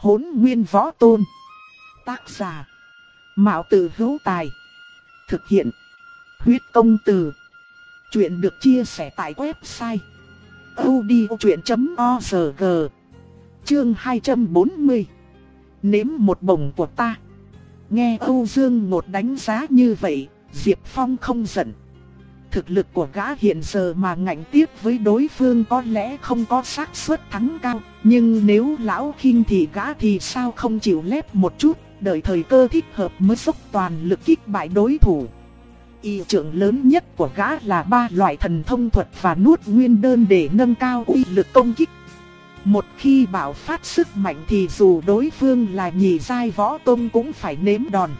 Hốn nguyên võ tôn. Tác giả. Mạo tử hữu tài. Thực hiện. Huyết công từ. Chuyện được chia sẻ tại website. odchuyện.org Chương 240 Nếm một bổng của ta. Nghe Âu Dương Ngột đánh giá như vậy, Diệp Phong không giận. Thực lực của gã hiện giờ mà ngạnh tiếp với đối phương có lẽ không có xác suất thắng cao, nhưng nếu lão khinh thì gã thì sao không chịu lép một chút, đợi thời cơ thích hợp mới dốc toàn lực kích bại đối thủ. Y trưởng lớn nhất của gã là ba loại thần thông thuật và nuốt nguyên đơn để nâng cao uy lực công kích. Một khi bảo phát sức mạnh thì dù đối phương là nhị giai võ tông cũng phải nếm đòn.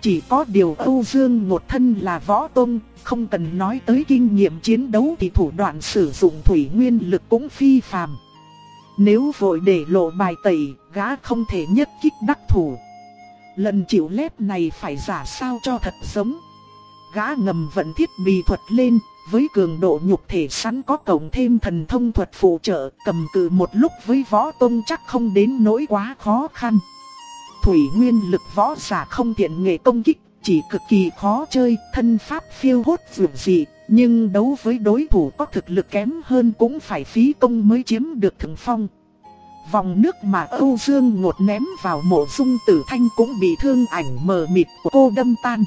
Chỉ có điều Âu Dương một Thân là võ tông, không cần nói tới kinh nghiệm chiến đấu thì thủ đoạn sử dụng thủy nguyên lực cũng phi phàm. Nếu vội để lộ bài tẩy, gã không thể nhất kích đắc thủ. Lần chịu lép này phải giả sao cho thật giống. Gã ngầm vận thiết bị thuật lên, với cường độ nhục thể sẵn có cộng thêm thần thông thuật phụ trợ, cầm cự một lúc với võ tông chắc không đến nỗi quá khó khăn. Thủy nguyên lực võ giả không tiện nghệ công kích, chỉ cực kỳ khó chơi, thân pháp phiêu hốt dường dị, nhưng đấu với đối thủ có thực lực kém hơn cũng phải phí công mới chiếm được thượng phong. Vòng nước mà Âu Dương ngột ném vào mộ dung tử thanh cũng bị thương ảnh mờ mịt của cô đâm tan.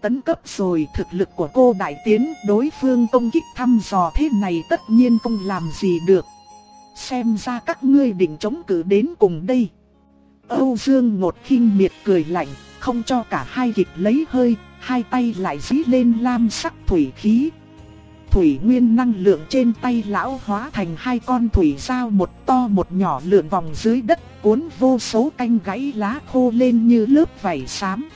Tấn cấp rồi thực lực của cô đại tiến đối phương công kích thăm dò thế này tất nhiên không làm gì được. Xem ra các ngươi định chống cự đến cùng đây. Âu Dương ngột khinh miệt cười lạnh, không cho cả hai kịp lấy hơi, hai tay lại dí lên lam sắc thủy khí. Thủy nguyên năng lượng trên tay lão hóa thành hai con thủy sao một to một nhỏ lượn vòng dưới đất cuốn vô số canh gãy lá khô lên như lớp vảy xám.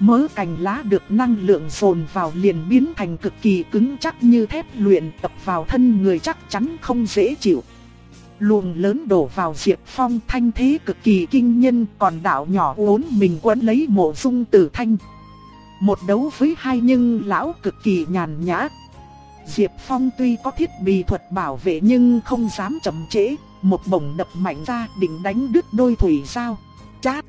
Mớ cành lá được năng lượng dồn vào liền biến thành cực kỳ cứng chắc như thép luyện tập vào thân người chắc chắn không dễ chịu. Luồng lớn đổ vào Diệp Phong thanh thế cực kỳ kinh nhân còn đạo nhỏ uốn mình quấn lấy mộ dung tử thanh. Một đấu với hai nhưng lão cực kỳ nhàn nhã. Diệp Phong tuy có thiết bị thuật bảo vệ nhưng không dám chậm trễ, một bổng đập mạnh ra định đánh đứt đôi thủy sao. Chát!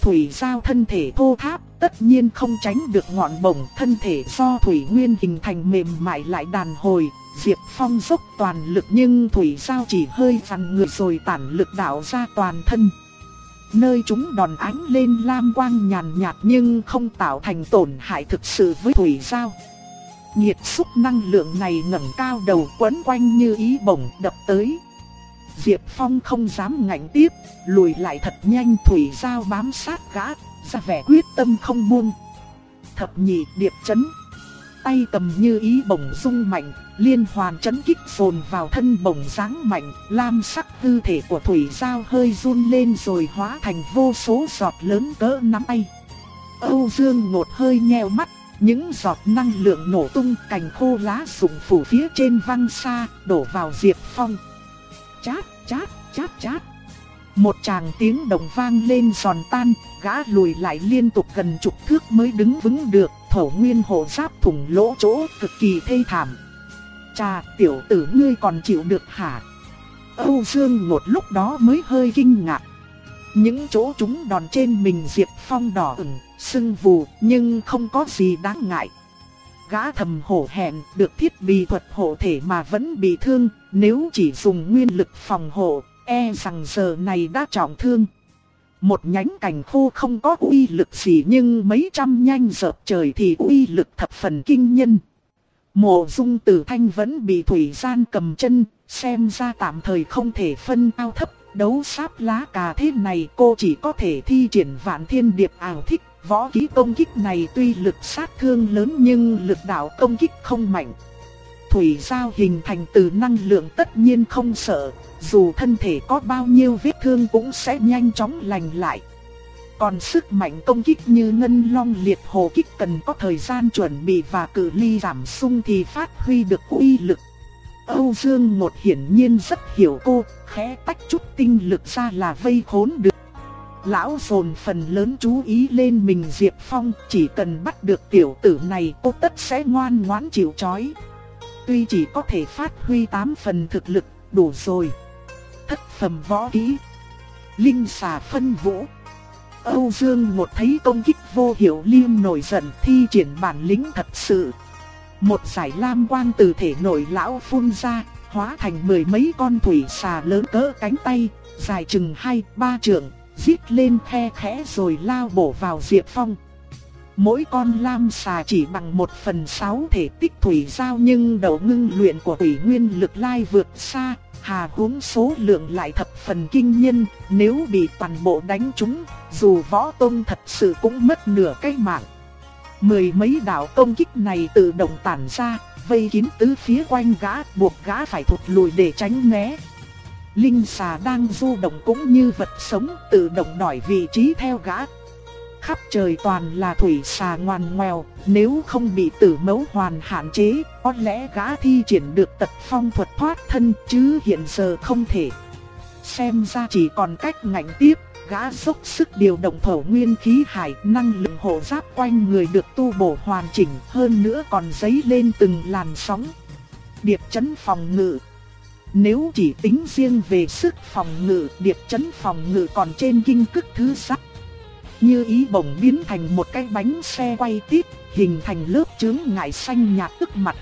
Thủy sao thân thể thô tháp, tất nhiên không tránh được ngọn bổng thân thể do thủy nguyên hình thành mềm mại lại đàn hồi, Diệp Phong dốc toàn lực nhưng Thủy Sao chỉ hơi vằn người rồi tản lực đạo ra toàn thân. Nơi chúng đòn ánh lên lam quang nhàn nhạt nhưng không tạo thành tổn hại thực sự với Thủy Sao. Nhiệt xúc năng lượng này ngẩng cao đầu quấn quanh như ý bổng đập tới. Diệp Phong không dám ngạnh tiếp, lùi lại thật nhanh Thủy Giao bám sát gã, ra vẻ quyết tâm không buông. Thập nhị điệp chấn tay cầm như ý bổng rung mạnh, liên hoàn chấn kích phồn vào thân bổng dáng mạnh, lam sắc tư thể của thủy giao hơi run lên rồi hóa thành vô số giọt lớn cỡ nắm tay. Âu Dương ngột hơi nheo mắt, những giọt năng lượng nổ tung cành khô lá sụng phủ phía trên văng xa, đổ vào Diệp Phong. Chát, chát, chát, chát. Một tràng tiếng đồng vang lên giòn tan, gã lùi lại liên tục gần chục thước mới đứng vững được, thổ nguyên hộ giáp thủng lỗ chỗ cực kỳ thê thảm. Cha, tiểu tử ngươi còn chịu được hả? Âu Dương một lúc đó mới hơi kinh ngạc. Những chỗ chúng đòn trên mình Diệp Phong đỏ ửng, sưng vù, nhưng không có gì đáng ngại. Gã thầm hổ hẹn, được thiết bị thuật hộ thể mà vẫn bị thương, nếu chỉ dùng nguyên lực phòng hộ, e rằng giờ này đã trọng thương. Một nhánh cành khô không có uy lực gì nhưng mấy trăm nhanh dợp trời thì uy lực thập phần kinh nhân. Mộ dung tử thanh vẫn bị thủy gian cầm chân, xem ra tạm thời không thể phân cao thấp, đấu sáp lá cà thế này cô chỉ có thể thi triển vạn thiên điệp ảo thích. Võ khí công kích này tuy lực sát thương lớn nhưng lực đạo công kích không mạnh. Thủy giao hình thành từ năng lượng tất nhiên không sợ, dù thân thể có bao nhiêu vết thương cũng sẽ nhanh chóng lành lại. Còn sức mạnh công kích như ngân long liệt hồ kích cần có thời gian chuẩn bị và cự ly giảm sung thì phát huy được uy lực. Âu Dương một hiển nhiên rất hiểu cô, khẽ tách chút tinh lực ra là vây khốn được. Lão dồn phần lớn chú ý lên mình Diệp Phong, chỉ cần bắt được tiểu tử này cô tất sẽ ngoan ngoãn chịu chói. Tuy chỉ có thể phát huy 8 phần thực lực, đủ rồi. Thất phẩm võ kỹ. Linh xà phân vũ. Âu Dương một thấy công kích vô hiệu liêm nổi giận thi triển bản lĩnh thật sự. Một giải lam quang từ thể nội lão phun ra, hóa thành mười mấy con thủy xà lớn cỡ cánh tay, dài chừng hai ba trượng, giết lên khe khẽ rồi lao bổ vào Diệp Phong. Mỗi con lam xà chỉ bằng một phần sáu thể tích thủy giao nhưng đầu ngưng luyện của thủy nguyên lực lai vượt xa, hà huống số lượng lại thập phần kinh nhân, nếu bị toàn bộ đánh trúng, dù võ tôn thật sự cũng mất nửa cái mạng. Mười mấy đạo công kích này tự động tản ra, vây kín tứ phía quanh gã, buộc gã phải thụt lùi để tránh né. Linh xà đang du động cũng như vật sống, tự động đổi vị trí theo gã. Khắp trời toàn là thủy xà ngoan ngoèo, nếu không bị tử mẫu hoàn hạn chế, có lẽ gã thi triển được tật phong thuật thoát thân chứ hiện giờ không thể. Xem ra chỉ còn cách ngạnh tiếp, gã dốc sức điều động thổ nguyên khí hải, năng lượng hộ giáp quanh người được tu bổ hoàn chỉnh, hơn nữa còn dấy lên từng làn sóng. Điệp chấn phòng ngự Nếu chỉ tính riêng về sức phòng ngự, điệp chấn phòng ngự còn trên kinh cức thứ sắc. Như ý bổng biến thành một cái bánh xe quay tít, hình thành lớp chướng ngại xanh nhạt tức mặt.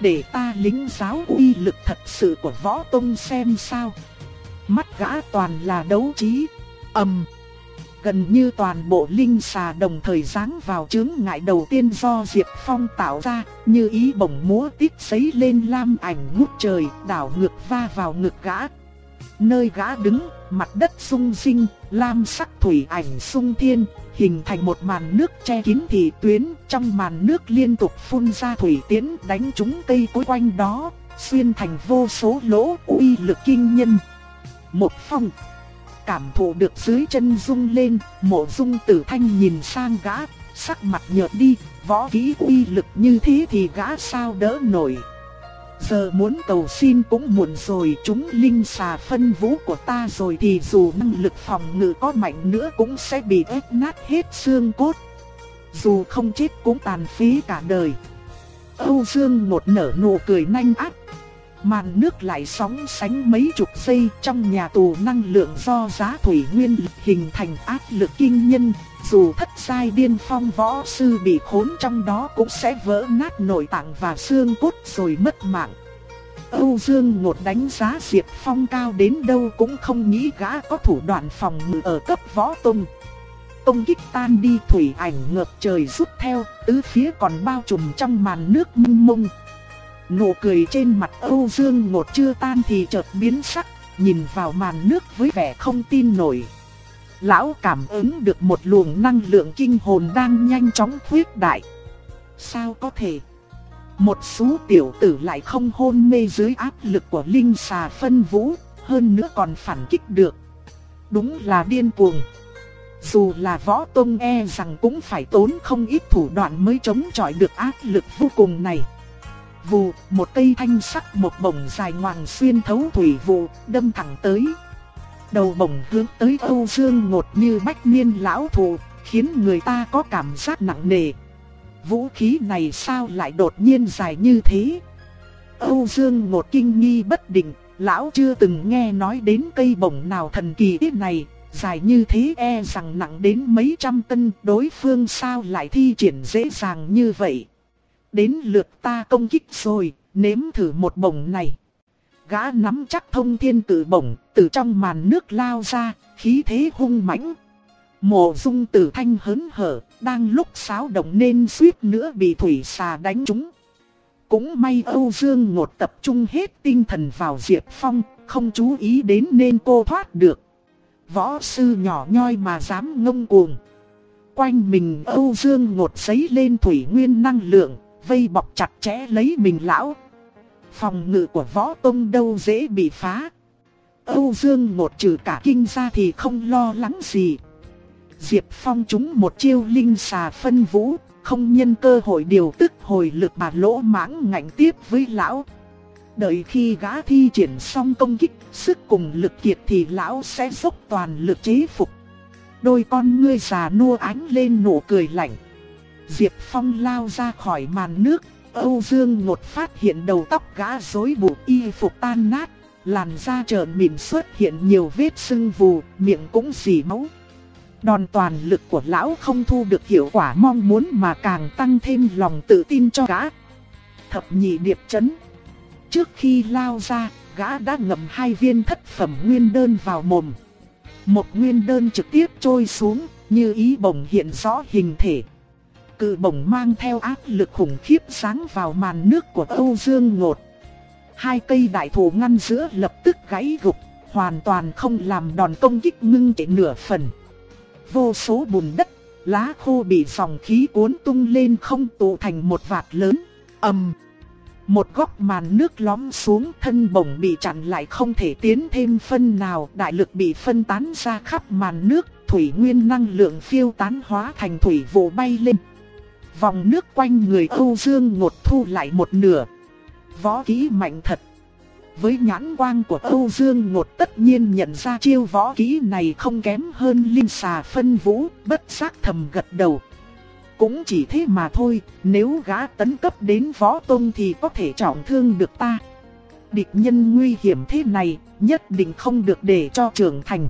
Để ta lính giáo uy lực thật sự của võ tông xem sao. Mắt gã toàn là đấu trí, ầm. Gần như toàn bộ linh xà đồng thời giáng vào chướng ngại đầu tiên do Diệp Phong tạo ra, như ý bổng múa tít sấy lên lam ảnh ngút trời, đảo ngược va vào ngực gã. Nơi gã đứng, mặt đất sung sinh, lam sắc thủy ảnh sung thiên, hình thành một màn nước che kín thị tuyến, trong màn nước liên tục phun ra thủy tiến đánh trúng cây cối quanh đó, xuyên thành vô số lỗ uy lực kinh nhân. Một phong cảm thụ được dưới chân rung lên, mộ dung tử thanh nhìn sang gã, sắc mặt nhợt đi, võ kỹ uy lực như thế thì gã sao đỡ nổi. Giờ muốn cầu xin cũng muộn rồi, chúng linh xà phân vũ của ta rồi thì dù năng lực phòng ngự có mạnh nữa cũng sẽ bị ép nát hết xương cốt. Dù không chết cũng tàn phí cả đời. Âu Dương một nở nụ cười nhanh ác. Màn nước lại sóng sánh mấy chục giây trong nhà tù năng lượng do giá thủy nguyên lực hình thành áp lực kinh nhân. Dù thất sai điên phong võ sư bị khốn trong đó cũng sẽ vỡ nát nội tạng và xương cốt rồi mất mạng. Âu Dương Ngột đánh giá Diệp Phong cao đến đâu cũng không nghĩ gã có thủ đoạn phòng ngự ở cấp võ tông. Công kích tan đi thủy ảnh ngược trời rút theo, tứ phía còn bao trùm trong màn nước mông mông. Nụ cười trên mặt Âu Dương Ngột chưa tan thì chợt biến sắc, nhìn vào màn nước với vẻ không tin nổi. Lão cảm ứng được một luồng năng lượng kinh hồn đang nhanh chóng khuyết đại. Sao có thể? Một số tiểu tử lại không hôn mê dưới áp lực của linh xà phân vũ, hơn nữa còn phản kích được. Đúng là điên cuồng. Dù là võ tông e rằng cũng phải tốn không ít thủ đoạn mới chống chọi được áp lực vô cùng này. Vù, một cây thanh sắc một bổng dài ngoằng xuyên thấu thủy vụ, đâm thẳng tới. Đầu bổng hướng tới Âu Dương ngột như bách niên lão thụ, khiến người ta có cảm giác nặng nề. Vũ khí này sao lại đột nhiên dài như thế? Âu Dương ngột kinh nghi bất định, lão chưa từng nghe nói đến cây bổng nào thần kỳ thế này, dài như thế e rằng nặng đến mấy trăm cân, đối phương sao lại thi triển dễ dàng như vậy? Đến lượt ta công kích rồi, nếm thử một bổng này. Gã nắm chắc thông thiên cử bổng, từ trong màn nước lao ra, khí thế hung mãnh. Mộ dung tử thanh hớn hở, đang lúc xáo động nên suýt nữa bị thủy xà đánh trúng. Cũng may Âu Dương ngột tập trung hết tinh thần vào Diệp Phong, không chú ý đến nên cô thoát được. Võ sư nhỏ nhoi mà dám ngông cuồng. Quanh mình Âu Dương ngột giấy lên thủy nguyên năng lượng, vây bọc chặt chẽ lấy mình lão. Phòng ngự của võ tông đâu dễ bị phá. Âu Dương một trừ cả kinh ra thì không lo lắng gì. Diệp Phong trúng một chiêu linh xà phân vũ, không nhân cơ hội điều tức hồi lực mà lỗ mãng ngạnh tiếp với lão. Đợi khi gã thi triển xong công kích, sức cùng lực kiệt thì lão sẽ dốc toàn lực chế phục. Đôi con ngươi già nua ánh lên nụ cười lạnh. Diệp Phong lao ra khỏi màn nước, Âu Dương ngột phát hiện đầu tóc gã rối bù y phục tan nát, làn da trợn mịn xuất hiện nhiều vết sưng vù, miệng cũng dì máu. Đòn toàn lực của lão không thu được hiệu quả mong muốn mà càng tăng thêm lòng tự tin cho gã. Thập nhị điệp chấn. Trước khi lao ra, gã đã ngậm hai viên thất phẩm nguyên đơn vào mồm. Một nguyên đơn trực tiếp trôi xuống, như ý bồng hiện rõ hình thể. Cự bổng mang theo áp lực khủng khiếp sáng vào màn nước của Âu Dương Ngột. Hai cây đại thụ ngăn giữa lập tức gãy gục, hoàn toàn không làm đòn công kích ngưng trệ nửa phần. Vô số bùn đất, lá khô bị dòng khí cuốn tung lên không tụ thành một vạt lớn. ầm Một góc màn nước lõm xuống thân bổng bị chặn lại không thể tiến thêm phân nào. Đại lực bị phân tán ra khắp màn nước, thủy nguyên năng lượng phiêu tán hóa thành thủy vụ bay lên. Vòng nước quanh người Âu Dương ngột thu lại một nửa. Võ kỹ mạnh thật. Với nhãn quang của Âu Dương Ngột tất nhiên nhận ra chiêu võ kỹ này không kém hơn linh xà phân vũ, bất giác thầm gật đầu. Cũng chỉ thế mà thôi, nếu gã tấn cấp đến võ tông thì có thể trọng thương được ta. Địch nhân nguy hiểm thế này, nhất định không được để cho trưởng thành.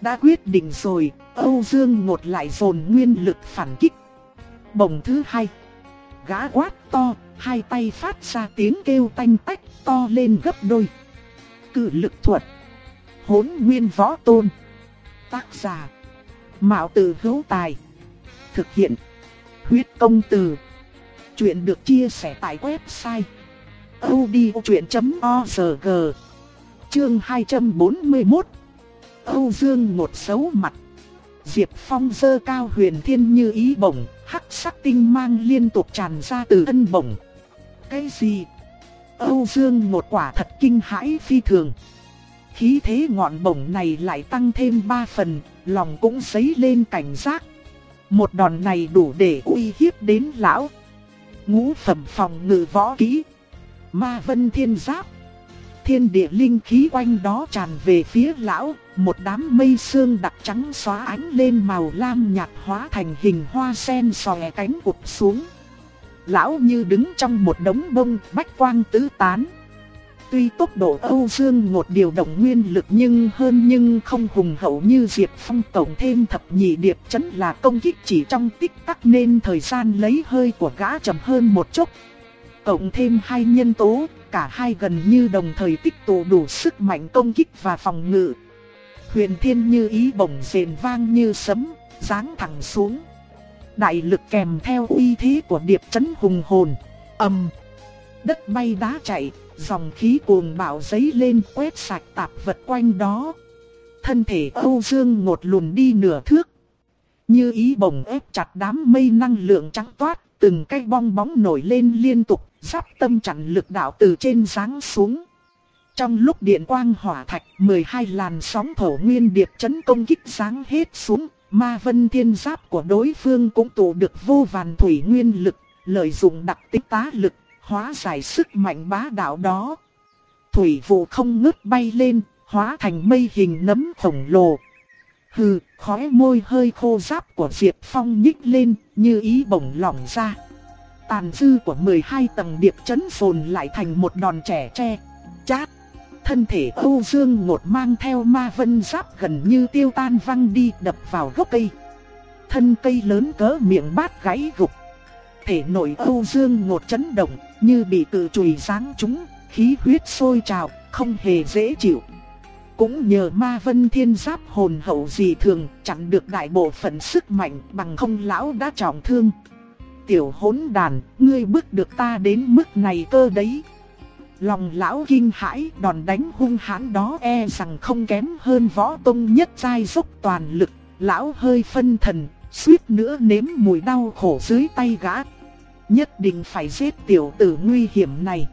Đã quyết định rồi, Âu Dương Ngột lại dồn nguyên lực phản kích. Bồng thứ hai, gã quát to, hai tay phát ra tiếng kêu tanh tách to lên gấp đôi. Cự lực thuật. Hốn nguyên võ tôn. Tác giả. Mạo tử hữu tài. Thực hiện. Huyết công từ. Chuyện được chia sẻ tại website. odchuyện.org Chương 241 Âu Dương một xấu mặt Diệp Phong dơ cao huyền thiên như ý bổng, hắc sắc tinh mang liên tục tràn ra từ thân bổng. Cái gì? Âu Dương một quả thật kinh hãi phi thường. Khí thế ngọn bổng này lại tăng thêm ba phần, lòng cũng sấy lên cảnh giác. Một đòn này đủ để uy hiếp đến lão. Ngũ phẩm phòng ngự võ kỹ. Ma vân thiên giáp. Thiên địa linh khí quanh đó tràn về phía lão, một đám mây sương đặc trắng xóa ánh lên màu lam nhạt hóa thành hình hoa sen xòe cánh cụp xuống lão như đứng trong một đống bông bách quang tứ tán. Tuy tốc độ Âu Dương một điều động nguyên lực nhưng hơn nhưng không hùng hậu như Diệp Phong tổng thêm thập nhị điệp chấn là công kích chỉ trong tích tắc nên thời gian lấy hơi của gã chậm hơn một chút. Cộng thêm hai nhân tố, cả hai gần như đồng thời tích tụ đủ sức mạnh công kích và phòng ngự. Huyền thiên như ý bổng rền vang như sấm, giáng thẳng xuống đại lực kèm theo uy thế của điệp chấn hùng hồn. âm, đất bay đá chạy, dòng khí cuồng bạo giấy lên quét sạch tạp vật quanh đó. Thân thể Âu Dương ngột lùn đi nửa thước. Như ý bồng ép chặt đám mây năng lượng trắng toát, từng cái bong bóng nổi lên liên tục, sắp tâm chặn lực đạo từ trên giáng xuống. Trong lúc điện quang hỏa thạch, 12 làn sóng thổ nguyên điệp chấn công kích sáng hết xuống, Ma vân thiên giáp của đối phương cũng tụ được vô vàn thủy nguyên lực, lợi dụng đặc tính tá lực, hóa giải sức mạnh bá đạo đó. Thủy vụ không ngớt bay lên, hóa thành mây hình nấm khổng lồ. Hừ, khóe môi hơi khô giáp của Diệp Phong nhích lên, như ý bổng lỏng ra. Tàn dư của 12 tầng điệp chấn phồn lại thành một đòn trẻ tre. Chát! thân thể Âu Dương ngột mang theo ma vân giáp gần như tiêu tan văng đi đập vào gốc cây. Thân cây lớn cỡ miệng bát gãy gục. Thể nội Âu Dương ngột chấn động như bị tự chùi sáng chúng, khí huyết sôi trào, không hề dễ chịu. Cũng nhờ ma vân thiên giáp hồn hậu dị thường chặn được đại bộ phận sức mạnh bằng không lão đã trọng thương. Tiểu hỗn đàn, ngươi bước được ta đến mức này cơ đấy. Lòng lão kinh hãi đòn đánh hung hãn đó e rằng không kém hơn võ tông nhất giai dốc toàn lực. Lão hơi phân thần, suýt nữa nếm mùi đau khổ dưới tay gã. Nhất định phải giết tiểu tử nguy hiểm này.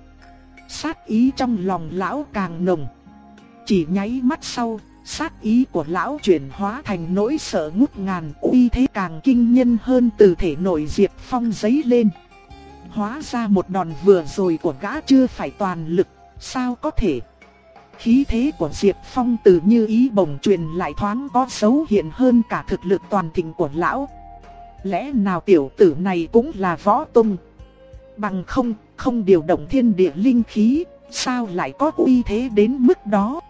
Sát ý trong lòng lão càng nồng. Chỉ nháy mắt sau, sát ý của lão chuyển hóa thành nỗi sợ ngút ngàn uy thế càng kinh nhân hơn từ thể nội Diệp Phong giấy lên. Hóa ra một đòn vừa rồi của gã chưa phải toàn lực, sao có thể? Khí thế của Diệp Phong từ như ý bổng truyền lại thoáng có dấu hiện hơn cả thực lực toàn thịnh của lão. Lẽ nào tiểu tử này cũng là võ tung? Bằng không, không điều động thiên địa linh khí, sao lại có uy thế đến mức đó.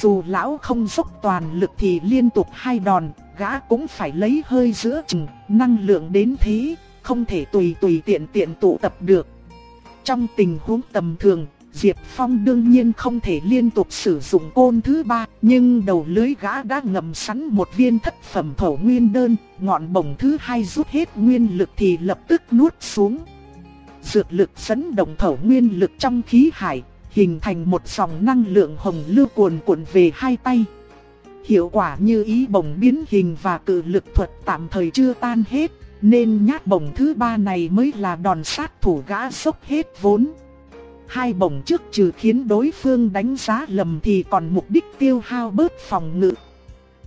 Dù lão không dốc toàn lực thì liên tục hai đòn, gã cũng phải lấy hơi giữa chừng, năng lượng đến thế, không thể tùy tùy tiện tiện tụ tập được. Trong tình huống tầm thường, Diệp Phong đương nhiên không thể liên tục sử dụng côn thứ ba, nhưng đầu lưới gã đã ngầm sẵn một viên thất phẩm thổ nguyên đơn, ngọn bổng thứ hai rút hết nguyên lực thì lập tức nuốt xuống. Dược lực dẫn động thổ nguyên lực trong khí hải, hình thành một dòng năng lượng hồng lưu cuồn cuộn về hai tay. Hiệu quả như ý bổng biến hình và cự lực thuật tạm thời chưa tan hết, nên nhát bổng thứ ba này mới là đòn sát thủ gã sốc hết vốn. Hai bổng trước trừ khiến đối phương đánh giá lầm thì còn mục đích tiêu hao bớt phòng ngự.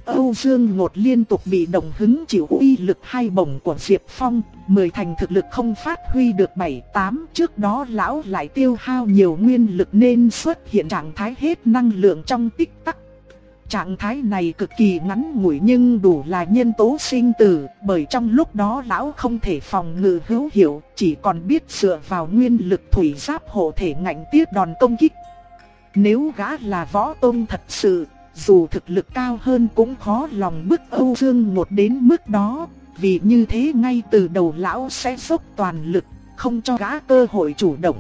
Âu Dương Ngột liên tục bị động hứng chịu uy lực hai bổng của Diệp Phong, mười thành thực lực không phát huy được 7-8 trước đó lão lại tiêu hao nhiều nguyên lực nên xuất hiện trạng thái hết năng lượng trong tích tắc. Trạng thái này cực kỳ ngắn ngủi nhưng đủ là nhân tố sinh tử, bởi trong lúc đó lão không thể phòng ngự hữu hiệu, chỉ còn biết dựa vào nguyên lực thủy giáp hộ thể ngạnh tiết đòn công kích. Nếu gã là võ tôn thật sự, dù thực lực cao hơn cũng khó lòng bức Âu Dương một đến mức đó, vì như thế ngay từ đầu lão sẽ dốc toàn lực, không cho gã cơ hội chủ động.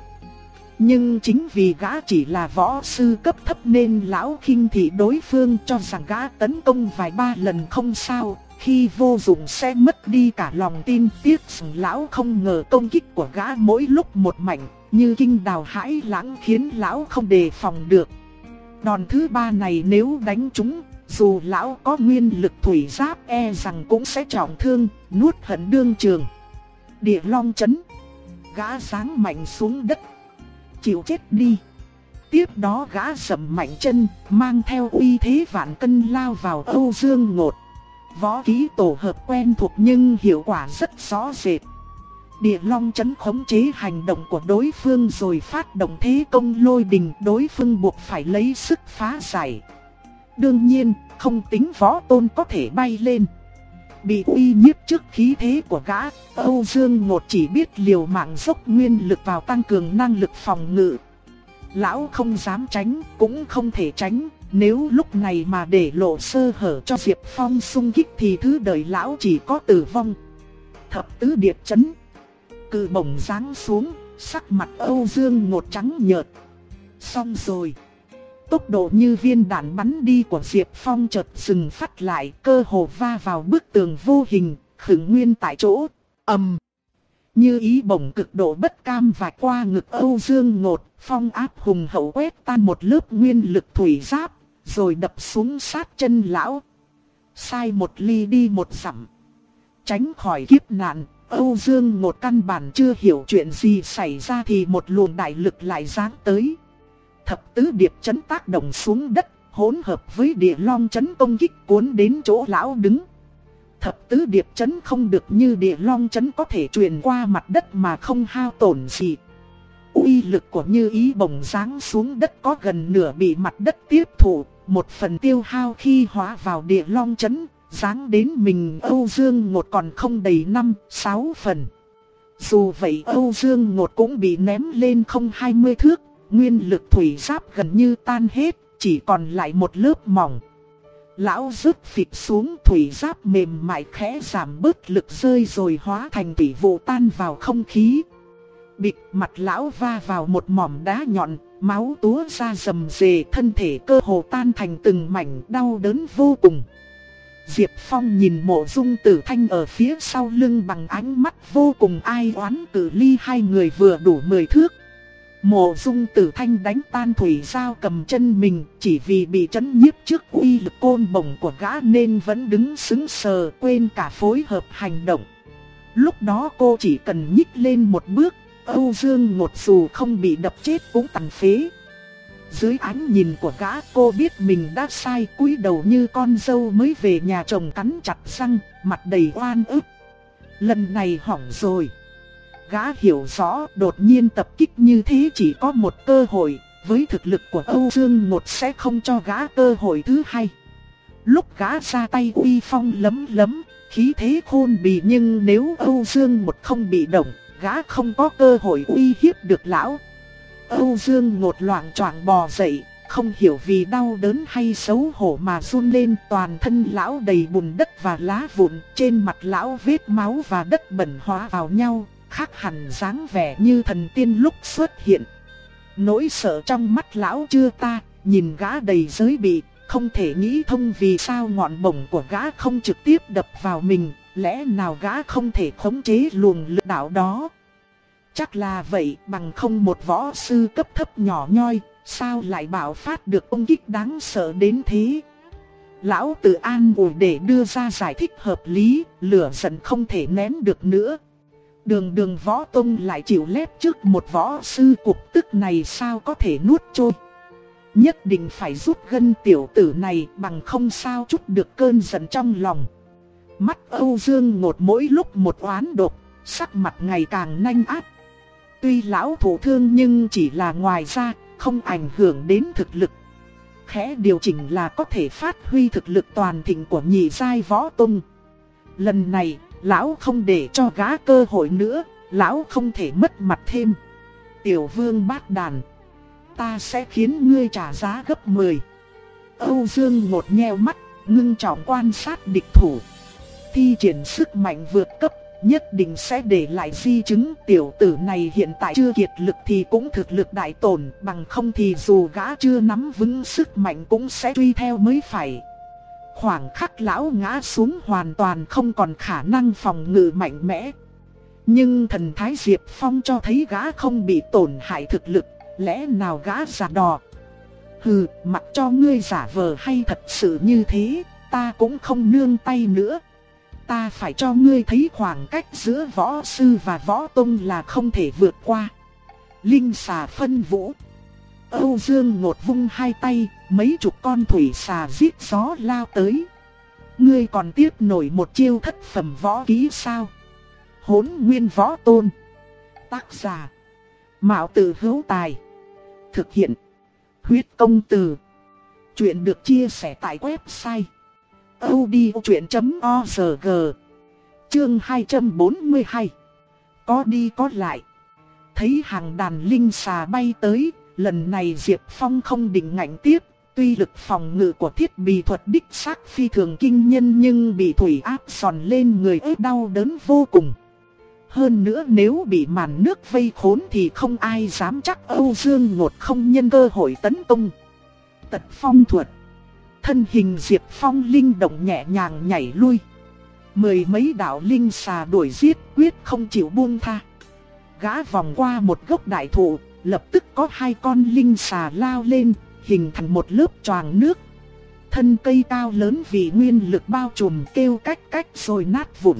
Nhưng chính vì gã chỉ là võ sư cấp thấp nên lão khinh thị đối phương cho rằng gã tấn công vài ba lần không sao, khi vô dụng sẽ mất đi cả lòng tin tiếc rằng lão không ngờ công kích của gã mỗi lúc một mạnh, như kinh đào hãi lãng khiến lão không đề phòng được. Đòn thứ ba này nếu đánh chúng dù lão có nguyên lực thủy giáp e rằng cũng sẽ trọng thương, nuốt hận đương trường. Địa long chấn, gã sáng mạnh xuống đất chịu chết đi. Tiếp đó gã sầm mạnh chân, mang theo uy thế vạn cân lao vào Âu Dương Ngột. Võ ký tổ hợp quen thuộc nhưng hiệu quả rất rõ rệt. Địa Long chấn khống chế hành động của đối phương rồi phát động thế công lôi đình đối phương buộc phải lấy sức phá giải. Đương nhiên, không tính võ tôn có thể bay lên. Bị uy nhiếp trước khí thế của gã, Âu Dương Ngột chỉ biết liều mạng dốc nguyên lực vào tăng cường năng lực phòng ngự. Lão không dám tránh, cũng không thể tránh, nếu lúc này mà để lộ sơ hở cho Diệp Phong xung kích thì thứ đời lão chỉ có tử vong. Thập tứ điệp chấn. Cự bổng giáng xuống, sắc mặt Âu Dương Ngột trắng nhợt. Xong rồi. Tốc độ như viên đạn bắn đi của Diệp Phong chợt dừng phát lại, cơ hồ va vào bức tường vô hình, khửng nguyên tại chỗ, ầm. Như ý bổng cực độ bất cam và qua ngực Âu Dương ngột, phong áp hùng hậu quét tan một lớp nguyên lực thủy giáp, rồi đập xuống sát chân lão. Sai một ly đi một dặm. Tránh khỏi kiếp nạn, Âu Dương một căn bản chưa hiểu chuyện gì xảy ra thì một luồng đại lực lại giáng tới. Thập tứ điệp chấn tác động xuống đất, hỗn hợp với địa long chấn công kích cuốn đến chỗ lão đứng. Thập tứ điệp chấn không được như địa long chấn có thể truyền qua mặt đất mà không hao tổn gì. uy lực của như ý bồng giáng xuống đất có gần nửa bị mặt đất tiếp thụ, một phần tiêu hao khi hóa vào địa long chấn, dáng đến mình Âu Dương Ngột còn không đầy năm, sáu phần. Dù vậy Âu Dương Ngột cũng bị ném lên không hai mươi thước, nguyên lực thủy giáp gần như tan hết, chỉ còn lại một lớp mỏng. Lão rứt phịch xuống thủy giáp mềm mại khẽ giảm bớt lực rơi rồi hóa thành thủy vụ tan vào không khí. Bịch mặt lão va vào một mỏm đá nhọn, máu túa ra rầm rề thân thể cơ hồ tan thành từng mảnh đau đớn vô cùng. Diệp Phong nhìn mộ dung tử thanh ở phía sau lưng bằng ánh mắt vô cùng ai oán cử ly hai người vừa đủ mười thước. Mộ dung tử thanh đánh tan thủy dao cầm chân mình chỉ vì bị chấn nhiếp trước uy lực côn bổng của gã nên vẫn đứng xứng sờ quên cả phối hợp hành động. Lúc đó cô chỉ cần nhích lên một bước, Âu Dương ngột dù không bị đập chết cũng tàn phế. Dưới ánh nhìn của gã cô biết mình đã sai cúi đầu như con dâu mới về nhà chồng cắn chặt răng, mặt đầy oan ức. Lần này hỏng rồi. Gã hiểu rõ đột nhiên tập kích như thế chỉ có một cơ hội, với thực lực của Âu Dương một sẽ không cho gã cơ hội thứ hai. Lúc gã ra tay uy phong lấm lấm, khí thế khôn bì nhưng nếu Âu Dương một không bị động, gã không có cơ hội uy hiếp được lão. Âu Dương ngột loạn choạng bò dậy, không hiểu vì đau đớn hay xấu hổ mà run lên toàn thân lão đầy bùn đất và lá vụn, trên mặt lão vết máu và đất bẩn hóa vào nhau, khác hẳn dáng vẻ như thần tiên lúc xuất hiện. Nỗi sợ trong mắt lão chưa ta, nhìn gã đầy giới bị, không thể nghĩ thông vì sao ngọn bổng của gã không trực tiếp đập vào mình, lẽ nào gã không thể khống chế luồng lực đạo đó. Chắc là vậy, bằng không một võ sư cấp thấp nhỏ nhoi, sao lại bảo phát được công kích đáng sợ đến thế. Lão tự an ủi để đưa ra giải thích hợp lý, lửa giận không thể nén được nữa. Đường đường võ tông lại chịu lép trước một võ sư cục tức này sao có thể nuốt trôi. Nhất định phải rút gân tiểu tử này bằng không sao chút được cơn giận trong lòng. Mắt Âu Dương ngột mỗi lúc một oán độc, sắc mặt ngày càng nhanh ác. Tuy lão thủ thương nhưng chỉ là ngoài ra, không ảnh hưởng đến thực lực. Khẽ điều chỉnh là có thể phát huy thực lực toàn thịnh của nhị giai võ tung. Lần này, lão không để cho gã cơ hội nữa, lão không thể mất mặt thêm. Tiểu vương bát đàn, ta sẽ khiến ngươi trả giá gấp 10. Âu Dương một nheo mắt, ngưng trọng quan sát địch thủ. Thi triển sức mạnh vượt cấp nhất định sẽ để lại di chứng tiểu tử này hiện tại chưa kiệt lực thì cũng thực lực đại tổn, bằng không thì dù gã chưa nắm vững sức mạnh cũng sẽ truy theo mới phải. Khoảng khắc lão ngã xuống hoàn toàn không còn khả năng phòng ngự mạnh mẽ. Nhưng thần thái Diệp Phong cho thấy gã không bị tổn hại thực lực, lẽ nào gã giả đò. Hừ, mặc cho ngươi giả vờ hay thật sự như thế, ta cũng không nương tay nữa. Ta phải cho ngươi thấy khoảng cách giữa võ sư và võ tông là không thể vượt qua. Linh xà phân vũ. Âu Dương ngột vung hai tay, mấy chục con thủy xà giết gió lao tới. Ngươi còn tiếc nổi một chiêu thất phẩm võ ký sao? Hốn nguyên võ tôn. Tác giả. Mạo tử hữu tài. Thực hiện. Huyết công từ. Chuyện được chia sẻ tại website audiochuyện.org Chương 242 Có đi có lại. Thấy hàng đàn linh xà bay tới, lần này Diệp Phong không định ngạnh tiếp. Tuy lực phòng ngự của thiết bị thuật đích xác phi thường kinh nhân nhưng bị thủy áp sòn lên người ếp đau đớn vô cùng. Hơn nữa nếu bị màn nước vây khốn thì không ai dám chắc Âu Dương Ngột không nhân cơ hội tấn công. Tật phong thuật. Thân hình Diệp Phong linh động nhẹ nhàng nhảy lui. Mười mấy đạo linh xà đuổi giết quyết không chịu buông tha. Gã vòng qua một gốc đại thụ, lập tức có hai con linh xà lao lên, hình thành một lớp choàng nước. Thân cây cao lớn vì nguyên lực bao trùm kêu cách cách rồi nát vụn.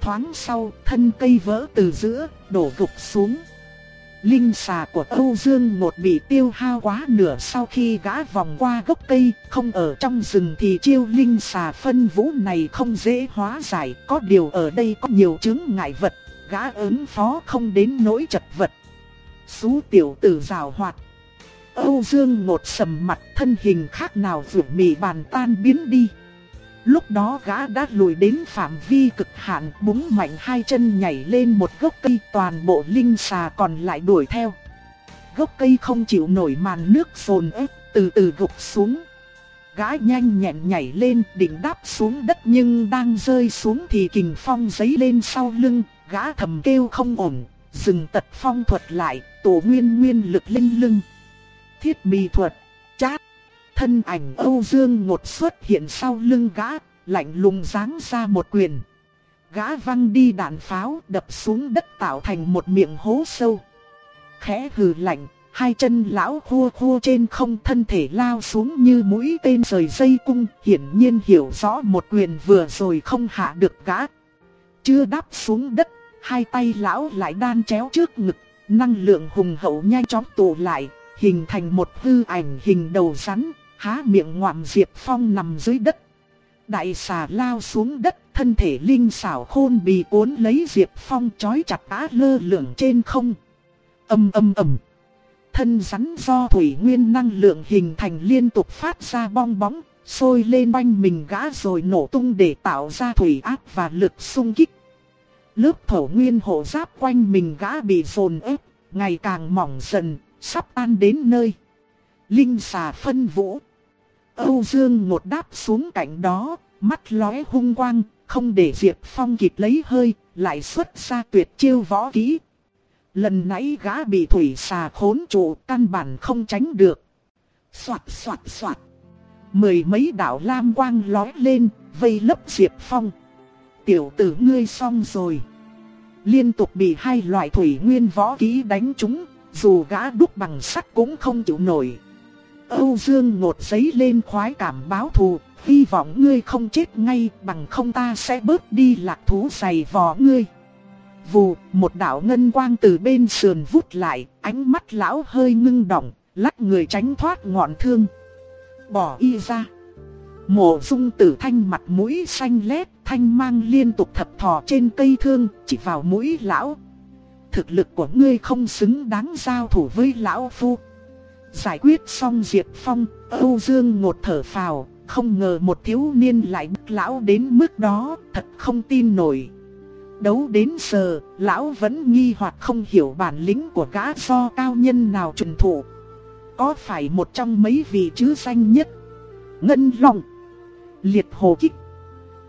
Thoáng sau, thân cây vỡ từ giữa, đổ gục xuống. Linh xà của Âu Dương một bị tiêu hao quá nửa sau khi gã vòng qua gốc cây, không ở trong rừng thì chiêu linh xà phân vũ này không dễ hóa giải, có điều ở đây có nhiều chứng ngại vật, gã ứng phó không đến nỗi chật vật. Xú tiểu tử rào hoạt. Âu Dương một sầm mặt thân hình khác nào rủ mì bàn tan biến đi. Lúc đó gã đã lùi đến phạm vi cực hạn búng mạnh hai chân nhảy lên một gốc cây toàn bộ linh xà còn lại đuổi theo. Gốc cây không chịu nổi màn nước phồn ếp, từ từ gục xuống. Gã nhanh nhẹn nhảy lên định đáp xuống đất nhưng đang rơi xuống thì kình phong giấy lên sau lưng, gã thầm kêu không ổn, dừng tật phong thuật lại, tổ nguyên nguyên lực lên lưng. Thiết bị thuật, chát. Thân ảnh Âu Dương ngột xuất hiện sau lưng gã, lạnh lùng giáng ra một quyền. Gã văng đi đạn pháo đập xuống đất tạo thành một miệng hố sâu. Khẽ hừ lạnh, hai chân lão khua khua trên không thân thể lao xuống như mũi tên rời dây cung, hiển nhiên hiểu rõ một quyền vừa rồi không hạ được gã. Chưa đáp xuống đất, hai tay lão lại đan chéo trước ngực, năng lượng hùng hậu nhanh chóng tụ lại, hình thành một hư ảnh hình đầu rắn, há miệng ngoạm Diệp Phong nằm dưới đất. Đại xà lao xuống đất, thân thể linh xảo khôn bì cuốn lấy Diệp Phong chói chặt á lơ lửng trên không. Âm âm ầm. Thân rắn do thủy nguyên năng lượng hình thành liên tục phát ra bong bóng, sôi lên quanh mình gã rồi nổ tung để tạo ra thủy áp và lực xung kích. Lớp thổ nguyên hộ giáp quanh mình gã bị dồn ép, ngày càng mỏng dần, sắp tan đến nơi. Linh xà phân vũ. Âu Dương một đáp xuống cạnh đó, mắt lóe hung quang, không để Diệp Phong kịp lấy hơi, lại xuất ra tuyệt chiêu võ kỹ. Lần nãy gã bị thủy xà khốn trụ căn bản không tránh được. Xoạt xoạt xoạt. Mười mấy đạo lam quang lóe lên, vây lấp Diệp Phong. Tiểu tử ngươi xong rồi. Liên tục bị hai loại thủy nguyên võ kỹ đánh trúng, dù gã đúc bằng sắt cũng không chịu nổi. Âu Dương ngột giấy lên khoái cảm báo thù, hy vọng ngươi không chết ngay bằng không ta sẽ bớt đi lạc thú giày vò ngươi. Vù, một đạo ngân quang từ bên sườn vút lại, ánh mắt lão hơi ngưng động, lắc người tránh thoát ngọn thương. Bỏ y ra. Mộ dung tử thanh mặt mũi xanh lét, thanh mang liên tục thập thò trên cây thương, chỉ vào mũi lão. Thực lực của ngươi không xứng đáng giao thủ với lão phu. Giải quyết xong Diệp Phong, Âu Dương ngột thở phào, không ngờ một thiếu niên lại bức lão đến mức đó, thật không tin nổi. Đấu đến giờ, lão vẫn nghi hoặc không hiểu bản lĩnh của gã do cao nhân nào truyền thủ Có phải một trong mấy vị chứ danh nhất? Ngân Long, Liệt Hồ Kích.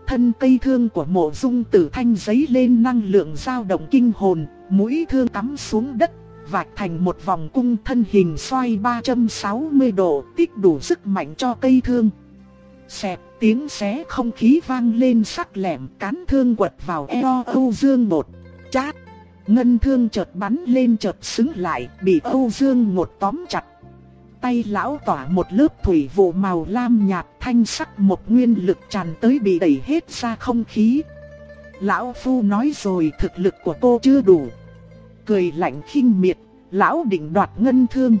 Thân cây thương của mộ dung tử thanh giấy lên năng lượng dao động kinh hồn, mũi thương cắm xuống đất, vạch thành một vòng cung thân hình xoay 360 độ, tích đủ sức mạnh cho cây thương. Xẹp tiếng xé không khí vang lên sắc lẹm cán thương quật vào eo Âu Dương một chát. Ngân thương chợt bắn lên chợt xứng lại, bị Âu Dương một tóm chặt. Tay lão tỏa một lớp thủy vụ màu lam nhạt thanh sắc một nguyên lực tràn tới bị đẩy hết ra không khí. Lão Phu nói rồi thực lực của cô chưa đủ. Cười lạnh khinh miệt, lão định đoạt ngân thương.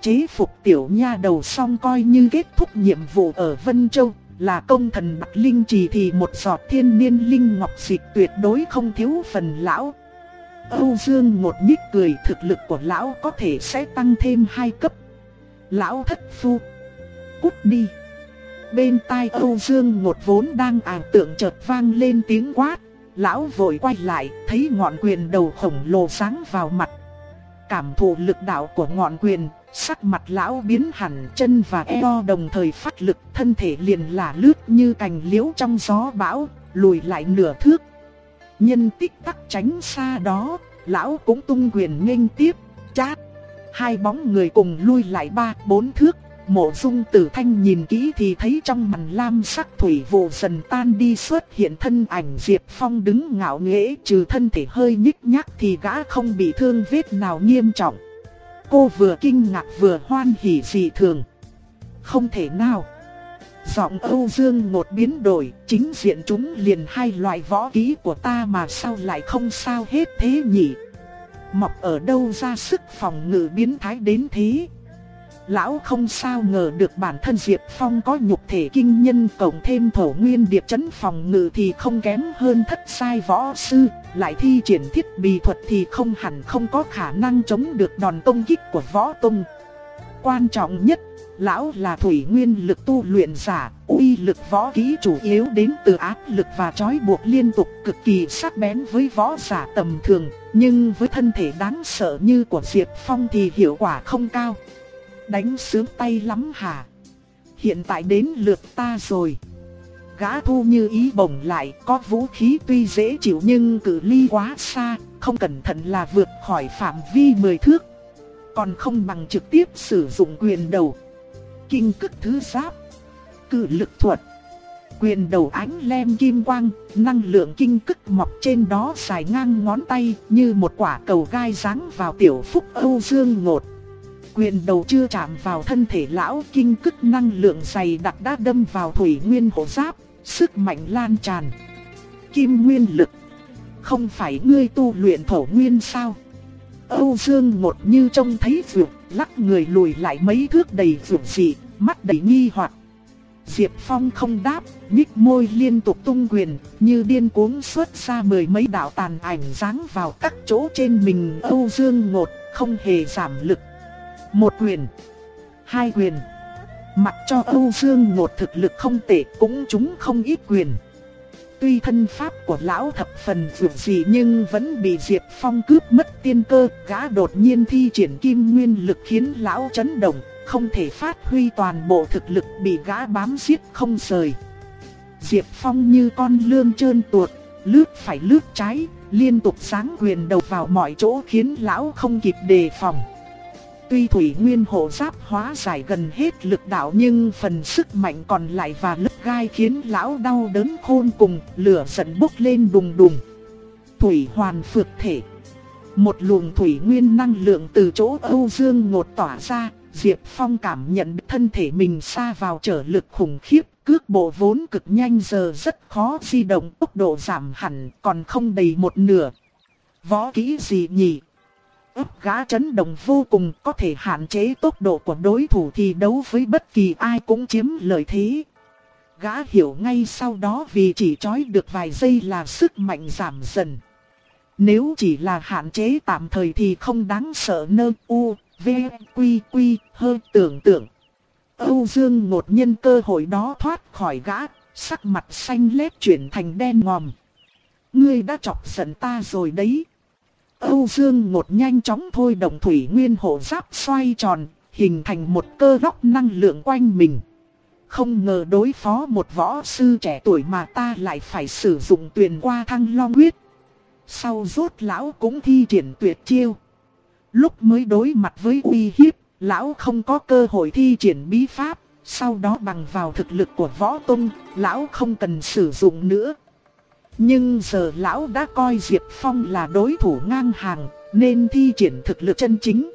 Chế phục tiểu nha đầu xong coi như kết thúc nhiệm vụ ở Vân Châu, là công thần Bạch Linh trì thì một giọt thiên niên linh ngọc dịch tuyệt đối không thiếu phần lão. Âu Dương một nhích cười thực lực của lão có thể sẽ tăng thêm hai cấp. Lão thất phu. Cút đi. Bên tai Âu Dương một vốn đang ảo tượng chợt vang lên tiếng quát. Lão vội quay lại, thấy ngọn quyền đầu khổng lồ sáng vào mặt. Cảm thụ lực đạo của ngọn quyền, sắc mặt lão biến hẳn chân và eo đồng thời phát lực thân thể liền là lướt như cành liễu trong gió bão, lùi lại nửa thước. Nhân tích tắc tránh xa đó, lão cũng tung quyền nghênh tiếp, chát. Hai bóng người cùng lui lại ba bốn thước, mộ dung tử thanh nhìn kỹ thì thấy trong màn lam sắc thủy vụ dần tan đi xuất hiện thân ảnh Diệp Phong đứng ngạo nghễ trừ thân thể hơi nhích nhác thì gã không bị thương vết nào nghiêm trọng. Cô vừa kinh ngạc vừa hoan hỉ dị thường. Không thể nào. Giọng Âu Dương một biến đổi, chính diện chúng liền hai loại võ kỹ của ta mà sao lại không sao hết thế nhỉ? Mọc ở đâu ra sức phòng ngự biến thái đến thế? Lão không sao ngờ được bản thân Diệp Phong có nhục thể kinh nhân cộng thêm thổ nguyên điệp chấn phòng ngự thì không kém hơn thất sai võ sư, lại thi triển thiết bị thuật thì không hẳn không có khả năng chống được đòn công kích của võ tông Quan trọng nhất, lão là thủy nguyên lực tu luyện giả, uy lực võ kỹ chủ yếu đến từ áp lực và trói buộc liên tục cực kỳ sắc bén với võ giả tầm thường, nhưng với thân thể đáng sợ như của Diệp Phong thì hiệu quả không cao đánh sướng tay lắm hả? Hiện tại đến lượt ta rồi. Gã thu như ý bổng lại, có vũ khí tuy dễ chịu nhưng cự ly quá xa, không cẩn thận là vượt khỏi phạm vi 10 thước. Còn không bằng trực tiếp sử dụng quyền đầu. Kinh cức thứ giáp, cự lực thuật. Quyền đầu ánh lem kim quang, năng lượng kinh cức mọc trên đó dài ngang ngón tay như một quả cầu gai ráng vào tiểu phúc Âu Dương ngột. Quyền đầu chưa chạm vào thân thể lão kinh cức năng lượng dày đặc đã đâm vào thủy nguyên hộ giáp, sức mạnh lan tràn. Kim nguyên lực, không phải ngươi tu luyện thổ nguyên sao? Âu Dương một như trông thấy vượt, lắc người lùi lại mấy thước đầy vượt dị, mắt đầy nghi hoặc. Diệp Phong không đáp, nhích môi liên tục tung quyền, như điên cuống xuất ra mười mấy đạo tàn ảnh giáng vào các chỗ trên mình Âu Dương ngột, không hề giảm lực. Một quyền, hai quyền. Mặc cho Âu Dương một thực lực không tệ cũng chúng không ít quyền. Tuy thân pháp của lão thập phần vượt dị nhưng vẫn bị Diệp Phong cướp mất tiên cơ, gã đột nhiên thi triển kim nguyên lực khiến lão chấn động, không thể phát huy toàn bộ thực lực bị gã bám giết không rời. Diệp Phong như con lươn trơn tuột, lướt phải lướt trái, liên tục sáng quyền đầu vào mọi chỗ khiến lão không kịp đề phòng. Tuy thủy nguyên hộ giáp hóa giải gần hết lực đạo nhưng phần sức mạnh còn lại và lớp gai khiến lão đau đớn khôn cùng, lửa giận bốc lên đùng đùng. Thủy hoàn phược thể. Một luồng thủy nguyên năng lượng từ chỗ Âu Dương ngột tỏa ra, Diệp Phong cảm nhận thân thể mình xa vào trở lực khủng khiếp, cước bộ vốn cực nhanh giờ rất khó di động, tốc độ giảm hẳn, còn không đầy một nửa. Võ kỹ gì nhỉ? Ấp gã chấn động vô cùng có thể hạn chế tốc độ của đối thủ thì đấu với bất kỳ ai cũng chiếm lợi thế. Gã hiểu ngay sau đó vì chỉ trói được vài giây là sức mạnh giảm dần. Nếu chỉ là hạn chế tạm thời thì không đáng sợ nơ u, v, quy quy, hơ tưởng tượng. Âu Dương ngột nhân cơ hội đó thoát khỏi gã, sắc mặt xanh lét chuyển thành đen ngòm. Ngươi đã chọc giận ta rồi đấy. Âu Dương một nhanh chóng thôi động thủy nguyên hộ giáp xoay tròn, hình thành một cơ góc năng lượng quanh mình. Không ngờ đối phó một võ sư trẻ tuổi mà ta lại phải sử dụng tuyền qua thăng long huyết. Sau rốt lão cũng thi triển tuyệt chiêu. Lúc mới đối mặt với uy hiếp, lão không có cơ hội thi triển bí pháp. Sau đó bằng vào thực lực của võ tung, lão không cần sử dụng nữa. Nhưng giờ lão đã coi Diệp Phong là đối thủ ngang hàng, nên thi triển thực lực chân chính.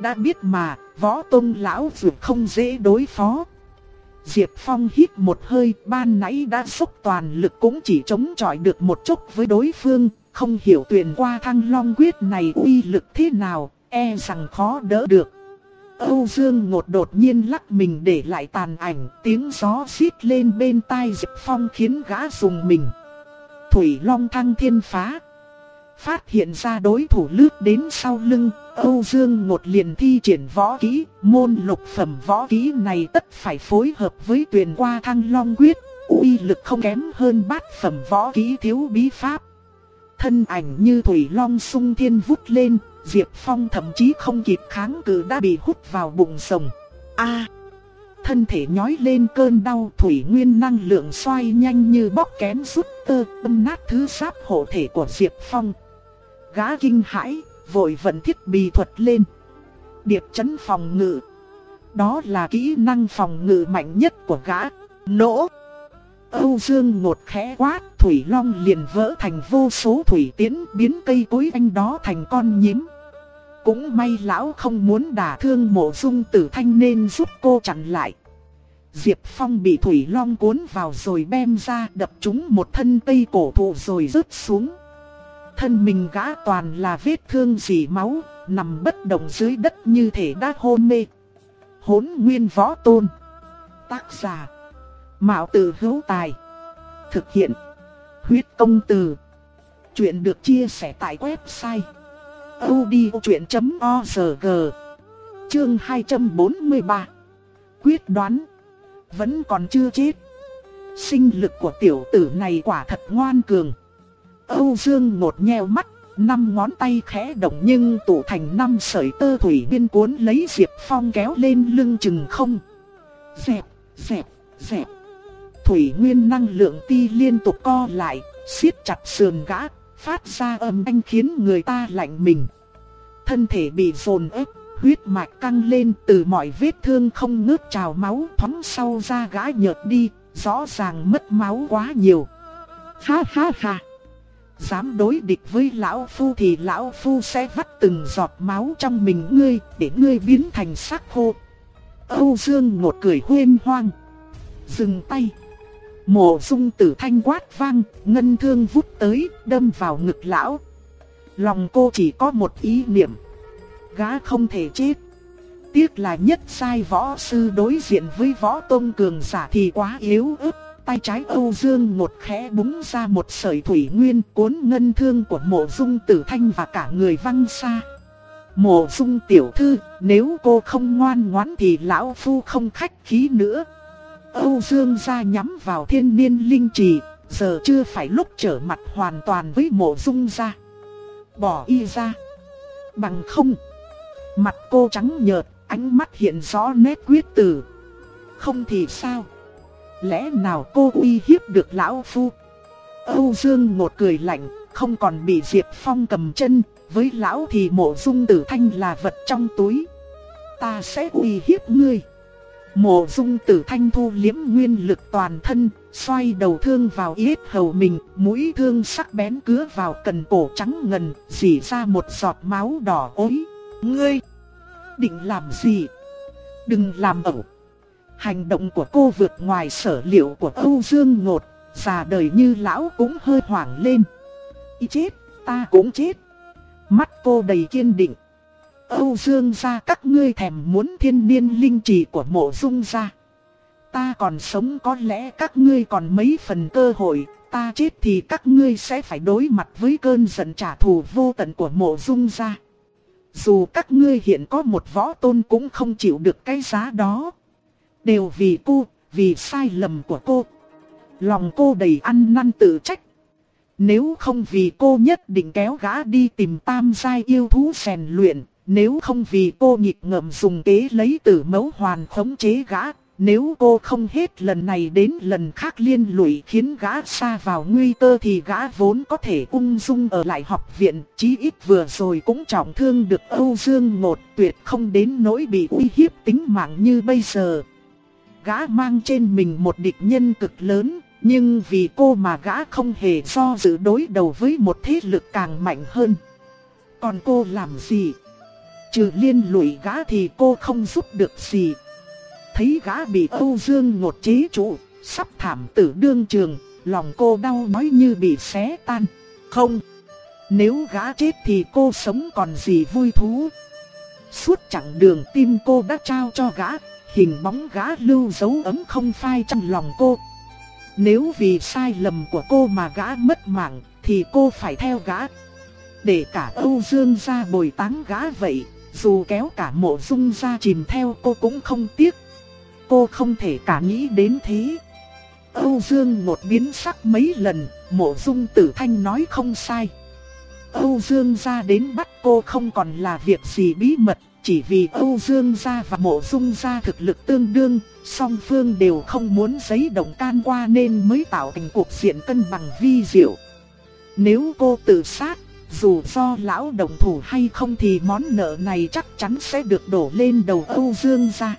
Đã biết mà, võ tôn lão dù không dễ đối phó. Diệp Phong hít một hơi, ban nãy đã xúc toàn lực cũng chỉ chống chọi được một chút với đối phương, không hiểu tuyển qua thăng long quyết này uy lực thế nào, e rằng khó đỡ được. Âu Dương ngột đột nhiên lắc mình để lại tàn ảnh, tiếng gió xít lên bên tai Diệp Phong khiến gã dùng mình. Thủy Long thăng thiên phá. Phát hiện ra đối thủ lướt đến sau lưng, Âu Dương ngột liền thi triển võ kỹ, môn lục phẩm võ kỹ này tất phải phối hợp với tuyển qua thăng long quyết, uy lực không kém hơn bát phẩm võ kỹ thiếu bí pháp. Thân ảnh như Thủy Long sung thiên vút lên, Diệp Phong thậm chí không kịp kháng cự đã bị hút vào bụng sồng. A! Thân thể nhói lên cơn đau thủy nguyên năng lượng xoay nhanh như bóc kén rút tơ âm nát thứ sáp hộ thể của Diệp Phong. Gã kinh hãi, vội vận thiết bị thuật lên. Điệp chấn phòng ngự. Đó là kỹ năng phòng ngự mạnh nhất của gã. Nỗ! Âu Dương ngột khẽ quát, Thủy Long liền vỡ thành vô số thủy tiến biến cây cối anh đó thành con nhím. Cũng may lão không muốn đả thương mộ dung tử thanh nên giúp cô chặn lại. Diệp Phong bị Thủy Long cuốn vào rồi bem ra đập trúng một thân cây cổ thụ rồi rớt xuống. Thân mình gã toàn là vết thương dì máu, nằm bất động dưới đất như thể đã hôn mê. Hốn nguyên võ tôn. Tác giả. Mạo tử hữu tài. Thực hiện. Huyết công từ. Chuyện được chia sẻ tại website audiochuyện.org Chương 243 Quyết đoán vẫn còn chưa chết. Sinh lực của tiểu tử này quả thật ngoan cường. Âu Dương ngột nheo mắt, năm ngón tay khẽ động nhưng tụ thành năm sợi tơ thủy biên cuốn lấy Diệp Phong kéo lên lưng chừng không. Dẹp, dẹp, dẹp. Thủy nguyên năng lượng ti liên tục co lại, siết chặt sườn gã, phát ra âm thanh khiến người ta lạnh mình. Thân thể bị dồn ép, huyết mạch căng lên từ mọi vết thương không ngớt trào máu thoáng sau da gã nhợt đi, rõ ràng mất máu quá nhiều. Ha ha ha! Dám đối địch với lão phu thì lão phu sẽ vắt từng giọt máu trong mình ngươi để ngươi biến thành xác khô. Âu Dương một cười huyên hoang. Dừng tay. Mộ dung tử thanh quát vang, ngân thương vút tới, đâm vào ngực lão. Lòng cô chỉ có một ý niệm gã không thể chết. Tiếc là nhất sai võ sư đối diện với võ tôn cường giả thì quá yếu ớt. Tay trái Âu Dương một khẽ búng ra một sợi thủy nguyên cuốn ngân thương của mộ dung tử thanh và cả người văng xa. Mộ dung tiểu thư, nếu cô không ngoan ngoãn thì lão phu không khách khí nữa. Âu Dương ra nhắm vào thiên niên linh trì, giờ chưa phải lúc trở mặt hoàn toàn với mộ dung gia. Bỏ y ra. Bằng không. Mặt cô trắng nhợt, ánh mắt hiện rõ nét quyết tử. Không thì sao? Lẽ nào cô uy hiếp được lão phu? Âu Dương một cười lạnh, không còn bị Diệp Phong cầm chân, với lão thì mộ dung tử thanh là vật trong túi. Ta sẽ uy hiếp ngươi. Mộ dung tử thanh thu liếm nguyên lực toàn thân, xoay đầu thương vào yết hầu mình, mũi thương sắc bén cứa vào cần cổ trắng ngần, dì ra một giọt máu đỏ ối. Ngươi, định làm gì? Đừng làm ẩu. Hành động của cô vượt ngoài sở liệu của Âu Dương Ngột, già đời như lão cũng hơi hoảng lên. Ý chết, ta cũng chết. Mắt cô đầy kiên định. Âu Dương gia các ngươi thèm muốn thiên niên linh chỉ của mộ dung gia. Ta còn sống có lẽ các ngươi còn mấy phần cơ hội, ta chết thì các ngươi sẽ phải đối mặt với cơn giận trả thù vô tận của mộ dung gia. Dù các ngươi hiện có một võ tôn cũng không chịu được cái giá đó. Đều vì cô, vì sai lầm của cô. Lòng cô đầy ăn năn tự trách. Nếu không vì cô nhất định kéo gã đi tìm tam giai yêu thú rèn luyện, nếu không vì cô nhịp ngợm dùng kế lấy tử mẫu hoàn khống chế gã, nếu cô không hết lần này đến lần khác liên lụy khiến gã xa vào nguy cơ thì gã vốn có thể ung dung ở lại học viện, chí ít vừa rồi cũng trọng thương được Âu Dương Ngột tuyệt không đến nỗi bị uy hiếp tính mạng như bây giờ. Gã mang trên mình một địch nhân cực lớn, nhưng vì cô mà gã không hề do dự đối đầu với một thế lực càng mạnh hơn. Còn cô làm gì? Trừ liên lụy gã thì cô không giúp được gì. Thấy gã bị Âu Dương ngột chế trụ, sắp thảm tử đương trường, lòng cô đau nói như bị xé tan. Không, nếu gã chết thì cô sống còn gì vui thú. Suốt chặng đường tim cô đã trao cho gã, hình bóng gã lưu dấu ấm không phai trong lòng cô. Nếu vì sai lầm của cô mà gã mất mạng, thì cô phải theo gã. Để cả Âu Dương ra bồi táng gã vậy, dù kéo cả mộ dung ra chìm theo cô cũng không tiếc. Cô không thể cả nghĩ đến thế. Âu Dương một biến sắc mấy lần, mộ dung tử thanh nói không sai. Âu Dương ra đến bắt cô không còn là việc gì bí mật, chỉ vì Âu Dương gia và Mộ Dung gia thực lực tương đương, song phương đều không muốn giấy động can qua nên mới tạo thành cuộc diện cân bằng vi diệu. Nếu cô tự sát, dù do lão đồng thủ hay không thì món nợ này chắc chắn sẽ được đổ lên đầu Âu Dương gia.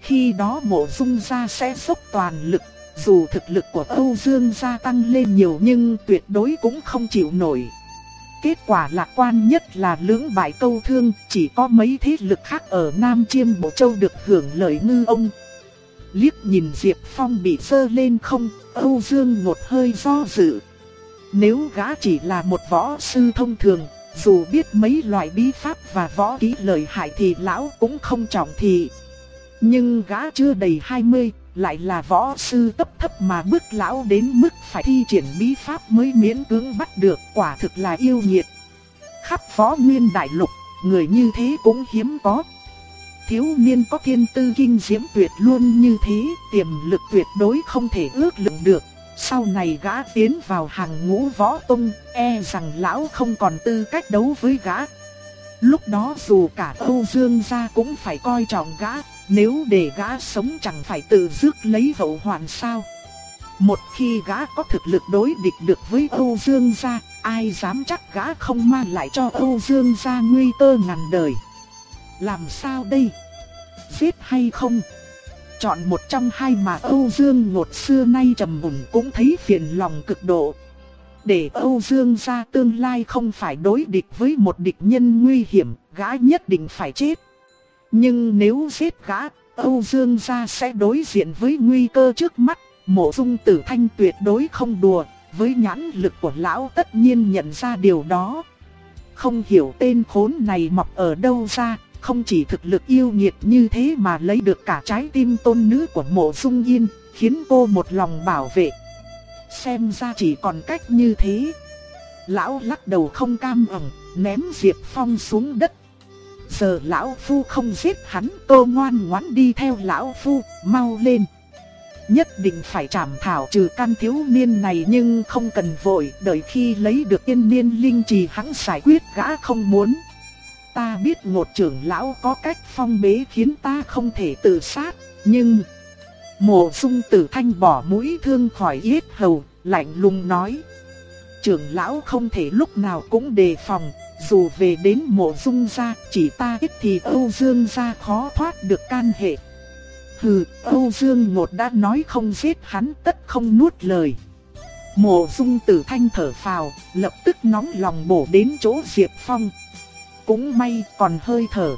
Khi đó Mộ Dung gia sẽ dốc toàn lực, dù thực lực của Âu Dương gia tăng lên nhiều nhưng tuyệt đối cũng không chịu nổi. Kết quả lạc quan nhất là lưỡng bại câu thương, chỉ có mấy thế lực khác ở Nam Chiêm Bộ Châu được hưởng lợi ngư ông. Liếc nhìn Diệp Phong bị sơ lên không, Âu Dương một hơi do dự. Nếu gã chỉ là một võ sư thông thường, dù biết mấy loại bí pháp và võ kỹ lợi hại thì lão cũng không trọng thị. Nhưng gã chưa đầy 20, lại là võ sư cấp thấp mà bước lão đến mức phải thi triển bí pháp mới miễn cưỡng bắt được quả thực là yêu nghiệt. Khắp phó nguyên đại lục, người như thế cũng hiếm có. Thiếu niên có thiên tư kinh diễm tuyệt luôn như thế, tiềm lực tuyệt đối không thể ước lượng được. Sau này gã tiến vào hàng ngũ võ tung, e rằng lão không còn tư cách đấu với gã. Lúc đó dù cả Âu Dương gia cũng phải coi trọng gã, nếu để gã sống chẳng phải tự rước lấy hậu hoạn sao. Một khi gã có thực lực đối địch được với Âu Dương gia, ai dám chắc gã không mang lại cho Âu Dương gia nguy cơ ngàn đời. Làm sao đây? Giết hay không? Chọn một trong hai mà Âu Dương ngột xưa nay trầm mùng cũng thấy phiền lòng cực độ. Để Âu Dương gia tương lai không phải đối địch với một địch nhân nguy hiểm, gã nhất định phải chết. Nhưng nếu giết gã, Âu Dương gia sẽ đối diện với nguy cơ trước mắt, mộ dung tử thanh tuyệt đối không đùa, với nhãn lực của lão tất nhiên nhận ra điều đó. Không hiểu tên khốn này mọc ở đâu ra, không chỉ thực lực yêu nghiệt như thế mà lấy được cả trái tim tôn nữ của mộ dung yên, khiến cô một lòng bảo vệ. Xem ra chỉ còn cách như thế. Lão lắc đầu không cam ẩn, ném Diệp Phong xuống đất Giờ lão phu không giết hắn, cô ngoan ngoãn đi theo lão phu, mau lên. nhất định phải trảm thảo trừ căn thiếu niên này nhưng không cần vội, đợi khi lấy được yên niên linh trì hắn giải quyết gã không muốn. Ta biết ngột trưởng lão có cách phong bế khiến ta không thể tự sát, nhưng... Mộ dung tử thanh bỏ mũi thương khỏi yết hầu, lạnh lùng nói. Trưởng lão không thể lúc nào cũng đề phòng, dù về đến mộ dung gia, chỉ ta ít thì Âu Dương gia khó thoát được can hệ. Hừ, Âu Dương Ngột đã nói không giết hắn tất không nuốt lời. Mộ dung tử thanh thở phào, lập tức nóng lòng bổ đến chỗ Diệp Phong. Cũng may còn hơi thở.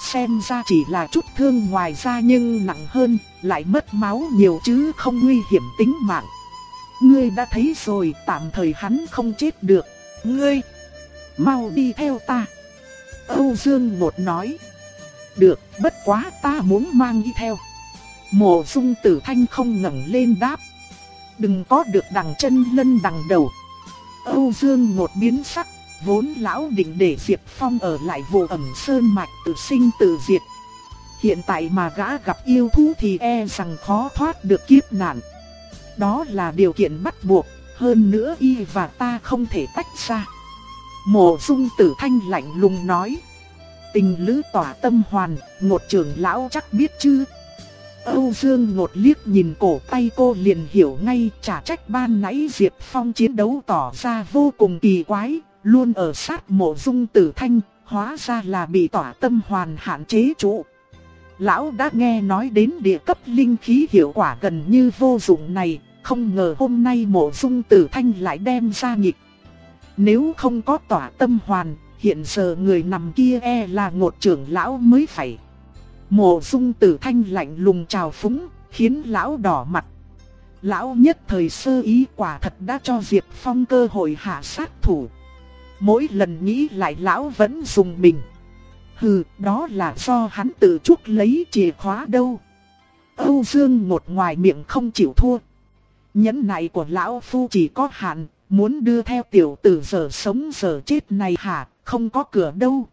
Xem ra chỉ là chút thương ngoài da nhưng nặng hơn, lại mất máu nhiều chứ không nguy hiểm tính mạng. Ngươi đã thấy rồi, tạm thời hắn không chết được. Ngươi, mau đi theo ta. Âu Dương Ngột nói. Được, bất quá ta muốn mang đi theo. Mộ dung tử thanh không ngẩng lên đáp. Đừng có được đằng chân lân đằng đầu. Âu Dương Ngột biến sắc, vốn lão định để Diệp Phong ở lại vô ẩm sơn mạch tự sinh tự diệt. Hiện tại mà gã gặp yêu thú thì e rằng khó thoát được kiếp nạn. Đó là điều kiện bắt buộc, hơn nữa y và ta không thể tách ra. Mộ dung tử thanh lạnh lùng nói. Tình lữ tỏa tâm hoàn, ngột trưởng lão chắc biết chứ. Âu Dương ngột liếc nhìn cổ tay cô liền hiểu ngay trả trách ban nãy Diệp Phong chiến đấu tỏ ra vô cùng kỳ quái, luôn ở sát mộ dung tử thanh, hóa ra là bị tỏa tâm hoàn hạn chế trụ. Lão đã nghe nói đến địa cấp linh khí hiệu quả gần như vô dụng này, không ngờ hôm nay mộ dung tử thanh lại đem ra nghịch. Nếu không có tỏa tâm hoàn, hiện giờ người nằm kia e là ngột trưởng lão mới phải. Mộ dung tử thanh lạnh lùng chào phúng, khiến lão đỏ mặt. Lão nhất thời sơ ý quả thật đã cho Diệp Phong cơ hội hạ sát thủ. Mỗi lần nghĩ lại lão vẫn dùng mình. Hừ, đó là do hắn tự chuốc lấy chìa khóa đâu. Âu Dương một ngoài miệng không chịu thua. Nhẫn nại của lão phu chỉ có hạn, muốn đưa theo tiểu tử giờ sống giờ chết này hả, không có cửa đâu.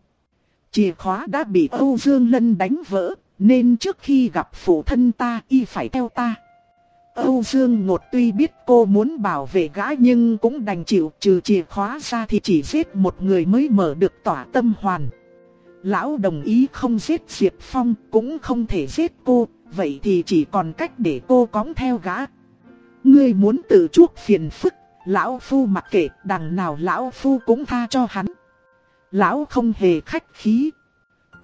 Chìa khóa đã bị Âu Dương Lân đánh vỡ, nên trước khi gặp phụ thân ta y phải theo ta. Âu Dương Ngột tuy biết cô muốn bảo vệ gã nhưng cũng đành chịu trừ chìa khóa ra thì chỉ giết một người mới mở được tỏa tâm hoàn. Lão đồng ý không giết Diệp Phong cũng không thể giết cô, vậy thì chỉ còn cách để cô cõng theo gã. Ngươi muốn tự chuốc phiền phức, lão phu mặc kệ đằng nào lão phu cũng tha cho hắn. Lão không hề khách khí.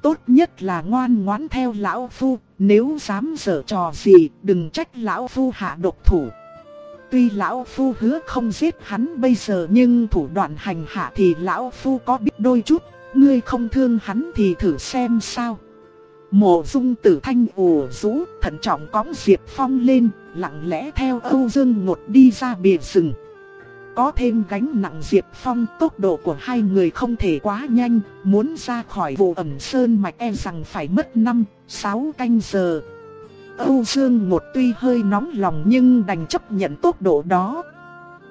Tốt nhất là ngoan ngoãn theo lão phu, nếu dám dở trò gì đừng trách lão phu hạ độc thủ. Tuy lão phu hứa không giết hắn bây giờ nhưng thủ đoạn hành hạ thì lão phu có biết đôi chút, ngươi không thương hắn thì thử xem sao. Mộ dung tử thanh ủ rũ, thận trọng cõng Diệp Phong lên, lặng lẽ theo Âu Dương Ngột đi ra bìa rừng. Có thêm gánh nặng Diệp Phong tốc độ của hai người không thể quá nhanh, muốn ra khỏi vụ ẩm sơn mạch e rằng phải mất 5, 6 canh giờ. Âu Dương Ngột tuy hơi nóng lòng nhưng đành chấp nhận tốc độ đó.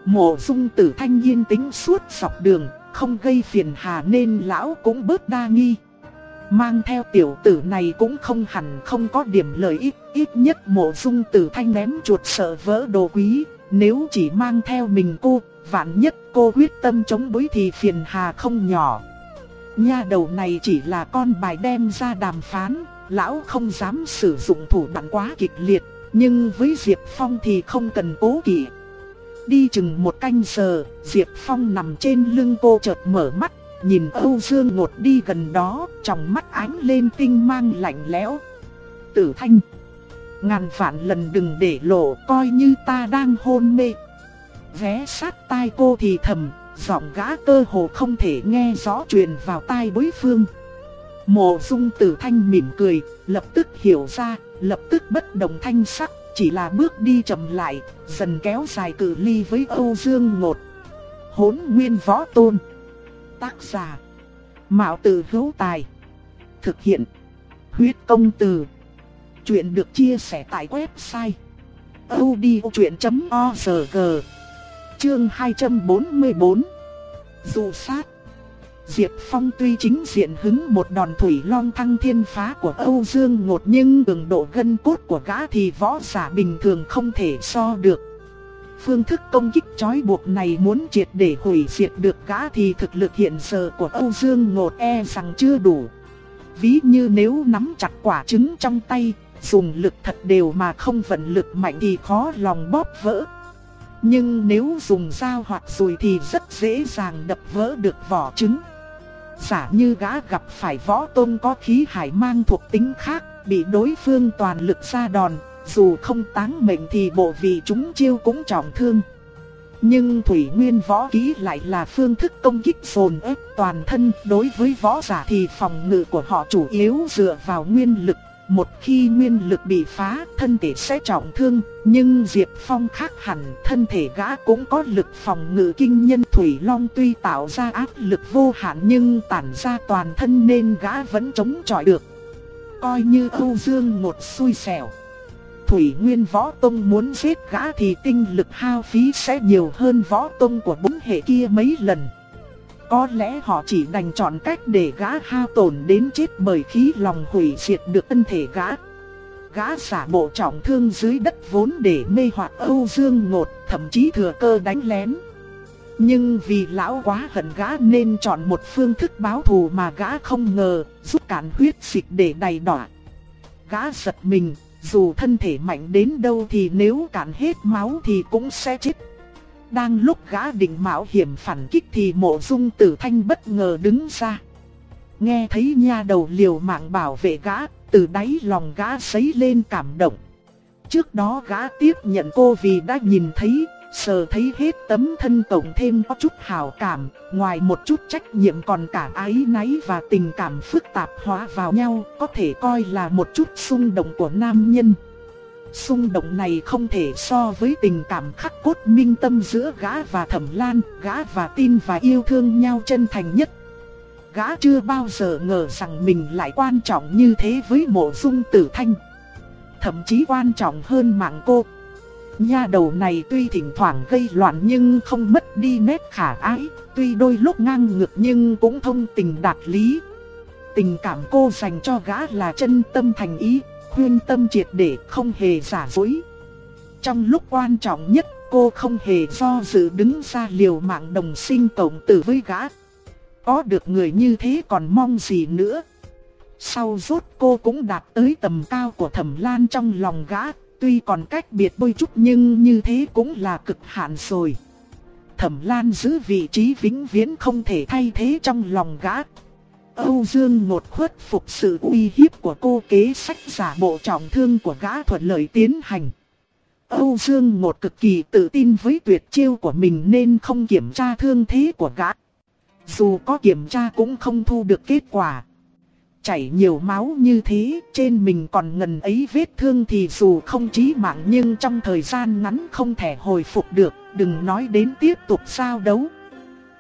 Mộ dung tử thanh yên tính suốt dọc đường, không gây phiền hà nên lão cũng bớt đa nghi. Mang theo tiểu tử này cũng không hẳn không có điểm lợi ích, ít nhất mộ dung tử thanh ném chuột sợ vỡ đồ quý, nếu chỉ mang theo mình cô, vạn nhất cô quyết tâm chống đối thì phiền hà không nhỏ. Nha đầu này chỉ là con bài đem ra đàm phán, lão không dám sử dụng thủ đoạn quá kịch liệt, nhưng với Diệp Phong thì không cần cố kỵ. Đi chừng một canh giờ, Diệp Phong nằm trên lưng cô chợt mở mắt, nhìn Âu Dương Ngột đi gần đó, trong mắt ánh lên tinh mang lạnh lẽo. Tử Thanh, ngàn vạn lần đừng để lộ coi như ta đang hôn mê. Vé sát tai cô thì thầm, giọng gã cơ hồ không thể nghe rõ truyền vào tai đối phương. Mộ dung tử thanh mỉm cười, lập tức hiểu ra, lập tức bất động thanh sắc, chỉ là bước đi chậm lại, dần kéo dài cự ly với Âu Dương Ngột. Hốn nguyên võ tôn. Tác giả. Mạo tử hữu tài. Thực hiện. Huyết công từ. Chuyện được chia sẻ tại website. odchuyện.org Chương 244 Dù sát Diệp Phong tuy chính diện hứng một đòn thủy long thăng thiên phá của Âu Dương Ngột nhưng cường độ gân cốt của gã thì võ giả bình thường không thể so được. Phương thức công kích chói buộc này muốn triệt để hủy diệt được gã thì thực lực hiện giờ của Âu Dương Ngột e rằng chưa đủ. Ví như nếu nắm chặt quả trứng trong tay, dùng lực thật đều mà không vận lực mạnh thì khó lòng bóp vỡ. Nhưng nếu dùng dao hoặc dùi thì rất dễ dàng đập vỡ được vỏ trứng. Giả như gã gặp phải võ tôn có khí hải mang thuộc tính khác, bị đối phương toàn lực ra đòn, dù không táng mệnh thì bộ vị chúng chiêu cũng trọng thương. Nhưng Thủy Nguyên võ ký lại là phương thức công kích dồn ép toàn thân, đối với võ giả thì phòng ngự của họ chủ yếu dựa vào nguyên lực. Một khi nguyên lực bị phá, thân thể sẽ trọng thương, nhưng Diệp Phong khác hẳn, thân thể gã cũng có lực phòng ngự kinh nhân Thủy Long tuy tạo ra áp lực vô hạn nhưng tản ra toàn thân nên gã vẫn chống chọi được. Coi như Âu Dương một xui xẻo. Thủy Nguyên Võ Tông muốn giết gã thì tinh lực hao phí sẽ nhiều hơn Võ Tông của bốn hệ kia mấy lần. Có lẽ họ chỉ đành chọn cách để gã hao tổn đến chết bởi khí lòng hủy diệt được thân thể gã. Gã giả bộ trọng thương dưới đất vốn để mê hoặc Âu Dương Ngột, thậm chí thừa cơ đánh lén. Nhưng vì lão quá hận gã nên chọn một phương thức báo thù mà gã không ngờ, giúp cản huyết dịch để đầy đọa. Gã giật mình, dù thân thể mạnh đến đâu thì nếu cạn hết máu thì cũng sẽ chết. Đang lúc gã định mạo hiểm phản kích thì mộ dung tử thanh bất ngờ đứng ra. Nghe thấy nha đầu liều mạng bảo vệ gã, từ đáy lòng gã sấy lên cảm động. Trước đó gã tiếp nhận cô vì đã nhìn thấy Sờ thấy hết tấm thân tổng thêm có chút hào cảm, ngoài một chút trách nhiệm còn cả ái náy và tình cảm phức tạp hóa vào nhau, có thể coi là một chút xung động của nam nhân. Xung động này không thể so với tình cảm khắc cốt minh tâm giữa gã và thẩm lan, gã và tin và yêu thương nhau chân thành nhất. Gã chưa bao giờ ngờ rằng mình lại quan trọng như thế với mộ dung tử thanh. Thậm chí quan trọng hơn mạng cô. Nha đầu này tuy thỉnh thoảng gây loạn nhưng không mất đi nét khả ái, tuy đôi lúc ngang ngược nhưng cũng thông tình đạt lý. Tình cảm cô dành cho gã là chân tâm thành ý, khuyên tâm triệt để không hề giả dối. Trong lúc quan trọng nhất, cô không hề do dự đứng ra liều mạng đồng sinh cộng tử với gã. Có được người như thế còn mong gì nữa. Sau rốt cô cũng đạt tới tầm cao của thẩm lan trong lòng gã, Tuy còn cách biệt bôi chút nhưng như thế cũng là cực hạn rồi. Thẩm Lan giữ vị trí vĩnh viễn không thể thay thế trong lòng gã. Âu Dương ngột khuất phục sự uy hiếp của cô kế sách giả bộ trọng thương của gã thuận lợi tiến hành. Âu Dương ngột cực kỳ tự tin với tuyệt chiêu của mình nên không kiểm tra thương thế của gã. Dù có kiểm tra cũng không thu được kết quả chảy nhiều máu như thế, trên mình còn ngần ấy vết thương thì dù không chí mạng nhưng trong thời gian ngắn không thể hồi phục được, đừng nói đến tiếp tục sao đấu.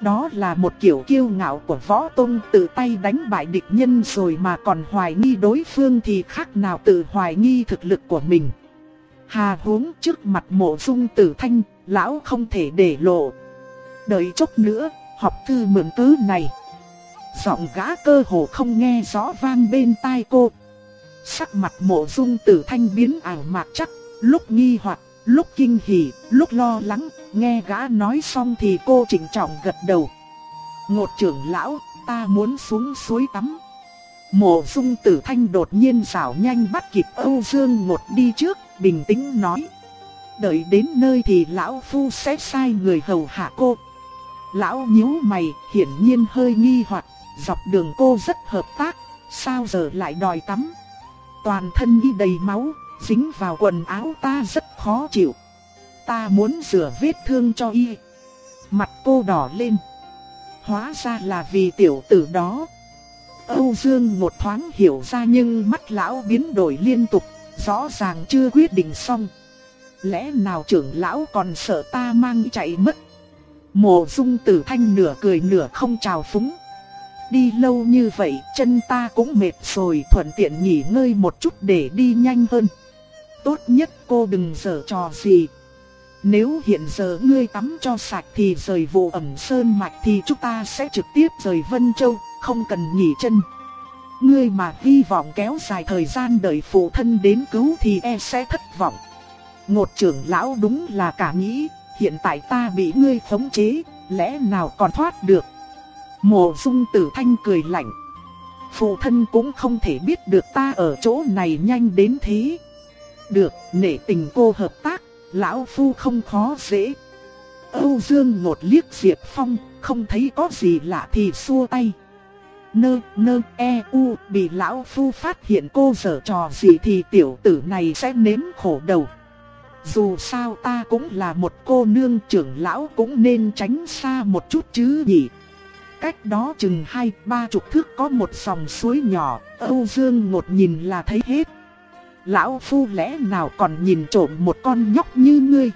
Đó là một kiểu kiêu ngạo của võ tôn tự tay đánh bại địch nhân rồi mà còn hoài nghi đối phương thì khác nào tự hoài nghi thực lực của mình. Hà huống trước mặt mộ dung tử thanh, lão không thể để lộ. Đợi chút nữa, học thư mượn tứ này. Giọng gã cơ hồ không nghe rõ vang bên tai cô. Sắc mặt mộ dung tử thanh biến ảo mạc chắc, lúc nghi hoặc, lúc kinh hỉ, lúc lo lắng, nghe gã nói xong thì cô chỉnh trọng gật đầu. Ngột trưởng lão, ta muốn xuống suối tắm. Mộ dung tử thanh đột nhiên xảo nhanh bắt kịp Âu Dương Ngột đi trước, bình tĩnh nói. Đợi đến nơi thì lão phu sẽ sai người hầu hạ cô. Lão nhíu mày, hiển nhiên hơi nghi hoặc Dọc đường cô rất hợp tác, sao giờ lại đòi tắm. Toàn thân y đầy máu, dính vào quần áo ta rất khó chịu. Ta muốn rửa vết thương cho y. Mặt cô đỏ lên. Hóa ra là vì tiểu tử đó. Âu Dương một thoáng hiểu ra nhưng mắt lão biến đổi liên tục, rõ ràng chưa quyết định xong. Lẽ nào trưởng lão còn sợ ta mang chạy mất? Mộ dung tử thanh nửa cười nửa không chào phúng. Đi lâu như vậy chân ta cũng mệt rồi thuận tiện nghỉ ngơi một chút để đi nhanh hơn. Tốt nhất cô đừng dở trò gì. Nếu hiện giờ ngươi tắm cho sạch thì rời vụ ẩm sơn mạch thì chúng ta sẽ trực tiếp rời Vân Châu, không cần nghỉ chân. Ngươi mà hy vọng kéo dài thời gian đợi phụ thân đến cứu thì e sẽ thất vọng. Ngột trưởng lão đúng là cả nghĩ, hiện tại ta bị ngươi khống chế, lẽ nào còn thoát được. Mộ dung tử thanh cười lạnh. Phụ thân cũng không thể biết được ta ở chỗ này nhanh đến thế. Được, nể tình cô hợp tác, lão phu không khó dễ. Âu Dương ngột liếc Diệp Phong, không thấy có gì lạ thì xua tay. Nơ, nơ, e, u, bị lão phu phát hiện cô dở trò gì thì tiểu tử này sẽ nếm khổ đầu. Dù sao ta cũng là một cô nương trưởng lão cũng nên tránh xa một chút chứ nhỉ. Cách đó chừng hai ba chục thước có một dòng suối nhỏ, Âu Dương ngột nhìn là thấy hết. Lão phu lẽ nào còn nhìn trộm một con nhóc như ngươi.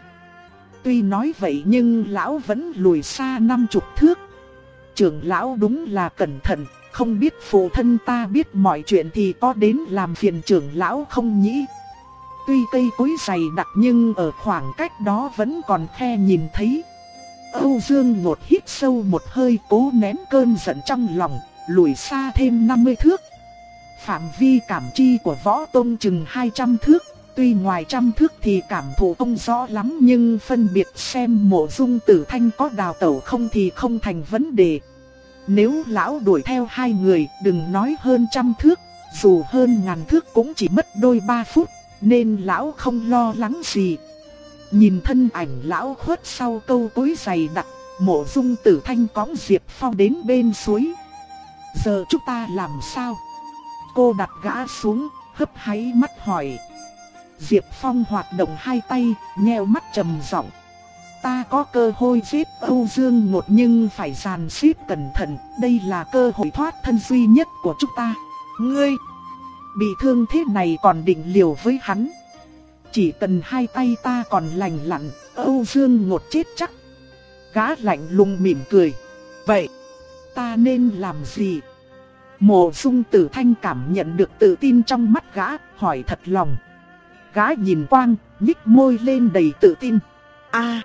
Tuy nói vậy nhưng lão vẫn lùi xa năm chục thước. Trưởng lão đúng là cẩn thận, không biết phụ thân ta biết mọi chuyện thì có đến làm phiền trưởng lão không nhỉ. Tuy cây cối dày đặc nhưng ở khoảng cách đó vẫn còn khe nhìn thấy. Âu Dương ngột hít sâu một hơi cố nén cơn giận trong lòng, lùi xa thêm 50 thước. Phạm vi cảm chi của võ tôn chừng 200 thước, tuy ngoài trăm thước thì cảm thụ ông rõ lắm nhưng phân biệt xem mộ dung tử thanh có đào tẩu không thì không thành vấn đề. Nếu lão đuổi theo hai người đừng nói hơn trăm thước, dù hơn ngàn thước cũng chỉ mất đôi ba phút, nên lão không lo lắng gì. Nhìn thân ảnh lão khuất sau câu cối dày đặc, mộ dung tử thanh cõng Diệp Phong đến bên suối. Giờ chúng ta làm sao? Cô đặt gã xuống, hấp háy mắt hỏi. Diệp Phong hoạt động hai tay, nheo mắt trầm giọng. Ta có cơ hội giết Âu Dương Ngột nhưng phải giàn xếp cẩn thận, đây là cơ hội thoát thân duy nhất của chúng ta. Ngươi, bị thương thế này còn định liều với hắn. Chỉ cần hai tay ta còn lành lặn, Âu Dương Ngột chết chắc. Gã lạnh lùng mỉm cười. Vậy, ta nên làm gì? Mộ dung tử thanh cảm nhận được tự tin trong mắt gã, hỏi thật lòng. Gã nhìn quang, nhích môi lên đầy tự tin. a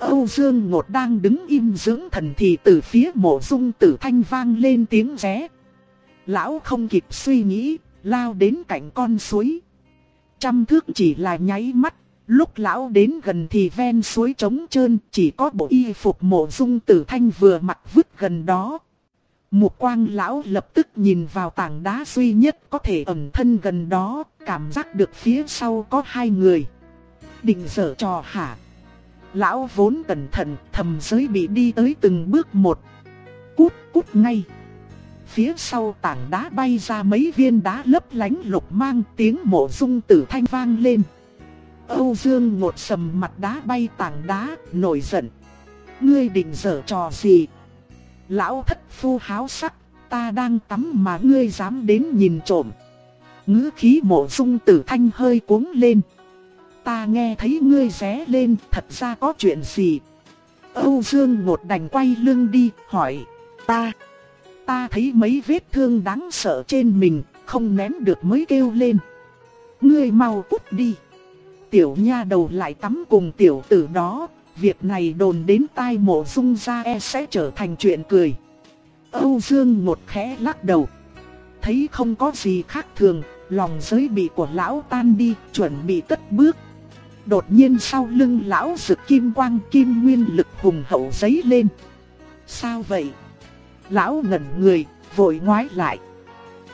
Âu Dương Ngột đang đứng im dưỡng thần thì từ phía mộ dung tử thanh vang lên tiếng ré. Lão không kịp suy nghĩ, lao đến cạnh con suối. Trăm thước chỉ là nháy mắt, lúc lão đến gần thì ven suối trống trơn, chỉ có bộ y phục mộ dung tử thanh vừa mặc vứt gần đó. Mục quang lão lập tức nhìn vào tảng đá duy nhất có thể ẩn thân gần đó, cảm giác được phía sau có hai người. Định dở trò hả? Lão vốn cẩn thận, thầm giới bị đi tới từng bước một. Cút, cút ngay. Phía sau tảng đá bay ra mấy viên đá lấp lánh lục mang tiếng mộ dung tử thanh vang lên. Âu Dương ngột sầm mặt đá bay tảng đá, nổi giận. Ngươi định dở trò gì? Lão thất phu háo sắc, ta đang tắm mà ngươi dám đến nhìn trộm. Ngữ khí mộ dung tử thanh hơi cuống lên. Ta nghe thấy ngươi ré lên, thật ra có chuyện gì? Âu Dương ngột đành quay lưng đi, hỏi. Ta, ta thấy mấy vết thương đáng sợ trên mình, không nén được mới kêu lên. Ngươi mau cút đi. Tiểu nha đầu lại tắm cùng tiểu tử đó, việc này đồn đến tai mộ dung ra e sẽ trở thành chuyện cười. Âu Dương một khẽ lắc đầu. Thấy không có gì khác thường, lòng giới bị của lão tan đi, chuẩn bị tất bước. Đột nhiên sau lưng lão rực kim quang kim nguyên lực hùng hậu giấy lên. Sao vậy? Lão ngẩn người, vội ngoái lại.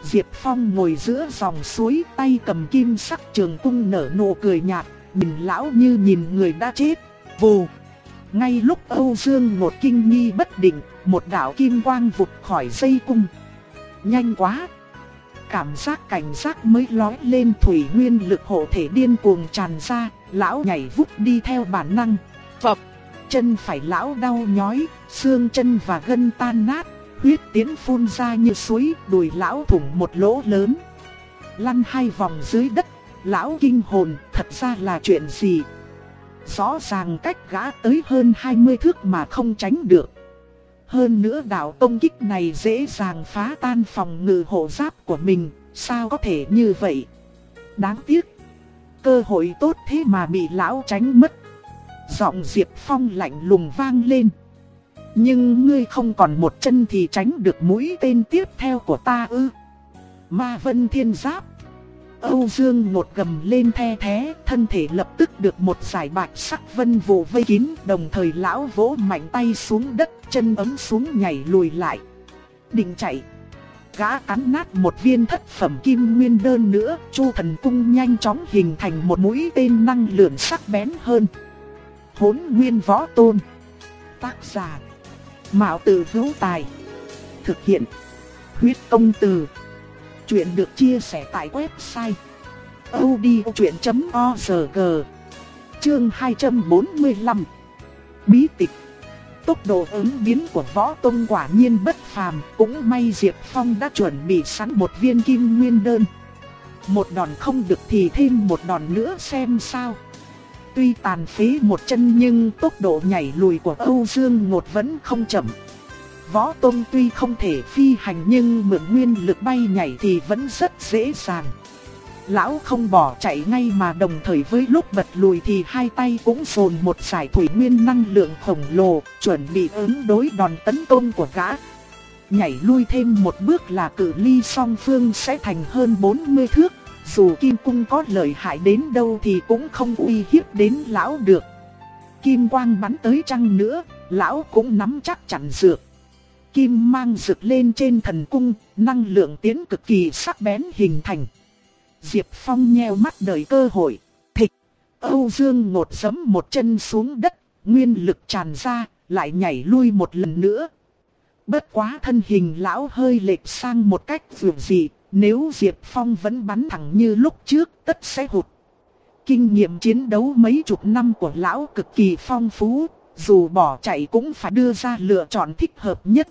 Diệp Phong ngồi giữa dòng suối tay cầm kim sắc trường cung nở nụ cười nhạt, nhìn lão như nhìn người đã chết. Vù! Ngay lúc Âu Dương một kinh nghi bất định, một đạo kim quang vụt khỏi dây cung. Nhanh quá! Cảm giác cảnh giác mới lói lên thủy nguyên lực hộ thể điên cuồng tràn ra, lão nhảy vút đi theo bản năng. Phập! Chân phải lão đau nhói, xương chân và gân tan nát, huyết tiến phun ra như suối, đùi lão thủng một lỗ lớn. Lăn hai vòng dưới đất, lão kinh hồn, thật ra là chuyện gì? Rõ ràng cách gã tới hơn 20 thước mà không tránh được. Hơn nữa đạo công kích này dễ dàng phá tan phòng ngự hộ giáp của mình, sao có thể như vậy? Đáng tiếc, cơ hội tốt thế mà bị lão tránh mất. Giọng Diệp Phong lạnh lùng vang lên. Nhưng ngươi không còn một chân thì tránh được mũi tên tiếp theo của ta ư. Ma Vân Thiên Giáp. Âu Dương một gầm lên the thế, thân thể lập tức được một giải bạch sắc vân vụ vây kín, đồng thời lão vỗ mạnh tay xuống đất, chân ấm xuống nhảy lùi lại. Định chạy. Gã cắn nát một viên thất phẩm kim nguyên đơn nữa, Chu Thần Cung nhanh chóng hình thành một mũi tên năng lượng sắc bén hơn. Hỗn Nguyên Võ Tôn. Tác giả: Mạo Tử Hữu Tài. Thực hiện: Huyết Công Từ. Chuyện được chia sẻ tại website odchuyện.org Chương 245 Bí tịch. Tốc độ ứng biến của võ tông quả nhiên bất phàm. Cũng may Diệp Phong đã chuẩn bị sẵn một viên kim nguyên đơn. Một đòn không được thì thêm một đòn nữa xem sao. Tuy tàn phế một chân nhưng tốc độ nhảy lùi của Âu Dương Ngột vẫn không chậm. Võ Tông tuy không thể phi hành nhưng mượn nguyên lực bay nhảy thì vẫn rất dễ dàng. Lão không bỏ chạy ngay mà đồng thời với lúc bật lùi thì hai tay cũng dồn một giải thủy nguyên năng lượng khổng lồ, chuẩn bị ứng đối đòn tấn công của gã. Nhảy lui thêm một bước là cự ly song phương sẽ thành hơn 40 thước, dù kim cung có lợi hại đến đâu thì cũng không uy hiếp đến lão được. Kim quang bắn tới chăng nữa, lão cũng nắm chắc chặn dược kim mang rực lên trên thần cung, năng lượng tiến cực kỳ sắc bén hình thành. Diệp Phong nheo mắt đợi cơ hội, thịch, Âu Dương ngột giấm một chân xuống đất, nguyên lực tràn ra, lại nhảy lui một lần nữa. Bất quá thân hình lão hơi lệch sang một cách vượt dị, nếu Diệp Phong vẫn bắn thẳng như lúc trước tất sẽ hụt. Kinh nghiệm chiến đấu mấy chục năm của lão cực kỳ phong phú, dù bỏ chạy cũng phải đưa ra lựa chọn thích hợp nhất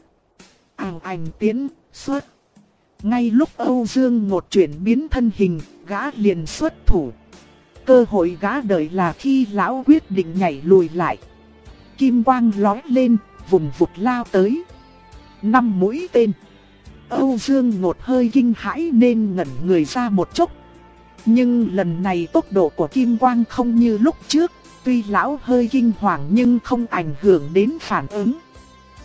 ảo ảnh tiến, xuất. Ngay lúc Âu Dương ngột chuyển biến thân hình, gã liền xuất thủ. Cơ hội gã đợi là khi lão quyết định nhảy lùi lại. Kim quang lói lên, vùng vụt lao tới. Năm mũi tên. Âu Dương ngột hơi kinh hãi nên ngẩn người ra một chút. Nhưng lần này tốc độ của Kim Quang không như lúc trước, tuy lão hơi kinh hoàng nhưng không ảnh hưởng đến phản ứng.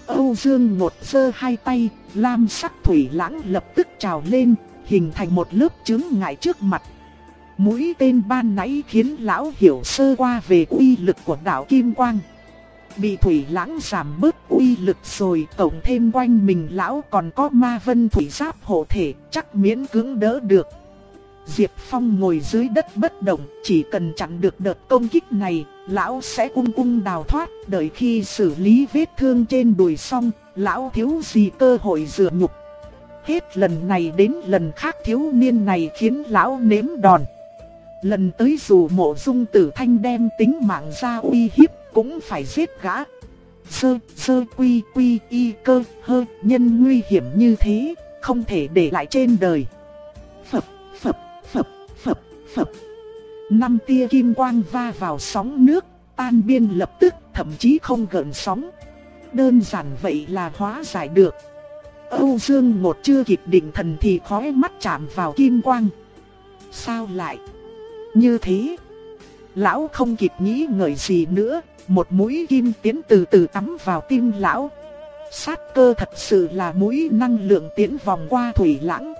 Âu Dương một sơ hai tay, lam sắc thủy lãng lập tức trào lên, hình thành một lớp chứng ngại trước mặt. Mũi tên ban nãy khiến lão hiểu sơ qua về uy lực của đạo Kim Quang. Bị thủy lãng giảm bớt uy lực rồi cộng thêm quanh mình lão còn có ma vân thủy giáp hộ thể chắc miễn cưỡng đỡ được. Diệp Phong ngồi dưới đất bất động, chỉ cần chặn được đợt công kích này, lão sẽ ung ung đào thoát, đợi khi xử lý vết thương trên đùi xong, lão thiếu gì cơ hội rửa nhục. Hết lần này đến lần khác thiếu niên này khiến lão nếm đòn. Lần tới dù mộ dung tử thanh đem tính mạng ra uy hiếp, cũng phải giết gã. Sơ, sơ quy quy y cơ, hơ, nhân nguy hiểm như thế, không thể để lại trên đời. Phập, phập, phập, phập, phập. Năm tia kim quang va vào sóng nước, tan biên lập tức, thậm chí không gần sóng. Đơn giản vậy là hóa giải được. Âu Dương một chưa kịp định thần thì khóe mắt chạm vào kim quang. Sao lại? Như thế. Lão không kịp nghĩ ngợi gì nữa, một mũi kim tiến từ từ tắm vào tim lão. Sát cơ thật sự là mũi năng lượng tiến vòng qua thủy lãng.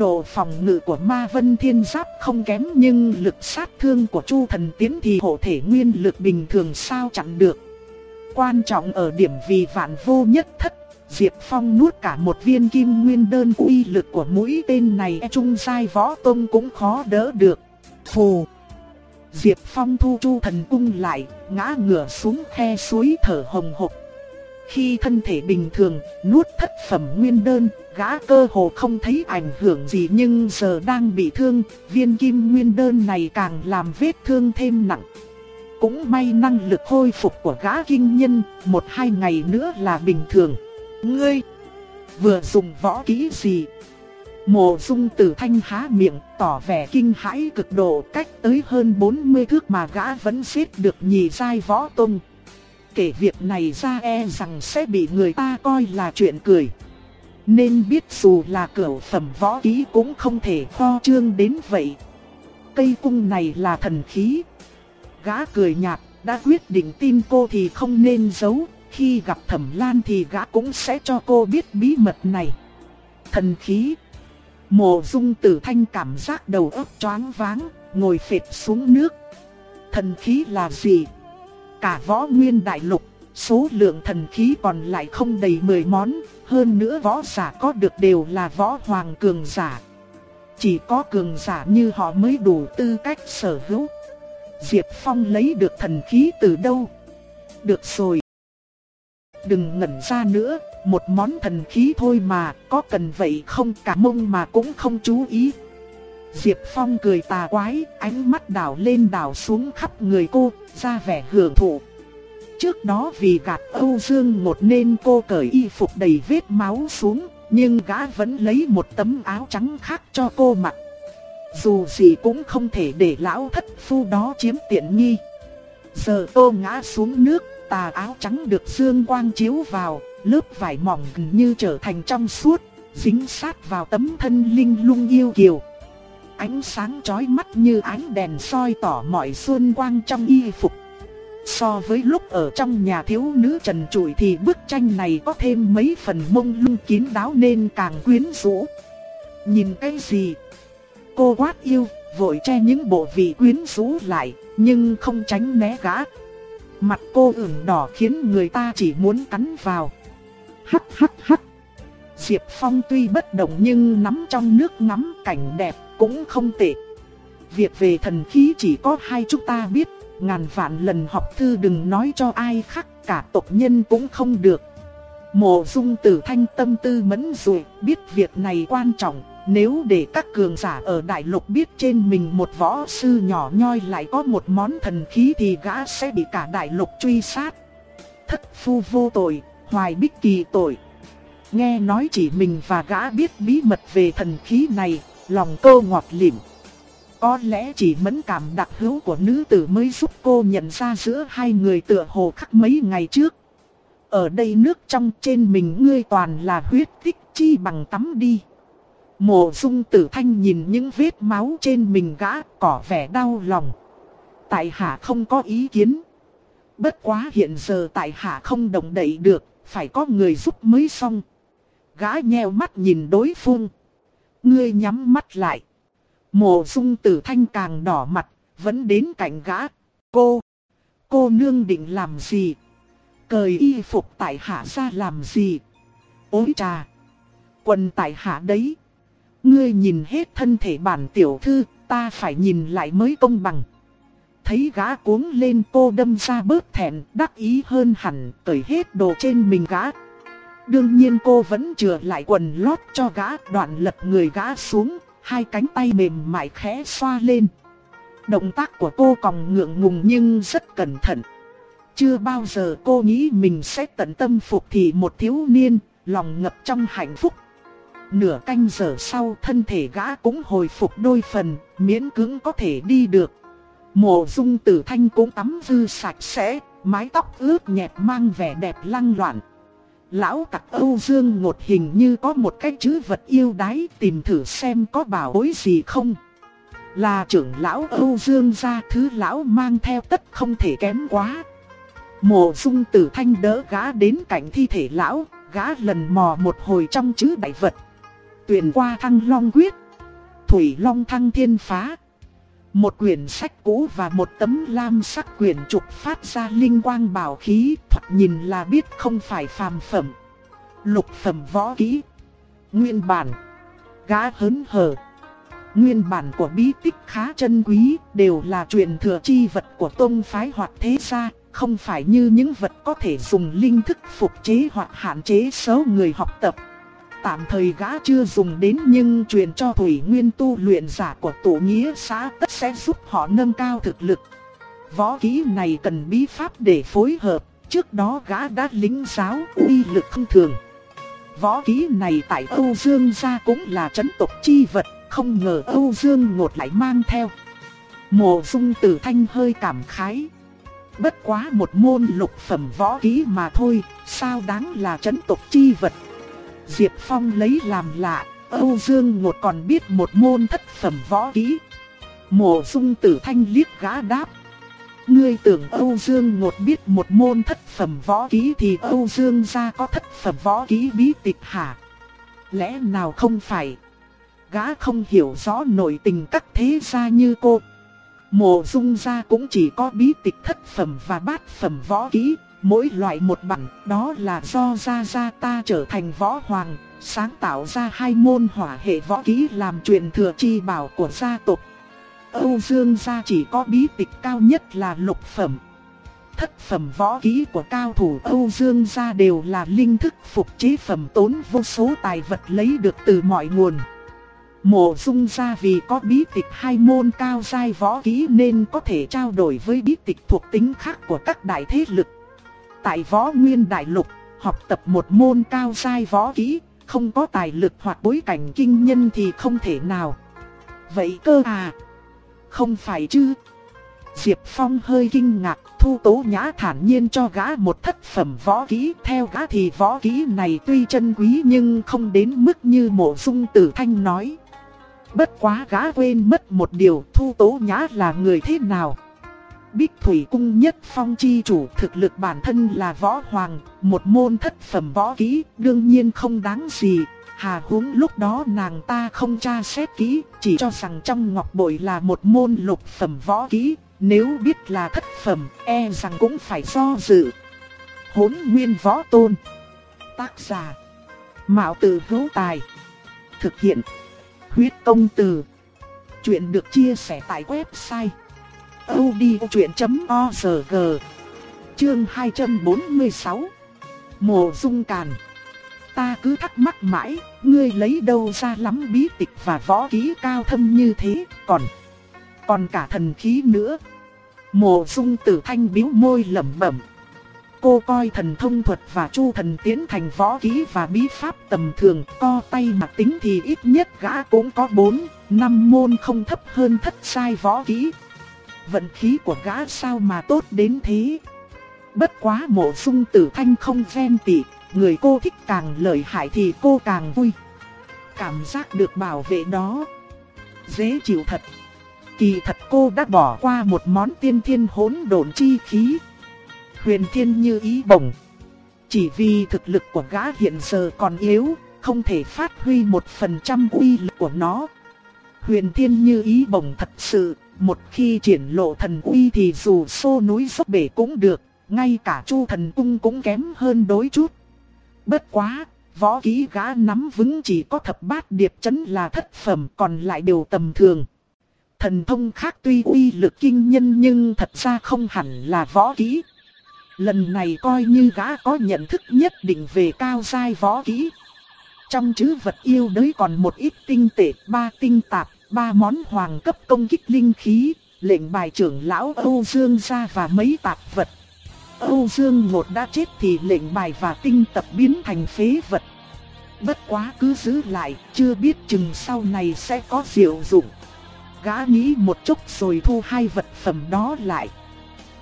Độ phòng ngự của ma vân thiên giáp không kém nhưng lực sát thương của chu thần tiến thì hộ thể nguyên lực bình thường sao chặn được. Quan trọng ở điểm vì vạn vô nhất thất, Diệp Phong nuốt cả một viên kim nguyên đơn uy lực của mũi tên này e trung sai võ tông cũng khó đỡ được. Phù! Diệp Phong thu chu thần cung lại, ngã ngửa xuống khe suối thở hồng hộc. Khi thân thể bình thường, nuốt thất phẩm nguyên đơn, gã cơ hồ không thấy ảnh hưởng gì nhưng giờ đang bị thương, viên kim nguyên đơn này càng làm vết thương thêm nặng. Cũng may năng lực hồi phục của gã kinh nhân, một hai ngày nữa là bình thường. Ngươi, vừa dùng võ kỹ gì? Mộ dung tử thanh há miệng, tỏ vẻ kinh hãi cực độ cách tới hơn 40 thước mà gã vẫn xếp được nhì giai võ tung. Kể việc này ra e rằng sẽ bị người ta coi là chuyện cười. Nên biết dù là cửu phẩm võ kỹ cũng không thể kho trương đến vậy. Cây cung này là thần khí. Gã cười nhạt, đã quyết định tin cô thì không nên giấu, khi gặp Thẩm Lan thì gã cũng sẽ cho cô biết bí mật này. Thần khí Mộ dung tử thanh cảm giác đầu óc choáng váng, ngồi phệt xuống nước. Thần khí là gì? Cả võ nguyên đại lục, số lượng thần khí còn lại không đầy 10 món, hơn nữa võ giả có được đều là võ hoàng cường giả. Chỉ có cường giả như họ mới đủ tư cách sở hữu. Diệp Phong lấy được thần khí từ đâu? Được rồi. Đừng ngẩn ra nữa, một món thần khí thôi mà, có cần vậy không cả mông mà cũng không chú ý. Diệp Phong cười tà quái, ánh mắt đảo lên đảo xuống khắp người cô, ra vẻ hưởng thụ. Trước đó vì gạt Âu Dương một nên cô cởi y phục đầy vết máu xuống, nhưng gã vẫn lấy một tấm áo trắng khác cho cô mặc. Dù gì cũng không thể để lão thất phu đó chiếm tiện nghi. Giờ cô ngã xuống nước, tà áo trắng được dương quang chiếu vào, lớp vải mỏng như trở thành trong suốt, dính sát vào tấm thân linh lung yêu kiều. Ánh sáng chói mắt như ánh đèn soi tỏ mọi xuân quang trong y phục. So với lúc ở trong nhà thiếu nữ trần trụi thì bức tranh này có thêm mấy phần mông lung kín đáo nên càng quyến rũ. Nhìn cái gì? Cô quát yêu, vội che những bộ vị quyến rũ lại, nhưng không tránh né gã. Mặt cô ửng đỏ khiến người ta chỉ muốn cắn vào. Hắt hắt hắt. Diệp Phong tuy bất động nhưng nắm trong nước ngắm cảnh đẹp cũng không tệ. Việc về thần khí chỉ có hai chúng ta biết, ngàn vạn lần học thư đừng nói cho ai khác, cả tộc nhân cũng không được. Mộ dung tử thanh tâm tư mẫn rồi, biết việc này quan trọng, nếu để các cường giả ở đại lục biết trên mình một võ sư nhỏ nhoi lại có một món thần khí thì gã sẽ bị cả đại lục truy sát. Thất phu vô tội, hoài bích kỳ tội. Nghe nói chỉ mình và gã biết bí mật về thần khí này, lòng cô ngọt lịm. Có lẽ chỉ mẫn cảm đặc hữu của nữ tử mới giúp cô nhận ra giữa hai người tựa hồ khắc mấy ngày trước. Ở đây nước trong trên mình ngươi toàn là huyết tích chi bằng tắm đi. Mộ dung tử thanh nhìn những vết máu trên mình gã cỏ vẻ đau lòng. Tại hạ không có ý kiến. Bất quá hiện giờ tại hạ không động đậy được, phải có người giúp mới xong. Gã nheo mắt nhìn đối phương. Ngươi nhắm mắt lại. Mộ dung tử thanh càng đỏ mặt, vẫn đến cạnh gã. Cô, cô nương định làm gì? Cởi y phục tại hạ ra làm gì? Ôi trà, quần tại hạ đấy. Ngươi nhìn hết thân thể bản tiểu thư, ta phải nhìn lại mới công bằng. Thấy gã cuống lên cô đâm ra bớt thẹn, đắc ý hơn hẳn, cởi hết đồ trên mình gã. Đương nhiên cô vẫn chừa lại quần lót cho gã, đoạn lật người gã xuống, hai cánh tay mềm mại khẽ xoa lên. Động tác của cô còn ngượng ngùng nhưng rất cẩn thận. Chưa bao giờ cô nghĩ mình sẽ tận tâm phục thì một thiếu niên, lòng ngập trong hạnh phúc. Nửa canh giờ sau thân thể gã cũng hồi phục đôi phần, miễn cưỡng có thể đi được. Mộ dung tử thanh cũng tắm dư sạch sẽ, mái tóc ướt nhẹp mang vẻ đẹp lăng loạn. Lão tặc Âu Dương ngột hình như có một cái chữ vật yêu đái tìm thử xem có bảo bối gì không. Là trưởng lão Âu Dương gia thứ lão mang theo tất không thể kém quá. Mộ dung tử thanh đỡ gã đến cạnh thi thể lão, gã lần mò một hồi trong chữ đại vật. Tuyển qua thăng long quyết, thủy long thăng thiên phá. Một quyển sách cũ và một tấm lam sắc quyển trục phát ra linh quang bảo khí, thoạt nhìn là biết không phải phàm phẩm. Lục phẩm võ kỹ. Nguyên bản. Gã hớn hở. Nguyên bản của bí tích khá chân quý, đều là truyền thừa chi vật của tôn phái hoặc thế gia, không phải như những vật có thể dùng linh thức phục chế hoặc hạn chế số người học tập. Tạm thời gã chưa dùng đến nhưng truyền cho Thủy Nguyên tu luyện giả của tổ nghĩa xã tất sẽ giúp họ nâng cao thực lực. Võ kỹ này cần bí pháp để phối hợp, trước đó gã đã lính giáo uy lực không thường. Võ kỹ này tại Âu Dương gia cũng là chấn tộc chi vật, không ngờ Âu Dương ngột lại mang theo. Mộ dung tử thanh hơi cảm khái. Bất quá một môn lục phẩm võ kỹ mà thôi, sao đáng là chấn tộc chi vật. Diệp Phong lấy làm lạ, Âu Dương Ngột còn biết một môn thất phẩm võ kỹ. Mộ dung tử thanh liếc gã đáp. Ngươi tưởng Âu Dương Ngột biết một môn thất phẩm võ kỹ thì Âu Dương gia có thất phẩm võ kỹ bí tịch hả? Lẽ nào không phải? Gã không hiểu rõ nội tình các thế gia như cô. Mộ dung gia cũng chỉ có bí tịch thất phẩm và bát phẩm võ kỹ, mỗi loại một bản, đó là do gia gia ta trở thành võ hoàng, sáng tạo ra hai môn hỏa hệ võ kỹ làm truyền thừa chi bảo của gia tộc. Âu Dương gia chỉ có bí tịch cao nhất là lục phẩm. Thất phẩm võ kỹ của cao thủ Âu Dương gia đều là linh thức phục chế phẩm tốn vô số tài vật lấy được từ mọi nguồn. Mộ dung gia vì có bí tịch hai môn cao giai võ kỹ nên có thể trao đổi với bí tịch thuộc tính khác của các đại thế lực. Tại võ nguyên đại lục, học tập một môn cao giai võ kỹ, không có tài lực hoặc bối cảnh kinh nhân thì không thể nào. Vậy cơ à? Không phải chứ? Diệp Phong hơi kinh ngạc, thu tố nhã thản nhiên cho gã một thất phẩm võ kỹ. Theo gã thì võ kỹ này tuy chân quý nhưng không đến mức như mộ dung tử thanh nói. Bất quá gã quên mất một điều thu tố nhã là người thế nào. Bích Thủy Cung nhất phong chi chủ thực lực bản thân là võ hoàng, một môn thất phẩm võ kỹ đương nhiên không đáng gì. Hà huống lúc đó nàng ta không tra xét kỹ, chỉ cho rằng trong ngọc bội là một môn lục phẩm võ kỹ, nếu biết là thất phẩm, e rằng cũng phải do dự. Hốn nguyên võ tôn Tác giả Mạo tử hữu tài Thực hiện Huyết công từ. Chuyện được chia sẻ tại website audiochuyện.org. Chương 246. Mộ Dung Càn. Ta cứ thắc mắc mãi, ngươi lấy đâu ra lắm bí tịch và võ kỹ cao thâm như thế, còn còn cả thần khí nữa. Mộ Dung Tử Thanh biếu môi lẩm bẩm. Cô coi thần thông thuật và chu thần tiến thành võ kỹ và bí pháp tầm thường, co tay mà tính thì ít nhất gã cũng có 4, 5 môn không thấp hơn thất sai võ kỹ. Vận khí của gã sao mà tốt đến thế? Bất quá mộ dung tử thanh không ven tị, người cô thích càng lợi hại thì cô càng vui. Cảm giác được bảo vệ đó, dễ chịu thật. Kỳ thật cô đã bỏ qua một món tiên thiên hỗn độn chi khí huyền thiên như ý bổng. Chỉ vì thực lực của gã hiện giờ còn yếu, không thể phát huy một phần trăm uy lực của nó. Huyền thiên như ý bổng thật sự, một khi triển lộ thần uy thì dù xô núi dốc bể cũng được, ngay cả chu thần cung cũng kém hơn đối chút. Bất quá, võ kỹ gã nắm vững chỉ có thập bát điệp chấn là thất phẩm còn lại đều tầm thường. Thần thông khác tuy uy lực kinh nhân nhưng thật ra không hẳn là võ kỹ. Lần này coi như gã có nhận thức nhất định về cao giai võ kỹ. Trong chữ vật yêu đới còn một ít tinh tệ, ba tinh tạp, ba món hoàng cấp công kích linh khí, lệnh bài trưởng lão Âu Dương ra và mấy tạp vật. Âu Dương một đã chết thì lệnh bài và tinh tập biến thành phế vật. Bất quá cứ giữ lại, chưa biết chừng sau này sẽ có diệu dụng. Gã nghĩ một chút rồi thu hai vật phẩm đó lại.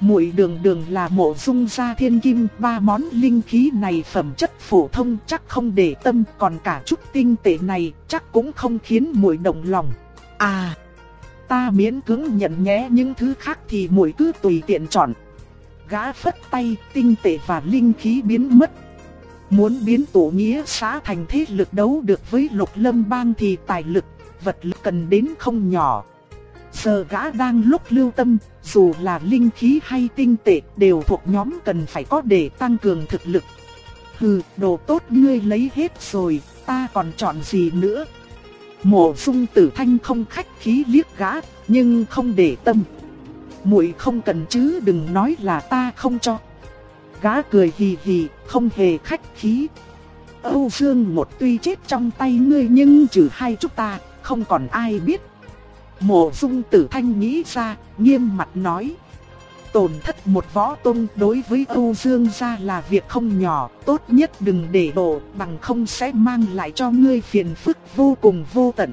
Muội đường đường là mộ dung gia thiên kim, ba món linh khí này phẩm chất phổ thông chắc không để tâm, còn cả chút tinh tệ này chắc cũng không khiến muội động lòng. À, ta miễn cưỡng nhận nhé những thứ khác thì muội cứ tùy tiện chọn. Gã phất tay, tinh tệ và linh khí biến mất. Muốn biến tổ nghĩa xã thành thế lực đấu được với lục lâm bang thì tài lực, vật lực cần đến không nhỏ. Giờ gã đang lúc lưu tâm, dù là linh khí hay tinh tệ đều thuộc nhóm cần phải có để tăng cường thực lực. Hừ, đồ tốt ngươi lấy hết rồi, ta còn chọn gì nữa? Mộ dung tử thanh không khách khí liếc gã, nhưng không để tâm. muội không cần chứ đừng nói là ta không cho. Gã cười hì hì, không hề khách khí. Âu Dương một tuy chết trong tay ngươi nhưng trừ hai chúng ta, không còn ai biết. Mộ dung tử thanh nghĩ ra, nghiêm mặt nói. Tổn thất một võ tôn đối với Âu Dương gia là việc không nhỏ, tốt nhất đừng để đổ, bằng không sẽ mang lại cho ngươi phiền phức vô cùng vô tận.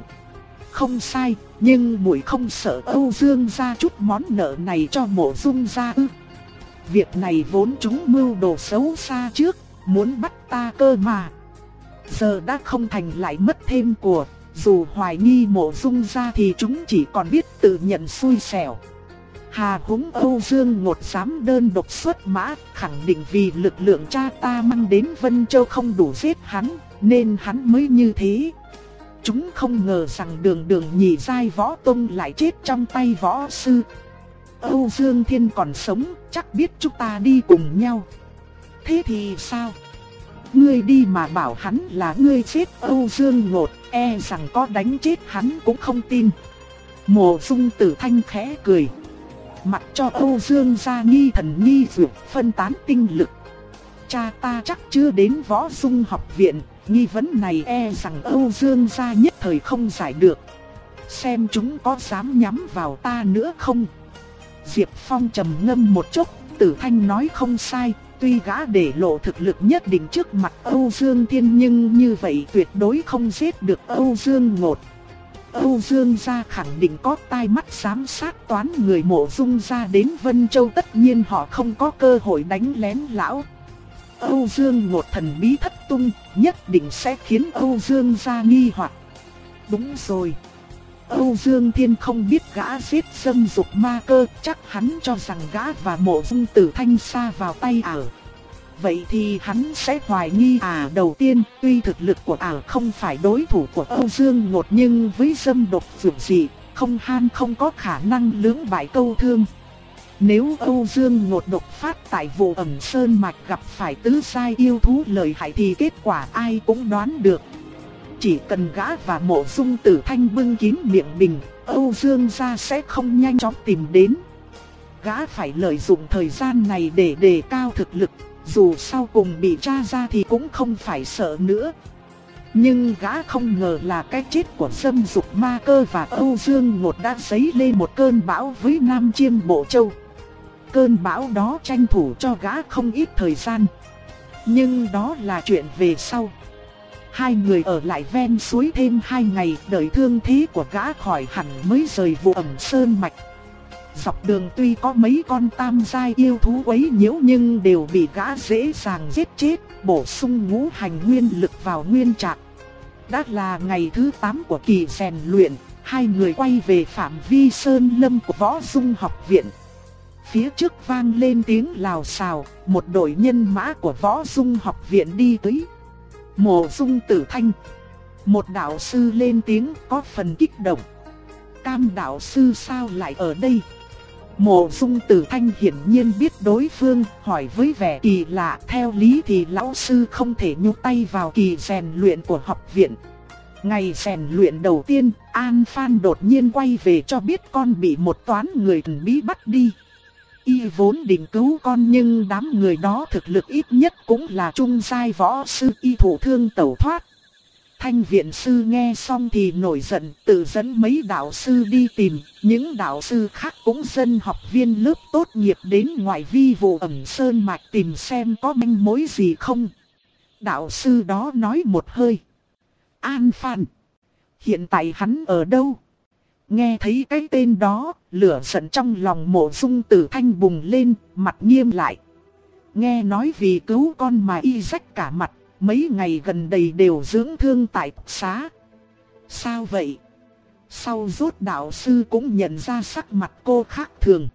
Không sai, nhưng muội không sợ Âu Dương gia chút món nợ này cho mộ dung gia ư. Việc này vốn chúng mưu đồ xấu xa trước, muốn bắt ta cơ mà. Giờ đã không thành lại mất thêm của, dù hoài nghi mộ dung gia thì chúng chỉ còn biết tự nhận xui xẻo. Hà húng Âu Dương ngột dám đơn độc xuất mã, khẳng định vì lực lượng cha ta mang đến Vân Châu không đủ giết hắn, nên hắn mới như thế. Chúng không ngờ rằng đường đường nhị giai võ tông lại chết trong tay võ sư. Âu Dương Thiên còn sống, chắc biết chúng ta đi cùng nhau. Thế thì sao? Ngươi đi mà bảo hắn là ngươi chết Âu Dương Ngột, e rằng có đánh chết hắn cũng không tin. Mộ dung tử thanh khẽ cười. Mặc cho Âu Dương gia nghi thần nghi dược phân tán tinh lực. Cha ta chắc chưa đến võ dung học viện, nghi vấn này e rằng Âu Dương gia nhất thời không giải được. Xem chúng có dám nhắm vào ta nữa không? Diệp Phong trầm ngâm một chút, Tử Thanh nói không sai, tuy gã để lộ thực lực nhất định trước mặt Âu Dương Thiên nhưng như vậy tuyệt đối không giết được Âu Dương Ngột. Âu Dương gia khẳng định có tai mắt giám sát toán người mộ dung gia đến Vân Châu tất nhiên họ không có cơ hội đánh lén lão. Âu Dương một thần bí thất tung, nhất định sẽ khiến Âu Dương gia nghi hoặc. Đúng rồi. Âu Dương Thiên không biết gã giết xâm dục ma cơ, chắc hắn cho rằng gã và mộ dung tử thanh xa vào tay ả. Vậy thì hắn sẽ hoài nghi à đầu tiên, tuy thực lực của ả không phải đối thủ của Âu Dương Ngột nhưng với dâm độc dưỡng dị, không han không có khả năng lưỡng bại câu thương. Nếu Âu Dương ngột độc phát tại vụ ẩm sơn mạch gặp phải tứ sai yêu thú lợi hại thì kết quả ai cũng đoán được. Chỉ cần gã và mộ dung tử thanh bưng kín miệng bình, Âu Dương gia sẽ không nhanh chóng tìm đến. Gã phải lợi dụng thời gian này để đề cao thực lực, dù sau cùng bị tra ra thì cũng không phải sợ nữa. Nhưng gã không ngờ là cái chết của Sâm Dục Ma Cơ và Âu Dương Ngột đã giấy lên một cơn bão với Nam Chiêm Bộ Châu cơn bão đó tranh thủ cho gã không ít thời gian. Nhưng đó là chuyện về sau. Hai người ở lại ven suối thêm hai ngày, đợi thương thế của gã khỏi hẳn mới rời vụ ẩm sơn mạch. Dọc đường tuy có mấy con tam giai yêu thú quấy nhiễu nhưng đều bị gã dễ dàng giết chết, bổ sung ngũ hành nguyên lực vào nguyên trạng. Đã là ngày thứ 8 của kỳ rèn luyện, hai người quay về phạm vi sơn lâm của võ dung học viện. Phía trước vang lên tiếng lào xào, một đội nhân mã của võ dung học viện đi tới. Mộ dung tử thanh. Một đạo sư lên tiếng có phần kích động. Cam đạo sư sao lại ở đây? Mộ dung tử thanh hiển nhiên biết đối phương, hỏi với vẻ kỳ lạ. Theo lý thì lão sư không thể nhúc tay vào kỳ rèn luyện của học viện. Ngày rèn luyện đầu tiên, An Phan đột nhiên quay về cho biết con bị một toán người thần bí bắt đi. Y vốn định cứu con nhưng đám người đó thực lực ít nhất cũng là trung giai võ sư y thủ thương tẩu thoát. Thanh viện sư nghe xong thì nổi giận, tự dẫn mấy đạo sư đi tìm, những đạo sư khác cũng dân học viên lớp tốt nghiệp đến ngoại vi vụ ẩm sơn mạch tìm xem có manh mối gì không. Đạo sư đó nói một hơi. An Phan. Hiện tại hắn ở đâu? Nghe thấy cái tên đó, lửa giận trong lòng mộ dung tử thanh bùng lên, mặt nghiêm lại. Nghe nói vì cứu con mà y rách cả mặt, mấy ngày gần đây đều dưỡng thương tại xá. Sao vậy? Sau rốt đạo sư cũng nhận ra sắc mặt cô khác thường.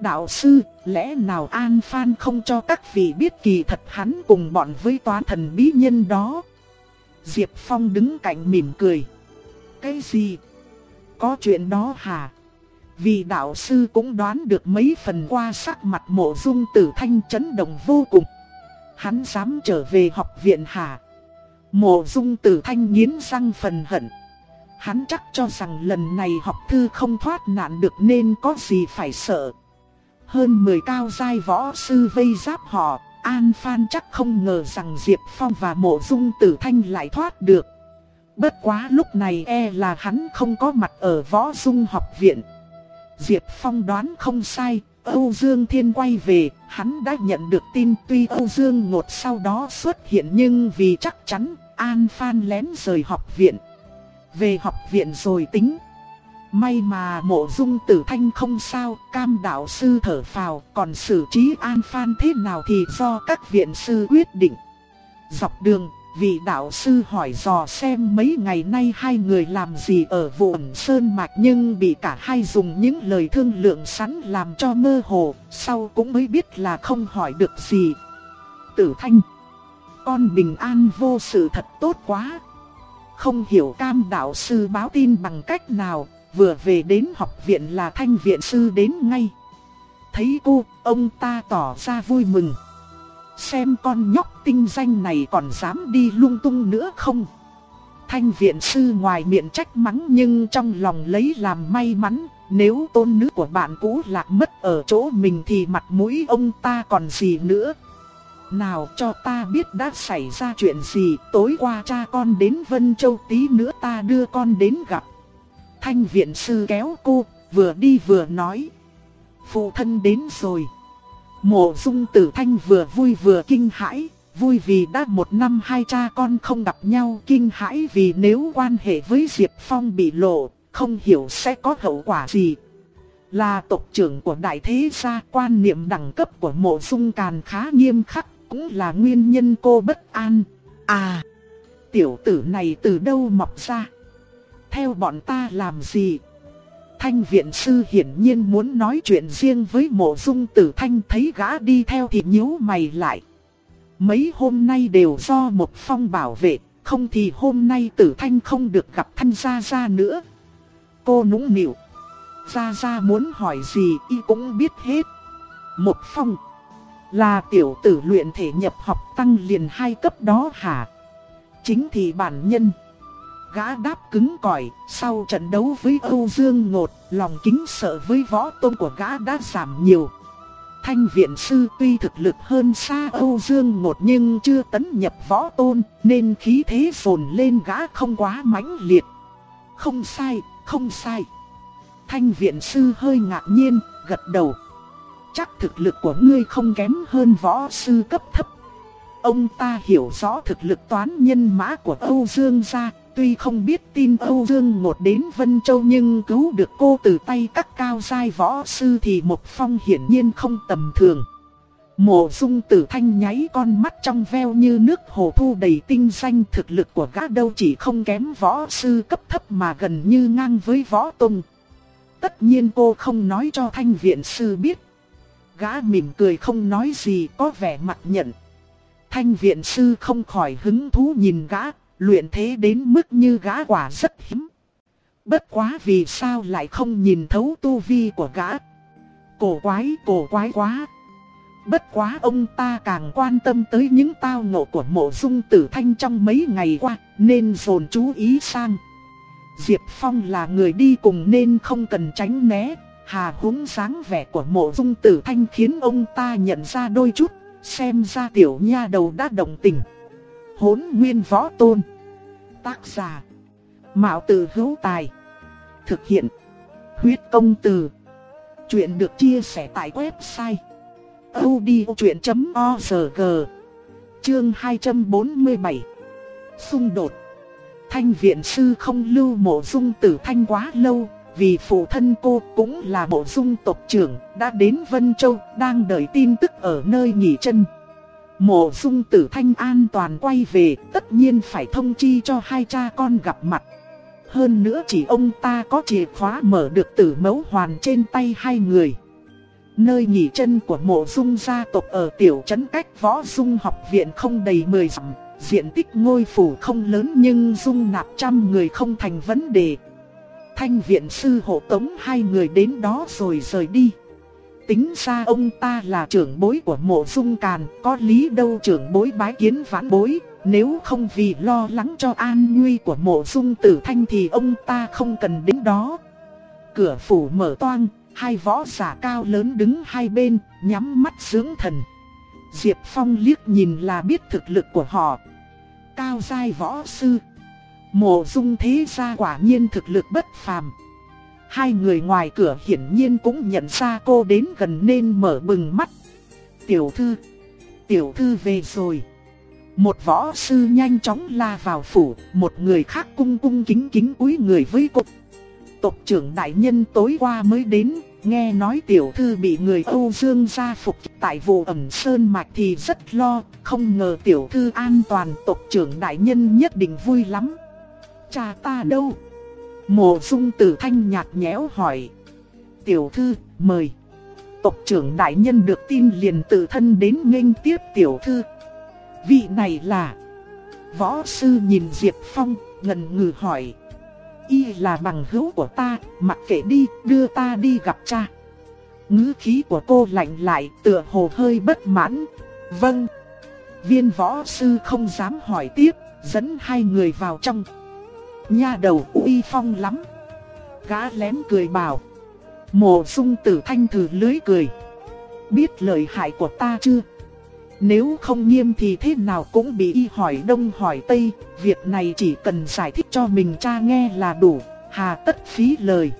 Đạo sư, lẽ nào An Phan không cho các vị biết kỳ thật hắn cùng bọn với toán thần bí nhân đó? Diệp Phong đứng cạnh mỉm cười. Cái gì? Có chuyện đó hả? Vì đạo sư cũng đoán được mấy phần qua sắc mặt mộ dung tử thanh chấn động vô cùng. Hắn dám trở về học viện hả? Mộ dung tử thanh nghiến răng phần hận. Hắn chắc cho rằng lần này học thư không thoát nạn được nên có gì phải sợ. Hơn 10 cao giai võ sư vây giáp họ, An Phan chắc không ngờ rằng Diệp Phong và mộ dung tử thanh lại thoát được. Bất quá lúc này e là hắn không có mặt ở võ dung học viện. Diệp Phong đoán không sai, Âu Dương Thiên quay về, hắn đã nhận được tin tuy Âu Dương Ngột sau đó xuất hiện nhưng vì chắc chắn, An Phan lén rời học viện. Về học viện rồi tính. May mà mộ dung tử thanh không sao, cam đạo sư thở phào, còn xử trí An Phan thế nào thì do các viện sư quyết định. Dọc đường, vị đạo sư hỏi dò xem mấy ngày nay hai người làm gì ở vụ sơn mạch nhưng bị cả hai dùng những lời thương lượng sẵn làm cho mơ hồ, sau cũng mới biết là không hỏi được gì. Tử Thanh, con bình an vô sự thật tốt quá. Không hiểu cam đạo sư báo tin bằng cách nào, vừa về đến học viện là thanh viện sư đến ngay. Thấy cô, ông ta tỏ ra vui mừng. Xem con nhóc tinh danh này còn dám đi lung tung nữa không? Thanh viện sư ngoài miệng trách mắng nhưng trong lòng lấy làm may mắn, nếu tôn nữ của bạn cũ lạc mất ở chỗ mình thì mặt mũi ông ta còn gì nữa. Nào cho ta biết đã xảy ra chuyện gì, tối qua cha con đến Vân Châu tí nữa ta đưa con đến gặp. Thanh viện sư kéo cô, vừa đi vừa nói. Phụ thân đến rồi. Mộ dung tử thanh vừa vui vừa kinh hãi, vui vì đã một năm hai cha con không gặp nhau, kinh hãi vì nếu quan hệ với Diệp Phong bị lộ, không hiểu sẽ có hậu quả gì. Là tộc trưởng của đại thế gia, quan niệm đẳng cấp của mộ dung càn khá nghiêm khắc, cũng là nguyên nhân cô bất an. À, tiểu tử này từ đâu mọc ra? Theo bọn ta làm gì? Thanh viện sư hiển nhiên muốn nói chuyện riêng với mộ dung tử thanh thấy gã đi theo thì nhíu mày lại. Mấy hôm nay đều do một phong bảo vệ, không thì hôm nay tử thanh không được gặp thanh gia gia nữa. Cô nũng nịu. Gia gia muốn hỏi gì y cũng biết hết. Một phong. Là tiểu tử luyện thể nhập học tăng liền hai cấp đó hả? Chính thì bản nhân gã đáp cứng cỏi, sau trận đấu với Âu Dương Ngột, lòng kính sợ với võ tôn của gã đã giảm nhiều. Thanh viện sư tuy thực lực hơn xa Âu Dương Ngột nhưng chưa tấn nhập võ tôn, nên khí thế phồn lên gã không quá mãnh liệt. Không sai, không sai. Thanh viện sư hơi ngạc nhiên, gật đầu. Chắc thực lực của ngươi không kém hơn võ sư cấp thấp. Ông ta hiểu rõ thực lực toán nhân mã của Âu Dương gia, Tuy không biết tin Âu Dương Ngột đến Vân Châu nhưng cứu được cô từ tay các cao giai võ sư thì một phong hiển nhiên không tầm thường. Mộ dung tử thanh nháy con mắt trong veo như nước hồ thu đầy tinh danh thực lực của gã đâu chỉ không kém võ sư cấp thấp mà gần như ngang với võ tung. Tất nhiên cô không nói cho thanh viện sư biết. Gã mỉm cười không nói gì, có vẻ mặt nhận. Thanh viện sư không khỏi hứng thú nhìn gã luyện thế đến mức như gã quả rất hiếm. Bất quá vì sao lại không nhìn thấu tu vi của gã. Cổ quái, cổ quái quá. Bất quá ông ta càng quan tâm tới những tao ngộ của mộ dung tử thanh trong mấy ngày qua, nên dồn chú ý sang. Diệp Phong là người đi cùng nên không cần tránh né, hà húng dáng vẻ của mộ dung tử thanh khiến ông ta nhận ra đôi chút, xem ra tiểu nha đầu đã động tình hỗn nguyên võ tôn. Tác giả. Mạo tử hữu tài. Thực hiện. Huyết công từ. Chuyện được chia sẻ tại website. odchuyện.org Chương 247 Xung đột Thanh viện sư không lưu mộ dung tử thanh quá lâu, vì phụ thân cô cũng là bộ dung tộc trưởng, đã đến Vân Châu, đang đợi tin tức ở nơi nghỉ chân. Mộ dung tử thanh an toàn quay về, tất nhiên phải thông chi cho hai cha con gặp mặt. Hơn nữa chỉ ông ta có chìa khóa mở được tử mẫu hoàn trên tay hai người. Nơi nghỉ chân của mộ dung gia tộc ở tiểu trấn cách võ dung học viện không đầy 10 dặm, diện tích ngôi phủ không lớn nhưng dung nạp trăm người không thành vấn đề. Thanh viện sư hộ tống hai người đến đó rồi rời đi. Tính ra ông ta là trưởng bối của mộ dung càn, có lý đâu trưởng bối bái kiến vãn bối, nếu không vì lo lắng cho an nguy của mộ dung tử thanh thì ông ta không cần đến đó. Cửa phủ mở toang, hai võ giả cao lớn đứng hai bên, nhắm mắt dưỡng thần. Diệp Phong liếc nhìn là biết thực lực của họ. Cao giai võ sư. Mộ dung thế gia quả nhiên thực lực bất phàm. Hai người ngoài cửa hiển nhiên cũng nhận ra cô đến gần nên mở bừng mắt. Tiểu thư, tiểu thư về rồi. Một võ sư nhanh chóng la vào phủ, một người khác cung cung kính kính cúi người với cục Tộc trưởng đại nhân tối qua mới đến, nghe nói tiểu thư bị người Âu Dương gia phục tại vụ ẩm sơn mạch thì rất lo, không ngờ tiểu thư an toàn tộc trưởng đại nhân nhất định vui lắm. Cha ta đâu? Mộ dung tử thanh nhạt nhẽo hỏi. Tiểu thư, mời. Tộc trưởng đại nhân được tin liền tự thân đến nghênh tiếp tiểu thư. Vị này là... Võ sư nhìn Diệp Phong, ngần ngừ hỏi. Y là bằng hữu của ta, mặc kệ đi, đưa ta đi gặp cha. ngữ khí của cô lạnh lại, tựa hồ hơi bất mãn. Vâng. Viên võ sư không dám hỏi tiếp, dẫn hai người vào trong. Nha đầu uy phong lắm. Gã lén cười bảo. Mộ dung tử thanh thử lưới cười. Biết lợi hại của ta chưa? Nếu không nghiêm thì thế nào cũng bị y hỏi đông hỏi tây, việc này chỉ cần giải thích cho mình cha nghe là đủ, hà tất phí lời.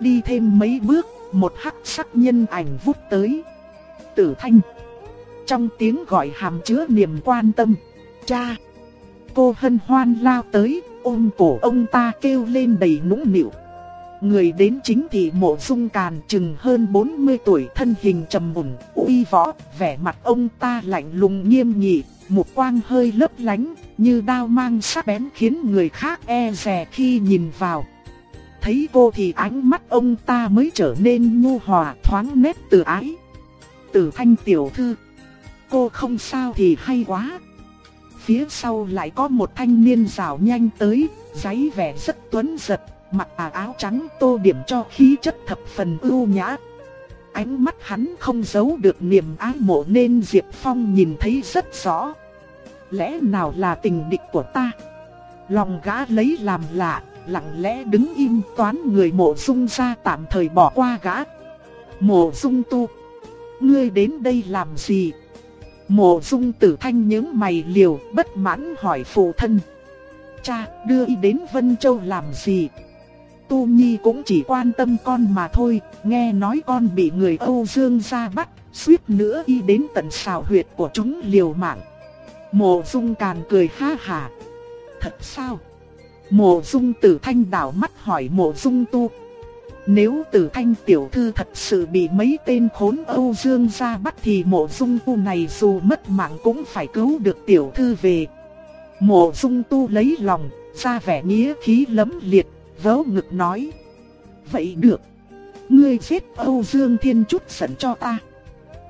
Đi thêm mấy bước, một hắc sắc nhân ảnh vút tới. Tử thanh. Trong tiếng gọi hàm chứa niềm quan tâm. Cha. Cô hân hoan lao tới, ôm cổ ông ta kêu lên đầy nũng nịu. Người đến chính thị mộ dung càn chừng hơn 40 tuổi thân hình trầm mùn, uy võ, vẻ mặt ông ta lạnh lùng nghiêm nghị, một quang hơi lấp lánh, như đao mang sắc bén khiến người khác e rè khi nhìn vào. Thấy cô thì ánh mắt ông ta mới trở nên nhu hòa thoáng nét từ ái. Tử thanh tiểu thư, cô không sao thì hay quá. Phía sau lại có một thanh niên rào nhanh tới, giấy vẻ rất tuấn giật, mặc à áo trắng tô điểm cho khí chất thập phần ưu nhã. Ánh mắt hắn không giấu được niềm ái mộ nên Diệp Phong nhìn thấy rất rõ. Lẽ nào là tình địch của ta? Lòng gã lấy làm lạ, lặng lẽ đứng im toán người mộ dung ra tạm thời bỏ qua gã. Mộ dung tu, ngươi đến đây làm gì? Mộ dung tử thanh những mày liều bất mãn hỏi phụ thân. Cha đưa y đến Vân Châu làm gì? Tu Nhi cũng chỉ quan tâm con mà thôi, nghe nói con bị người Âu Dương ra bắt, suýt nữa y đến tận xào huyệt của chúng liều mạng. Mộ Dung Càn cười ha hà. Thật sao? Mộ Dung Tử Thanh đảo mắt hỏi Mộ Dung Tu. Nếu Tử Thanh tiểu thư thật sự bị mấy tên khốn Âu Dương ra bắt thì Mộ Dung Tu này dù mất mạng cũng phải cứu được tiểu thư về. Mộ Dung Tu lấy lòng, ra vẻ nghĩa khí lấm liệt, vớ ngực nói. Vậy được. Ngươi giết Âu Dương Thiên chút sẵn cho ta.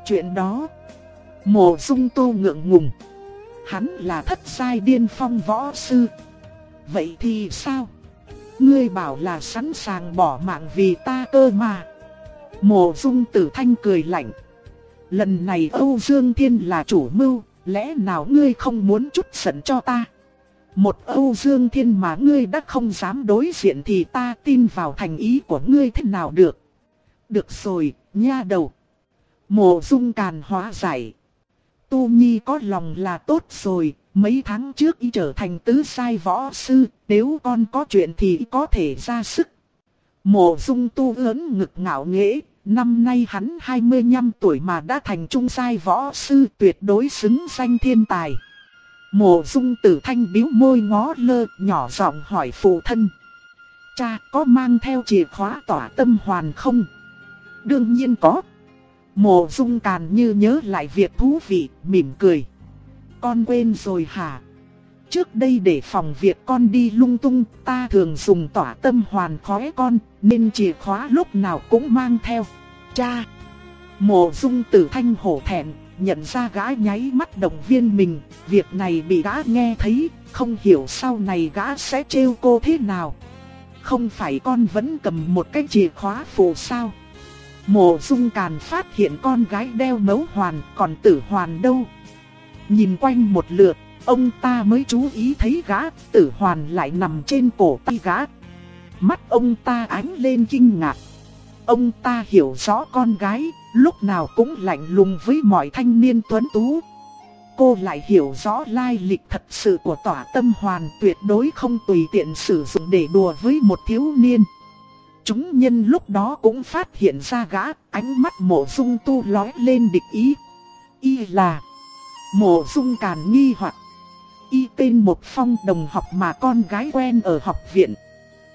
Chuyện đó. Mộ dung Tu ngượng ngùng. Hắn là thất sai điên phong võ sư. Vậy thì sao? Ngươi bảo là sẵn sàng bỏ mạng vì ta cơ mà. Mộ dung tử thanh cười lạnh. Lần này Âu Dương Thiên là chủ mưu, lẽ nào ngươi không muốn chút sẵn cho ta? Một Âu Dương Thiên mà ngươi đã không dám đối diện thì ta tin vào thành ý của ngươi thế nào được. Được rồi, nha đầu. Mộ dung càn hóa giải. Tu Nhi có lòng là tốt rồi, mấy tháng trước y trở thành tứ sai võ sư, nếu con có chuyện thì có thể ra sức. Mộ dung tu lớn ngực ngạo nghễ, năm nay hắn 25 tuổi mà đã thành trung sai võ sư tuyệt đối xứng danh thiên tài. Mộ dung tử thanh biếu môi ngó lơ, nhỏ giọng hỏi phụ thân. Cha có mang theo chìa khóa tỏa tâm hoàn không? Đương nhiên có. Mộ dung càn như nhớ lại việc thú vị, mỉm cười. Con quên rồi hả? Trước đây để phòng việc con đi lung tung, ta thường dùng tỏa tâm hoàn khóe con, nên chìa khóa lúc nào cũng mang theo. Cha! Mộ dung tử thanh hổ thẹn, nhận ra gã nháy mắt động viên mình, việc này bị gã nghe thấy, không hiểu sau này gã sẽ trêu cô thế nào. Không phải con vẫn cầm một cái chìa khóa phụ sao? Mộ dung càn phát hiện con gái đeo mấu hoàn, còn tử hoàn đâu? Nhìn quanh một lượt, ông ta mới chú ý thấy gã, tử hoàn lại nằm trên cổ tay gã. Mắt ông ta ánh lên kinh ngạc. Ông ta hiểu rõ con gái, lúc nào cũng lạnh lùng với mọi thanh niên tuấn tú. Cô lại hiểu rõ lai lịch thật sự của tỏa tâm hoàn tuyệt đối không tùy tiện sử dụng để đùa với một thiếu niên. Chúng nhân lúc đó cũng phát hiện ra gã, ánh mắt mộ dung tu lói lên địch ý. Y là mộ dung càn nghi hoặc Y tên một phong đồng học mà con gái quen ở học viện.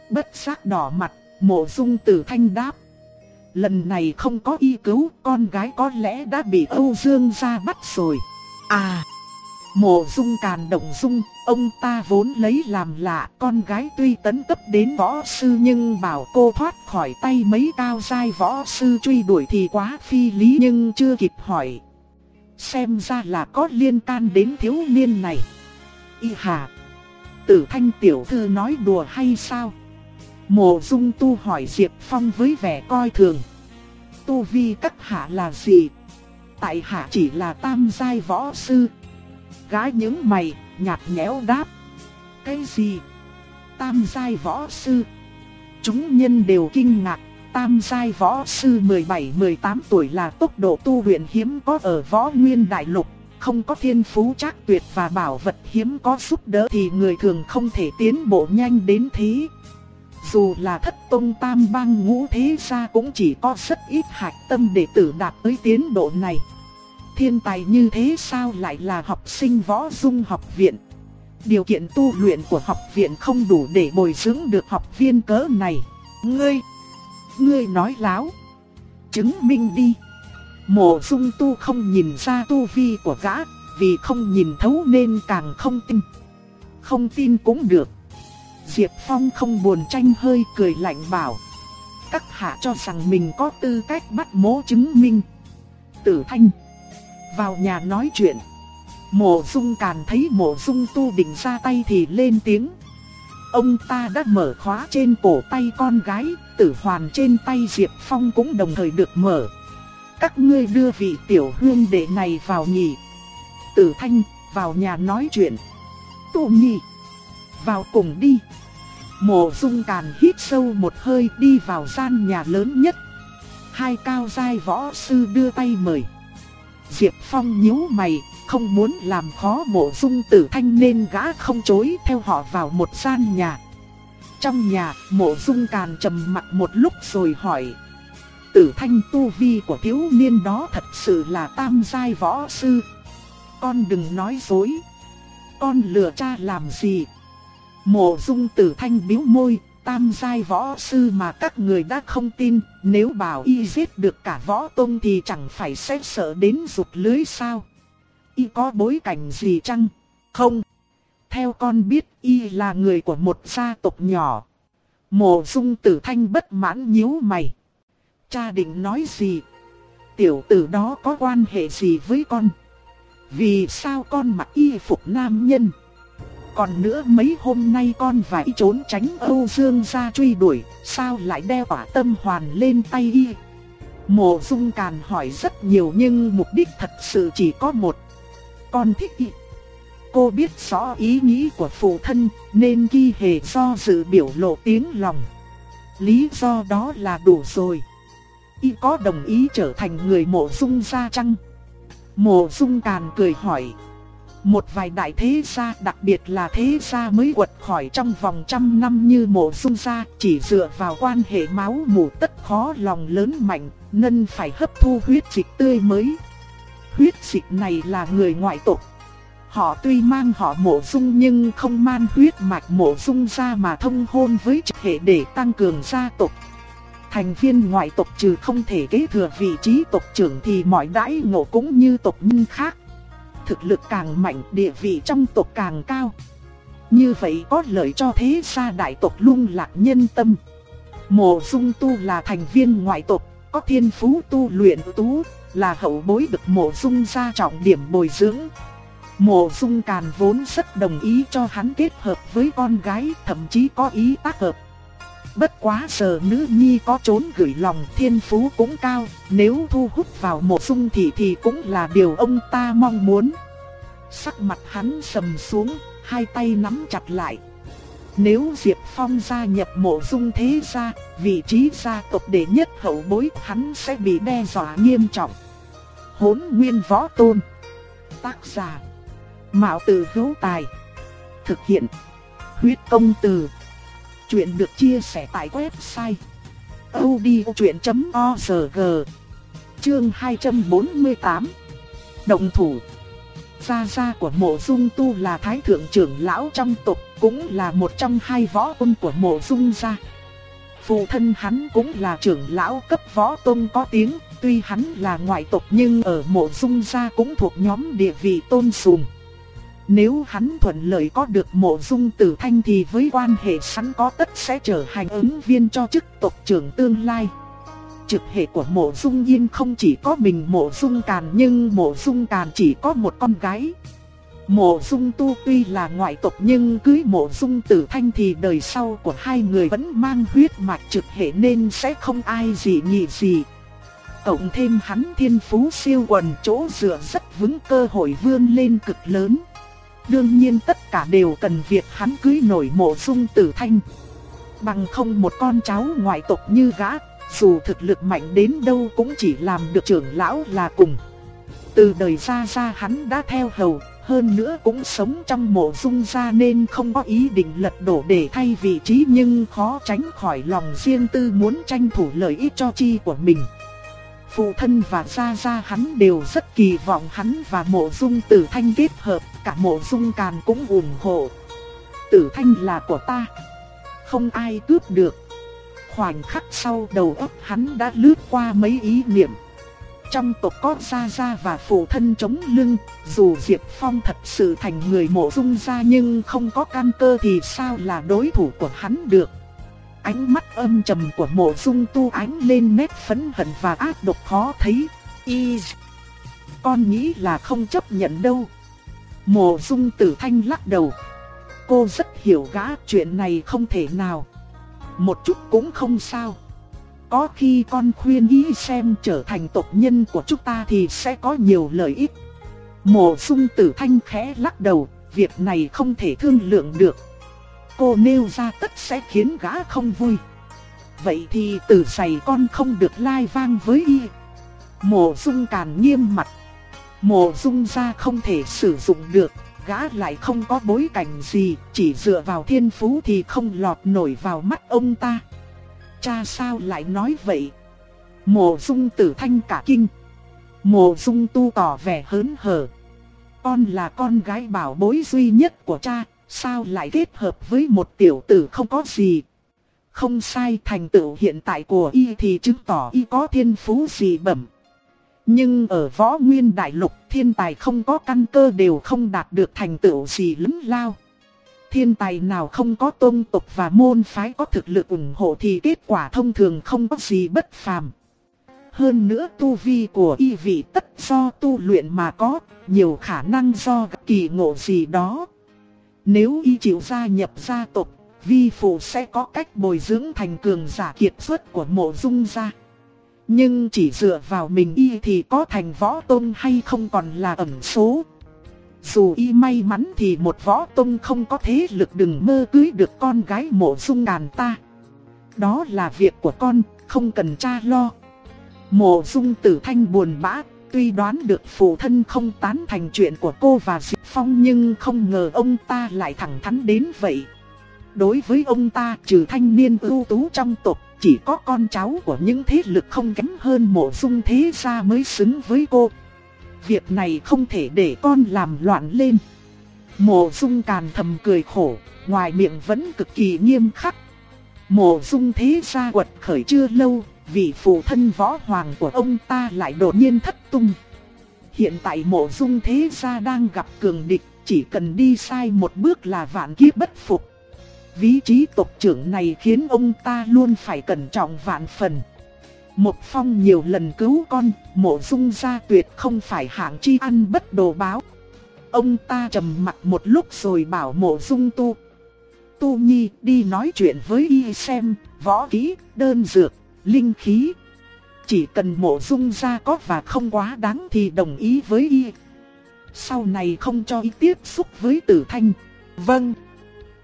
Bất giác đỏ mặt, mộ dung tử thanh đáp. Lần này không có y cứu, con gái có lẽ đã bị Âu Dương gia bắt rồi. À, mộ dung càn động dung, ông ta vốn lấy làm lạ, con gái tuy tấn cấp đến võ sư nhưng bảo cô thoát khỏi tay mấy cao giai võ sư truy đuổi thì quá phi lý nhưng chưa kịp hỏi. Xem ra là có liên can đến thiếu niên này. Y hà, tử thanh tiểu thư nói đùa hay sao? Mộ dung tu hỏi Diệp Phong với vẻ coi thường. Tu vi các hạ là gì? Tại hạ chỉ là tam giai võ sư. Gái những mày, nhạt nhẽo đáp. Cái gì? Tam giai võ sư. Chúng nhân đều kinh ngạc. Tam giai võ sư 17-18 tuổi là tốc độ tu luyện hiếm có ở võ nguyên đại lục. Không có thiên phú chắc tuyệt và bảo vật hiếm có giúp đỡ thì người thường không thể tiến bộ nhanh đến thế. Dù là thất tông tam bang ngũ thế gia cũng chỉ có rất ít hạch tâm đệ tử đạt tới tiến độ này. Thiên tài như thế sao lại là học sinh võ dung học viện? Điều kiện tu luyện của học viện không đủ để bồi dưỡng được học viên cỡ này. Ngươi, ngươi nói láo. Chứng minh đi. Mộ dung tu không nhìn ra tu vi của gã, vì không nhìn thấu nên càng không tin. Không tin cũng được. Diệp Phong không buồn tranh hơi cười lạnh bảo. Các hạ cho rằng mình có tư cách bắt mố chứng minh. Tử Thanh. Vào nhà nói chuyện. Mộ dung càn thấy mộ dung tu định ra tay thì lên tiếng. Ông ta đã mở khóa trên cổ tay con gái, tử hoàn trên tay Diệp Phong cũng đồng thời được mở. Các ngươi đưa vị tiểu hương đệ này vào nhỉ. Tử thanh, vào nhà nói chuyện. Tụ nhỉ, vào cùng đi. Mộ dung càn hít sâu một hơi đi vào gian nhà lớn nhất. Hai cao giai võ sư đưa tay mời. Diệp Phong nhíu mày, không muốn làm khó mộ dung tử thanh nên gã không chối theo họ vào một gian nhà. Trong nhà, mộ dung càn trầm mặt một lúc rồi hỏi. Tử thanh tu vi của thiếu niên đó thật sự là tam giai võ sư. Con đừng nói dối. Con lừa cha làm gì? Mộ dung tử thanh biếu môi, tam giai võ sư mà các người đã không tin, nếu bảo y giết được cả võ tôn thì chẳng phải sẽ sợ đến rụt lưới sao. Y có bối cảnh gì chăng? Không. Theo con biết y là người của một gia tộc nhỏ. Mộ dung tử thanh bất mãn nhíu mày. Cha định nói gì? Tiểu tử đó có quan hệ gì với con? Vì sao con mặc y phục nam nhân? Còn nữa mấy hôm nay con phải trốn tránh Âu Dương gia truy đuổi, sao lại đeo quả tâm hoàn lên tay y? Mộ Dung Càn hỏi rất nhiều nhưng mục đích thật sự chỉ có một. Con thích y. Cô biết rõ ý nghĩ của phụ thân nên ghi hề do dự biểu lộ tiếng lòng. Lý do đó là đủ rồi. Y có đồng ý trở thành người mộ dung gia chăng? Mộ dung càn cười hỏi. Một vài đại thế gia đặc biệt là thế gia mới quật khỏi trong vòng trăm năm như mộ dung gia chỉ dựa vào quan hệ máu mủ tất khó lòng lớn mạnh, nên phải hấp thu huyết dịch tươi mới. Huyết dịch này là người ngoại tộc. Họ tuy mang họ mộ dung nhưng không man huyết mạch mộ dung ra mà thông hôn với hệ để tăng cường gia tộc. Thành viên ngoại tộc trừ không thể kế thừa vị trí tộc trưởng thì mọi đãi ngộ cũng như tộc nhân khác thực lực càng mạnh địa vị trong tộc càng cao. Như vậy có lợi cho thế gia đại tộc lung lạc nhân tâm. Mộ dung tu là thành viên ngoại tộc, có thiên phú tu luyện tú, là hậu bối được mộ dung gia trọng điểm bồi dưỡng. Mộ dung càn vốn rất đồng ý cho hắn kết hợp với con gái, thậm chí có ý tác hợp. Bất quá giờ nữ nhi có trốn gửi lòng thiên phú cũng cao, nếu thu hút vào mộ dung thì thì cũng là điều ông ta mong muốn. Sắc mặt hắn sầm xuống, hai tay nắm chặt lại. Nếu Diệp Phong gia nhập mộ dung thế gia, vị trí gia tộc đệ nhất hậu bối hắn sẽ bị đe dọa nghiêm trọng. Hốn nguyên võ tôn. Tác giả. Mạo tử hữu tài. Thực hiện. Huyết công từ. Chuyện được chia sẻ tại website odchuyện.org Chương 248 Động thủ Gia gia của mộ dung tu là thái thượng trưởng lão trong tộc Cũng là một trong hai võ quân của mộ dung gia Phụ thân hắn cũng là trưởng lão cấp võ tôn có tiếng, tuy hắn là ngoại tộc nhưng ở mộ dung gia cũng thuộc nhóm địa vị tôn sùng. Nếu hắn thuận lợi có được mộ dung tử thanh thì với quan hệ sẵn có tất sẽ trở thành ứng viên cho chức tộc trưởng tương lai. Trực hệ của mộ dung yên không chỉ có mình mộ dung càn nhưng mộ dung càn chỉ có một con gái. Mộ dung tu tuy là ngoại tộc nhưng cưới mộ dung tử thanh thì đời sau của hai người vẫn mang huyết mạch trực hệ nên sẽ không ai gì nhị gì. Cộng thêm hắn thiên phú siêu quần chỗ dựa rất vững cơ hội vươn lên cực lớn. Đương nhiên tất cả đều cần việc hắn cưới nổi mộ dung tử thanh. Bằng không một con cháu ngoại tộc như gã, dù thực lực mạnh đến đâu cũng chỉ làm được trưởng lão là cùng. Từ đời ra ra hắn đã theo hầu, hơn nữa cũng sống trong mộ dung gia nên không có ý định lật đổ để thay vị trí nhưng khó tránh khỏi lòng riêng tư muốn tranh thủ lợi ích cho chi của mình. Phụ thân và gia gia hắn đều rất kỳ vọng hắn và mộ dung tử thanh kết hợp, cả mộ dung càn cũng ủng hộ. Tử thanh là của ta, không ai cướp được. Khoảnh khắc sau đầu óc hắn đã lướt qua mấy ý niệm. Trong tộc có gia gia và phụ thân chống lưng, dù Diệp Phong thật sự thành người mộ dung gia nhưng không có căn cơ thì sao là đối thủ của hắn được. Ánh mắt âm trầm của mộ dung tu ánh lên nét phẫn hận và ác độc khó thấy. Y... Con nghĩ là không chấp nhận đâu. Mộ dung tử thanh lắc đầu. Cô rất hiểu gã chuyện này không thể nào. Một chút cũng không sao. Có khi con khuyên ý xem trở thành tộc nhân của chúng ta thì sẽ có nhiều lợi ích. Mộ dung tử thanh khẽ lắc đầu, việc này không thể thương lượng được. Cô nêu ra tất sẽ khiến gã không vui. Vậy thì tử giày con không được lai vang với y. Mộ dung càn nghiêm mặt. Mộ dung ra không thể sử dụng được, gã lại không có bối cảnh gì, chỉ dựa vào thiên phú thì không lọt nổi vào mắt ông ta cha sao lại nói vậy? Mộ dung tử thanh cả kinh. Mộ dung tu tỏ vẻ hớn hở. Con là con gái bảo bối duy nhất của cha, sao lại kết hợp với một tiểu tử không có gì? Không sai thành tựu hiện tại của y thì chứng tỏ y có thiên phú gì bẩm. Nhưng ở võ nguyên đại lục thiên tài không có căn cơ đều không đạt được thành tựu gì lớn lao thiên tài nào không có tôn tộc và môn phái có thực lực ủng hộ thì kết quả thông thường không có gì bất phàm. Hơn nữa tu vi của y vị tất do tu luyện mà có, nhiều khả năng do kỳ ngộ gì đó. Nếu y chịu gia nhập gia tộc, vi phụ sẽ có cách bồi dưỡng thành cường giả kiệt xuất của mộ dung gia. Nhưng chỉ dựa vào mình y thì có thành võ tôn hay không còn là ẩn số. Dù y may mắn thì một võ tôn không có thế lực đừng mơ cưới được con gái mộ dung đàn ta. Đó là việc của con, không cần cha lo. Mộ dung tử thanh buồn bã, tuy đoán được phụ thân không tán thành chuyện của cô và Diệp Phong nhưng không ngờ ông ta lại thẳng thắn đến vậy. Đối với ông ta trừ thanh niên ưu tú trong tộc, chỉ có con cháu của những thế lực không kém hơn mộ dung thế gia mới xứng với cô việc này không thể để con làm loạn lên. Mộ dung càn thầm cười khổ, ngoài miệng vẫn cực kỳ nghiêm khắc. Mộ dung thế gia quật khởi chưa lâu, vị phụ thân võ hoàng của ông ta lại đột nhiên thất tung. Hiện tại mộ dung thế gia đang gặp cường địch, chỉ cần đi sai một bước là vạn kiếp bất phục. Vị trí tộc trưởng này khiến ông ta luôn phải cẩn trọng vạn phần. Một phong nhiều lần cứu con, mộ dung gia tuyệt không phải hạng chi ăn bất đồ báo. Ông ta trầm mặt một lúc rồi bảo mộ dung tu. Tu Nhi đi nói chuyện với y xem, võ kỹ, đơn dược, linh khí. Chỉ cần mộ dung gia có và không quá đáng thì đồng ý với y. Sau này không cho y tiếp xúc với tử thanh. Vâng.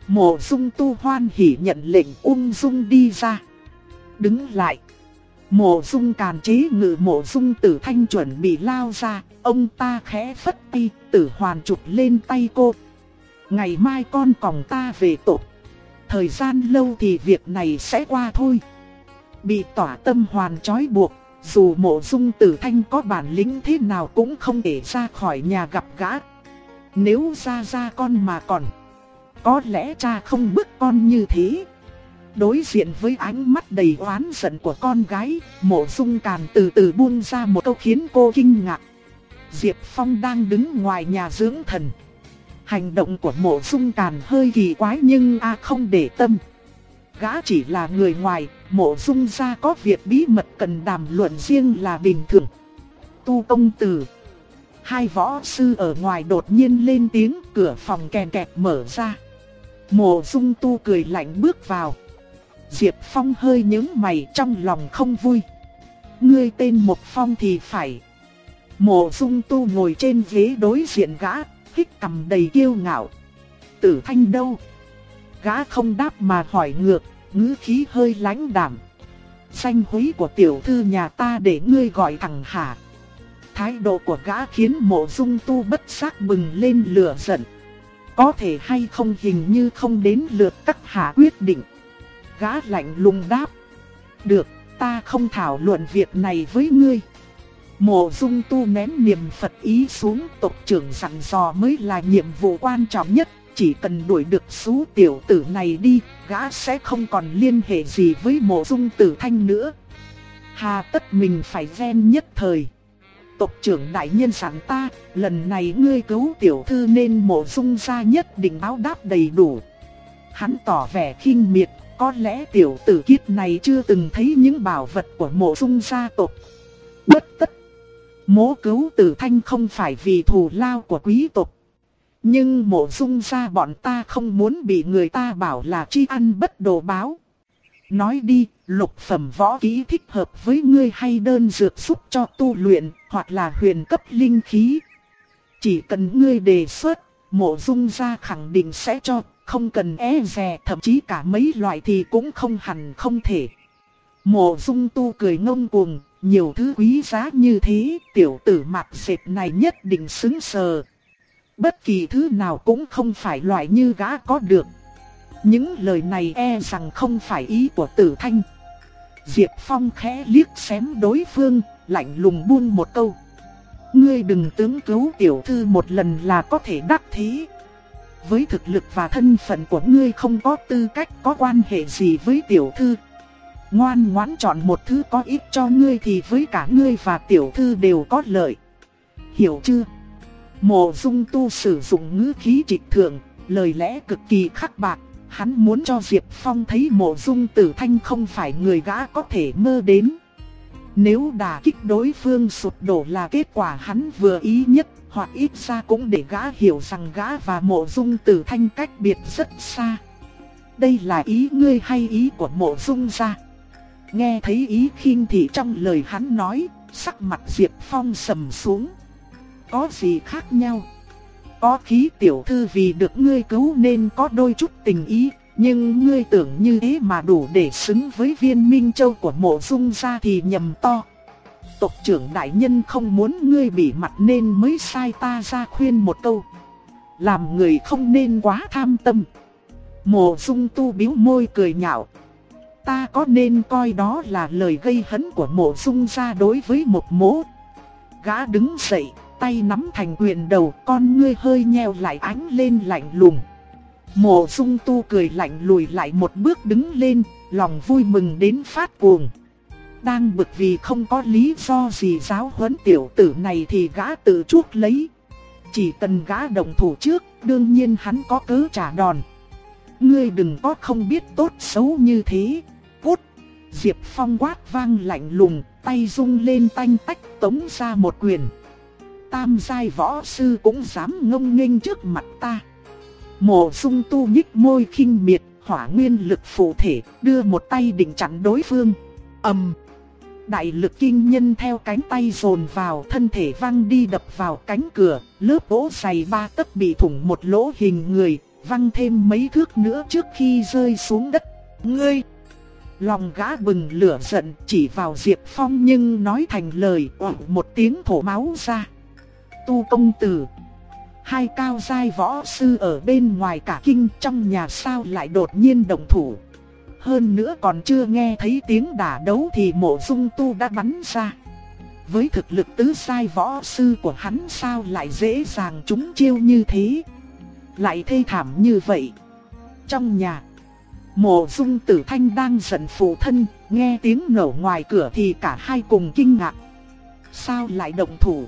Mộ dung tu hoan hỉ nhận lệnh ung dung đi ra. Đứng lại. Mộ dung càn chế ngự mộ dung tử thanh chuẩn bị lao ra, ông ta khẽ phất tay, tử hoàn chụp lên tay cô. Ngày mai con còng ta về tổ. Thời gian lâu thì việc này sẽ qua thôi. Bị tỏa tâm hoàn trói buộc, dù mộ dung tử thanh có bản lĩnh thế nào cũng không thể ra khỏi nhà gặp gã. Nếu ra ra con mà còn, có lẽ cha không bức con như thế. Đối diện với ánh mắt đầy oán giận của con gái, mộ dung càn từ từ buông ra một câu khiến cô kinh ngạc. Diệp Phong đang đứng ngoài nhà dưỡng thần. Hành động của mộ dung càn hơi kỳ quái nhưng a không để tâm. Gã chỉ là người ngoài, mộ dung gia có việc bí mật cần đàm luận riêng là bình thường. Tu công tử. Hai võ sư ở ngoài đột nhiên lên tiếng cửa phòng kèn kẹt mở ra. Mộ dung tu cười lạnh bước vào. Diệp Phong hơi nhướng mày trong lòng không vui. Ngươi tên Mộc Phong thì phải. Mộ dung tu ngồi trên ghế đối diện gã, hít cầm đầy kiêu ngạo. Tử thanh đâu? Gã không đáp mà hỏi ngược, ngữ khí hơi lãnh đạm. xanh húy của tiểu thư nhà ta để ngươi gọi thẳng hả. Thái độ của gã khiến mộ dung tu bất giác bừng lên lửa giận. Có thể hay không hình như không đến lượt các hạ quyết định. Gã lạnh lùng đáp. Được, ta không thảo luận việc này với ngươi. Mộ dung tu ném niềm Phật ý xuống tộc trưởng sẵn dò mới là nhiệm vụ quan trọng nhất. Chỉ cần đuổi được xú tiểu tử này đi, gã sẽ không còn liên hệ gì với mộ dung tử thanh nữa. Hà tất mình phải ghen nhất thời. Tộc trưởng đại nhân sẵn ta, lần này ngươi cứu tiểu thư nên mộ dung gia nhất định báo đáp đầy đủ. Hắn tỏ vẻ khinh miệt, có lẽ tiểu tử kiếp này chưa từng thấy những bảo vật của mộ dung gia tộc. Bất tất, mố cứu tử thanh không phải vì thù lao của quý tộc. Nhưng mộ dung gia bọn ta không muốn bị người ta bảo là chi ăn bất đồ báo. Nói đi, lục phẩm võ kỹ thích hợp với ngươi hay đơn dược giúp cho tu luyện, hoặc là huyền cấp linh khí. Chỉ cần ngươi đề xuất, mộ dung gia khẳng định sẽ cho, không cần e dè, thậm chí cả mấy loại thì cũng không hẳn không thể. Mộ dung tu cười ngông cuồng, nhiều thứ quý giá như thế, tiểu tử mặt dệt này nhất định xứng sờ. Bất kỳ thứ nào cũng không phải loại như gã có được. Những lời này e rằng không phải ý của tử thanh. Diệp Phong khẽ liếc xém đối phương, lạnh lùng buông một câu. Ngươi đừng tướng cứu tiểu thư một lần là có thể đắc thế. Với thực lực và thân phận của ngươi không có tư cách có quan hệ gì với tiểu thư. Ngoan ngoãn chọn một thứ có ích cho ngươi thì với cả ngươi và tiểu thư đều có lợi. Hiểu chưa? Mộ dung tu sử dụng ngữ khí trịch thượng, lời lẽ cực kỳ khắc bạc. Hắn muốn cho Diệp Phong thấy mộ dung tử thanh không phải người gã có thể mơ đến. Nếu đả kích đối phương sụp đổ là kết quả hắn vừa ý nhất, hoặc ít ra cũng để gã hiểu rằng gã và mộ dung tử thanh cách biệt rất xa. Đây là ý ngươi hay ý của mộ dung gia? Nghe thấy ý khinh thị trong lời hắn nói, sắc mặt Diệp Phong sầm xuống. Có gì khác nhau? Có khí tiểu thư vì được ngươi cứu nên có đôi chút tình ý, nhưng ngươi tưởng như thế mà đủ để xứng với viên minh châu của mộ dung gia thì nhầm to. Tộc trưởng đại nhân không muốn ngươi bị mặt nên mới sai ta ra khuyên một câu. Làm người không nên quá tham tâm. Mộ dung tu biếu môi cười nhạo. Ta có nên coi đó là lời gây hấn của mộ dung gia đối với một mố. Gã đứng dậy, tay nắm thành quyền đầu, con ngươi hơi nheo lại ánh lên lạnh lùng. Mộ dung tu cười lạnh lùi lại một bước đứng lên, lòng vui mừng đến phát cuồng. Đang bực vì không có lý do gì giáo huấn tiểu tử này thì gã tự chuốc lấy. Chỉ cần gã đồng thủ trước, đương nhiên hắn có cớ trả đòn. Ngươi đừng có không biết tốt xấu như thế. Cút! Diệp Phong quát vang lạnh lùng, tay rung lên tanh tách tống ra một quyền. Tam giai võ sư cũng dám ngông nghênh trước mặt ta. Mộ dung tu nhích môi khinh miệt, hỏa nguyên lực phụ thể, đưa một tay định chặn đối phương. ầm, Đại lực kinh nhân theo cánh tay dồn vào thân thể văng đi đập vào cánh cửa, lớp gỗ dày ba tấc bị thủng một lỗ hình người, văng thêm mấy thước nữa trước khi rơi xuống đất. Ngươi! Lòng gã bừng lửa giận chỉ vào Diệp Phong nhưng nói thành lời một tiếng thổ máu ra. Tu công tử! Hai cao giai võ sư ở bên ngoài cả kinh trong nhà sao lại đột nhiên động thủ. Hơn nữa còn chưa nghe thấy tiếng đả đấu thì mộ dung tu đã bắn ra. Với thực lực tứ sai võ sư của hắn sao lại dễ dàng trúng chiêu như thế. Lại thê thảm như vậy. Trong nhà, Mộ dung tử thanh đang giận phụ thân, nghe tiếng nổ ngoài cửa thì cả hai cùng kinh ngạc. Sao lại động thủ?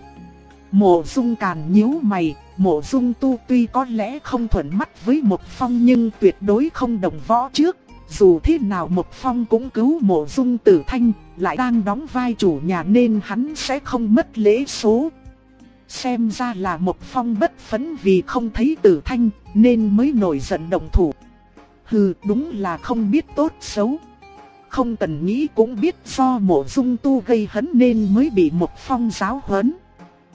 Mộ dung càn nhíu mày, mộ dung tu tuy có lẽ không thuận mắt với một phong nhưng tuyệt đối không đồng võ trước. Dù thế nào một phong cũng cứu mộ dung tử thanh, lại đang đóng vai chủ nhà nên hắn sẽ không mất lễ số. Xem ra là một phong bất phấn vì không thấy tử thanh, nên mới nổi giận động thủ. Hừ, đúng là không biết tốt xấu. Không cần nghĩ cũng biết do mộ dung tu gây hấn nên mới bị một phong giáo huấn.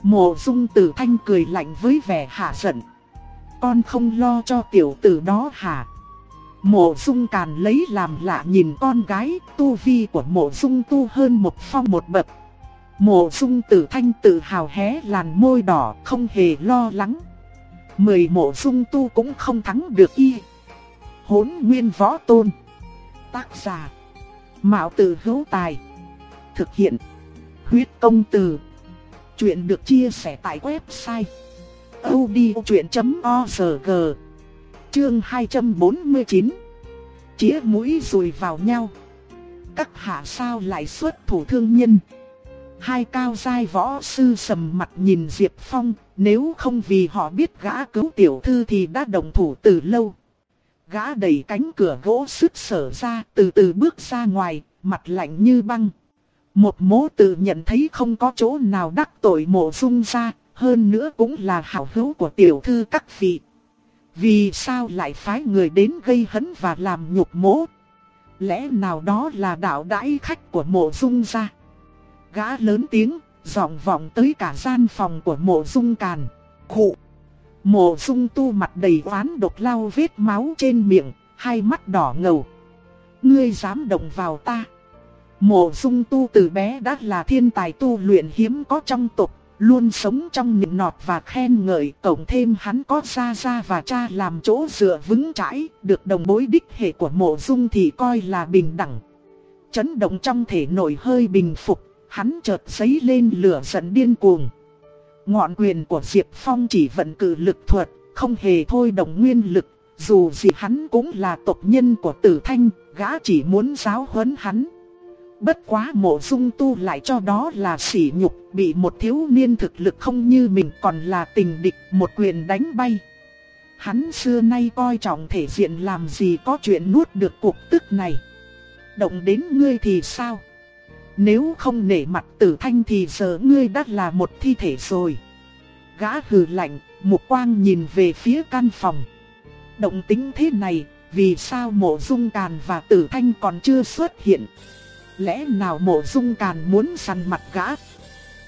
Mộ dung tử thanh cười lạnh với vẻ hạ giận. Con không lo cho tiểu tử đó hả? Mộ dung càn lấy làm lạ nhìn con gái, tu vi của mộ dung tu hơn một phong một bậc. Mộ dung tử thanh tự hào hé làn môi đỏ, không hề lo lắng. Mười mộ dung tu cũng không thắng được y. Hốn nguyên võ tôn. Tác giả. Mạo tử hữu tài. Thực hiện. Huyết công từ. Chuyện được chia sẻ tại website. odchuyện.org Chương 249 Chĩa mũi rùi vào nhau. Các hạ sao lại xuất thủ thương nhân. Hai cao giai võ sư sầm mặt nhìn Diệp Phong, nếu không vì họ biết gã cứu tiểu thư thì đã đồng thủ từ lâu. Gã đẩy cánh cửa gỗ sứt sở ra, từ từ bước ra ngoài, mặt lạnh như băng. Một mố tự nhận thấy không có chỗ nào đắc tội mộ dung ra, hơn nữa cũng là hảo hữu của tiểu thư các vị. Vì sao lại phái người đến gây hấn và làm nhục mố? Lẽ nào đó là đạo đãi khách của mộ dung ra? Gã lớn tiếng, giọng vọng tới cả gian phòng của mộ dung càn. Khụ! Mộ dung tu mặt đầy oán độc lau vết máu trên miệng, hai mắt đỏ ngầu. Ngươi dám động vào ta. Mộ dung tu từ bé đã là thiên tài tu luyện hiếm có trong tộc, luôn sống trong niềm nọt và khen ngợi. Cộng thêm hắn có gia gia và cha làm chỗ dựa vững chãi, được đồng bối đích hệ của mộ dung thì coi là bình đẳng. Chấn động trong thể nổi hơi bình phục, hắn chợt giấy lên lửa giận điên cuồng. Ngọn quyền của Diệp Phong chỉ vận cử lực thuật, không hề thôi động nguyên lực, dù gì hắn cũng là tộc nhân của tử thanh, gã chỉ muốn giáo huấn hắn. Bất quá mộ dung tu lại cho đó là sỉ nhục, bị một thiếu niên thực lực không như mình còn là tình địch, một quyền đánh bay. Hắn xưa nay coi trọng thể diện làm gì có chuyện nuốt được cuộc tức này. Động đến ngươi thì sao? Nếu không nể mặt tử thanh thì giờ ngươi đã là một thi thể rồi. Gã hừ lạnh, mục quang nhìn về phía căn phòng. Động tính thế này, vì sao mộ dung càn và tử thanh còn chưa xuất hiện? Lẽ nào mộ dung càn muốn săn mặt gã?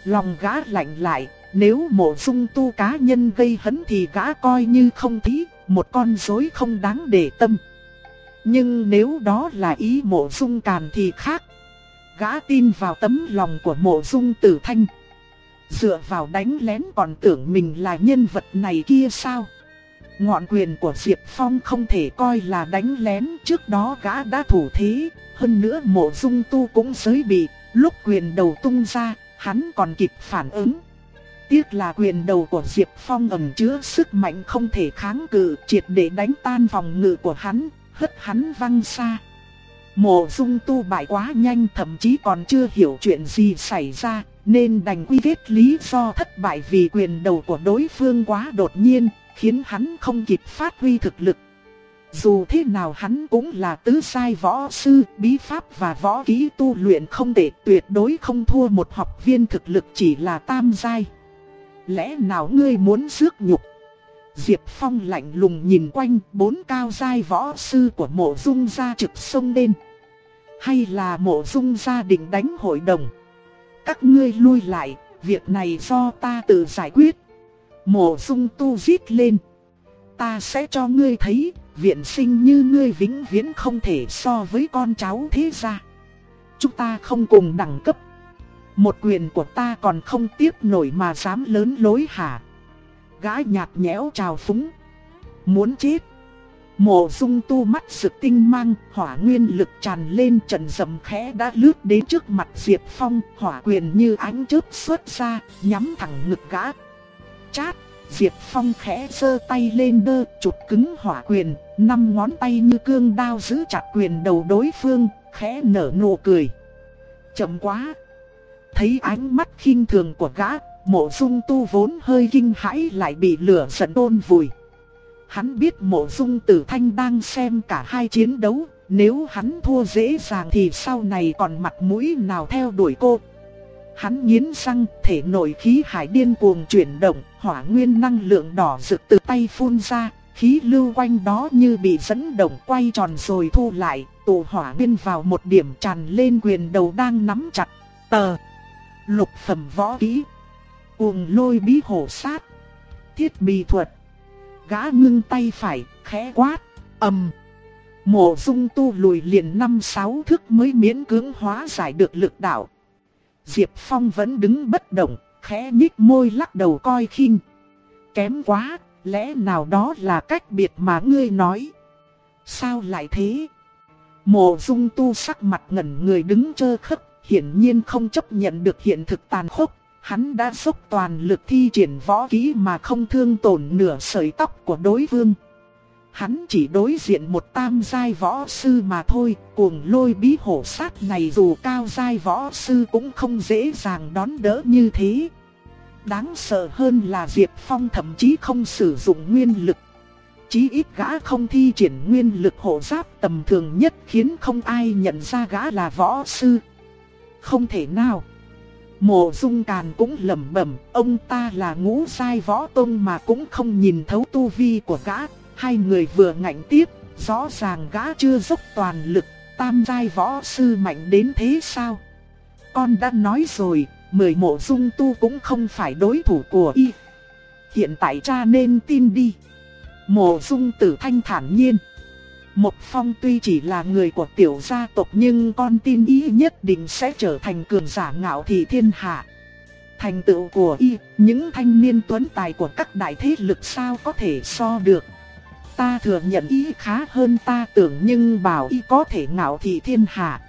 Lòng gã lạnh lại, nếu mộ dung tu cá nhân gây hấn thì gã coi như không thí, một con rối không đáng để tâm. Nhưng nếu đó là ý mộ dung càn thì khác. Gã tin vào tấm lòng của mộ dung tử thanh. Dựa vào đánh lén còn tưởng mình là nhân vật này kia sao? Ngọn quyền của Diệp Phong không thể coi là đánh lén trước đó gã đã thủ thế, hơn nữa mộ dung tu cũng giới bị, lúc quyền đầu tung ra, hắn còn kịp phản ứng. Tiếc là quyền đầu của Diệp Phong ẩn chứa sức mạnh không thể kháng cự, triệt để đánh tan phòng ngự của hắn, hất hắn văng xa. Mộ dung tu bại quá nhanh thậm chí còn chưa hiểu chuyện gì xảy ra, nên đành quy kết lý do thất bại vì quyền đầu của đối phương quá đột nhiên, khiến hắn không kịp phát huy thực lực. Dù thế nào hắn cũng là tứ sai võ sư, bí pháp và võ kỹ tu luyện không thể tuyệt đối không thua một học viên thực lực chỉ là tam giai. Lẽ nào ngươi muốn rước nhục? Diệp Phong lạnh lùng nhìn quanh bốn cao giai võ sư của mộ dung gia trực sông lên. Hay là mộ dung gia định đánh hội đồng? Các ngươi lui lại, việc này do ta tự giải quyết. Mộ dung tu viết lên. Ta sẽ cho ngươi thấy, viện sinh như ngươi vĩnh viễn không thể so với con cháu thế gia. Chúng ta không cùng đẳng cấp. Một quyền của ta còn không tiếp nổi mà dám lớn lối hả? Gã nhạt nhẽo trào phúng. Muốn chết. Mộ dung tu mắt sực tinh mang, hỏa nguyên lực tràn lên trần dầm khẽ đã lướt đến trước mặt Diệp Phong, hỏa quyền như ánh chớp xuất ra, nhắm thẳng ngực gã. Chát, Diệp Phong khẽ giơ tay lên đơ, chụp cứng hỏa quyền, năm ngón tay như cương đao giữ chặt quyền đầu đối phương, khẽ nở nụ cười. Chậm quá! Thấy ánh mắt khinh thường của gã, mộ dung tu vốn hơi kinh hãi lại bị lửa giận đôn vùi. Hắn biết mộ dung tử thanh đang xem cả hai chiến đấu, nếu hắn thua dễ dàng thì sau này còn mặt mũi nào theo đuổi cô. Hắn nghiến răng, thể nội khí hải điên cuồng chuyển động, hỏa nguyên năng lượng đỏ rực từ tay phun ra, khí lưu quanh đó như bị dẫn động quay tròn rồi thu lại, tụ hỏa nguyên vào một điểm tràn lên quyền đầu đang nắm chặt. Tờ. Lục phẩm võ kỹ. Cuồng lôi bí hổ sát. Thiết bị thuật. Gã ngưng tay phải, khẽ quát, ầm. Mộ dung tu lùi liền năm sáu thước mới miễn cưỡng hóa giải được lực đạo. Diệp Phong vẫn đứng bất động, khẽ nhích môi lắc đầu coi khinh. Kém quá, lẽ nào đó là cách biệt mà ngươi nói. Sao lại thế? Mộ dung tu sắc mặt ngẩn người đứng chơ khấp hiển nhiên không chấp nhận được hiện thực tàn khốc. Hắn đã dốc toàn lực thi triển võ kỹ mà không thương tổn nửa sợi tóc của đối phương. Hắn chỉ đối diện một tam giai võ sư mà thôi, cuồng lôi bí hổ sát này dù cao giai võ sư cũng không dễ dàng đón đỡ như thế. Đáng sợ hơn là Diệp Phong thậm chí không sử dụng nguyên lực. Chí ít gã không thi triển nguyên lực hộ giáp tầm thường nhất khiến không ai nhận ra gã là võ sư. Không thể nào. Mộ dung càn cũng lẩm bẩm, ông ta là ngũ sai võ tông mà cũng không nhìn thấu tu vi của gã, Hai người vừa ngạnh tiếp, rõ ràng gã chưa dốc toàn lực, tam giai võ sư mạnh đến thế sao? Con đã nói rồi, mười mộ dung tu cũng không phải đối thủ của y. Hiện tại cha nên tin đi. Mộ dung tử thanh thản nhiên. Một phong tuy chỉ là người của tiểu gia tộc nhưng con tin y nhất định sẽ trở thành cường giả ngạo thị thiên hạ. Thành tựu của y, những thanh niên tuấn tài của các đại thế lực sao có thể so được. Ta thừa nhận ý khá hơn ta tưởng nhưng bảo ý có thể ngạo thị thiên hạ.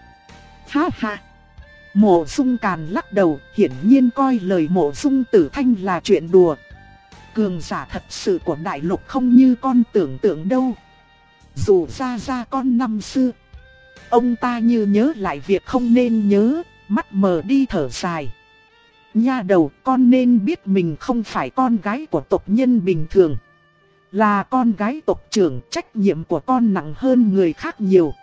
Ha ha! Mộ dung càn lắc đầu, hiển nhiên coi lời mộ dung tử thanh là chuyện đùa. Cường giả thật sự của đại lục không như con tưởng tượng đâu. Dù ra ra con năm xưa, ông ta như nhớ lại việc không nên nhớ, mắt mờ đi thở dài. Nha đầu con nên biết mình không phải con gái của tộc nhân bình thường. Là con gái tộc trưởng trách nhiệm của con nặng hơn người khác nhiều.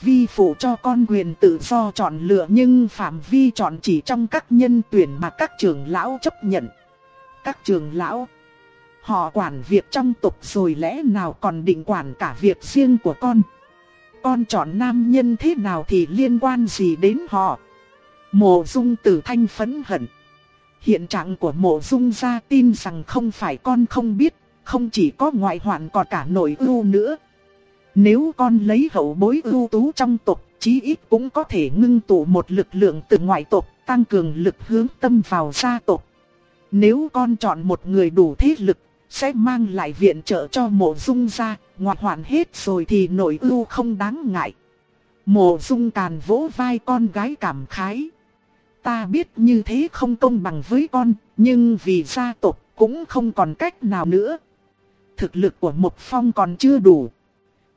Vi phụ cho con quyền tự do chọn lựa nhưng phạm vi chọn chỉ trong các nhân tuyển mà các trưởng lão chấp nhận. Các trưởng lão, họ quản việc trong tộc rồi lẽ nào còn định quản cả việc riêng của con. Con chọn nam nhân thế nào thì liên quan gì đến họ. Mộ dung tử thanh phấn hận. Hiện trạng của mộ dung gia tin rằng không phải con không biết không chỉ có ngoại hoạn còn cả nội ưu nữa. Nếu con lấy hậu bối ưu tú trong tộc, chí ít cũng có thể ngưng tụ một lực lượng từ ngoại tộc, tăng cường lực hướng tâm vào gia tộc. Nếu con chọn một người đủ thế lực, sẽ mang lại viện trợ cho mộ dung gia, ngoại hoạn hết rồi thì nội ưu không đáng ngại. Mộ dung càn vỗ vai con gái cảm khái. Ta biết như thế không công bằng với con, nhưng vì gia tộc cũng không còn cách nào nữa thực lực của Mộc Phong còn chưa đủ.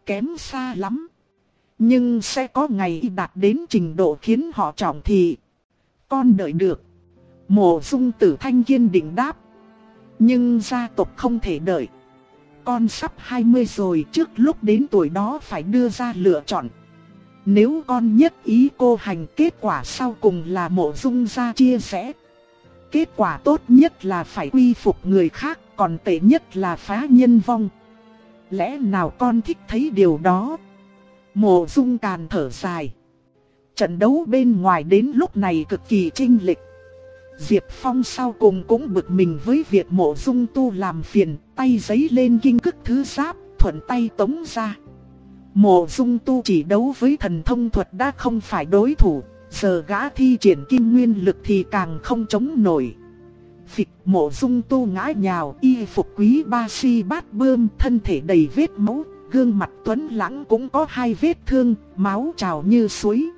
Kém xa lắm. Nhưng sẽ có ngày đạt đến trình độ khiến họ trọng thị. Con đợi được. Mộ dung tử thanh kiên định đáp. Nhưng gia tộc không thể đợi. Con sắp 20 rồi, trước lúc đến tuổi đó phải đưa ra lựa chọn. Nếu con nhất ý cô hành, kết quả sau cùng là mộ dung gia chia sẻ. Kết quả tốt nhất là phải quy phục người khác còn tệ nhất là phá nhân vong. Lẽ nào con thích thấy điều đó? Mộ dung càn thở dài. Trận đấu bên ngoài đến lúc này cực kỳ trinh lịch. Diệp Phong sau cùng cũng bực mình với việc mộ dung tu làm phiền, tay giấy lên kinh cức thứ giáp, thuận tay tống ra. Mộ dung tu chỉ đấu với thần thông thuật đã không phải đối thủ, giờ gã thi triển kim nguyên lực thì càng không chống nổi. Phịch mộ dung tu ngã nhào y phục quý ba si bát bơm thân thể đầy vết máu, gương mặt tuấn lãng cũng có hai vết thương, máu trào như suối.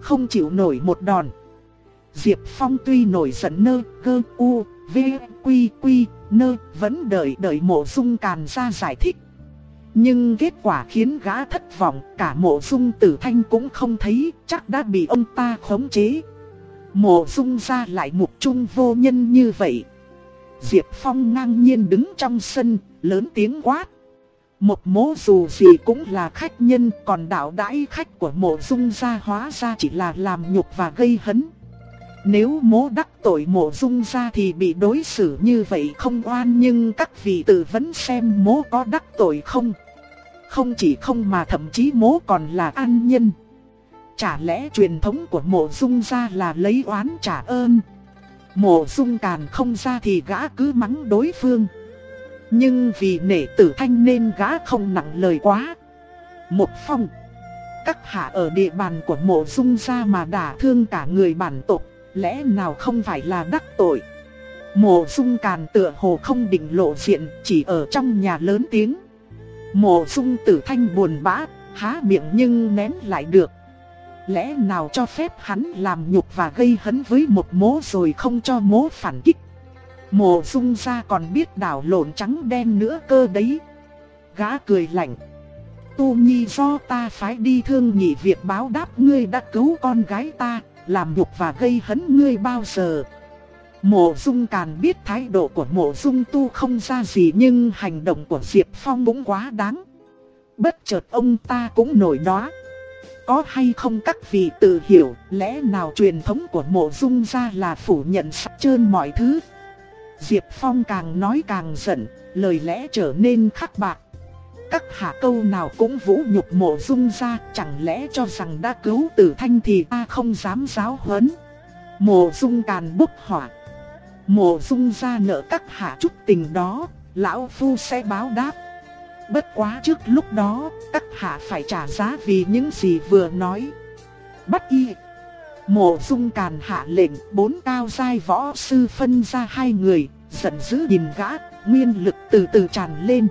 Không chịu nổi một đòn. Diệp Phong tuy nổi giận nơ, cơ u, V, Quy, Quy, Nơ, vẫn đợi đợi mộ dung càn ra giải thích. Nhưng kết quả khiến gã thất vọng, cả mộ dung tử thanh cũng không thấy, chắc đã bị ông ta khống chế. Mộ dung ra lại mục trung vô nhân như vậy. Diệp Phong ngang nhiên đứng trong sân, lớn tiếng quát. Một mố dù gì cũng là khách nhân, còn đạo đãi khách của mộ dung gia hóa ra chỉ là làm nhục và gây hấn. Nếu mố đắc tội mộ dung gia thì bị đối xử như vậy không oan nhưng các vị tự vấn xem mố có đắc tội không. Không chỉ không mà thậm chí mố còn là an nhân. Chả lẽ truyền thống của mộ dung gia là lấy oán trả ơn. Mộ dung càn không ra thì gã cứ mắng đối phương. Nhưng vì nể tử thanh nên gã không nặng lời quá. Một phong. Các hạ ở địa bàn của mộ dung gia mà đả thương cả người bản tộc, lẽ nào không phải là đắc tội. Mộ dung càn tựa hồ không định lộ diện, chỉ ở trong nhà lớn tiếng. Mộ dung tử thanh buồn bã, há miệng nhưng nén lại được. Lẽ nào cho phép hắn làm nhục và gây hấn với một mố rồi không cho mố phản kích. Mộ dung ra còn biết đảo lộn trắng đen nữa cơ đấy. Gã cười lạnh. Tu Nhi do ta phải đi thương nhị việc báo đáp ngươi đã cứu con gái ta, làm nhục và gây hấn ngươi bao giờ. Mộ dung càn biết thái độ của mộ dung tu không ra gì nhưng hành động của Diệp Phong cũng quá đáng. Bất chợt ông ta cũng nổi đoá. Có hay không các vị tự hiểu lẽ nào truyền thống của mộ dung gia là phủ nhận sạch trơn mọi thứ. Diệp Phong càng nói càng giận, lời lẽ trở nên khắc bạc. Các hạ câu nào cũng vũ nhục mộ dung gia chẳng lẽ cho rằng đã cứu tử thanh thì ta không dám giáo huấn. Mộ dung càn bốc hỏa. Mộ dung gia nợ các hạ chút tình đó, lão phu sẽ báo đáp. Bất quá trước lúc đó, các hạ phải trả giá vì những gì vừa nói. Bắt y. Mộ dung càn hạ lệnh, bốn cao giai võ sư phân ra hai người, giận dữ nhìn gã, nguyên lực từ từ tràn lên.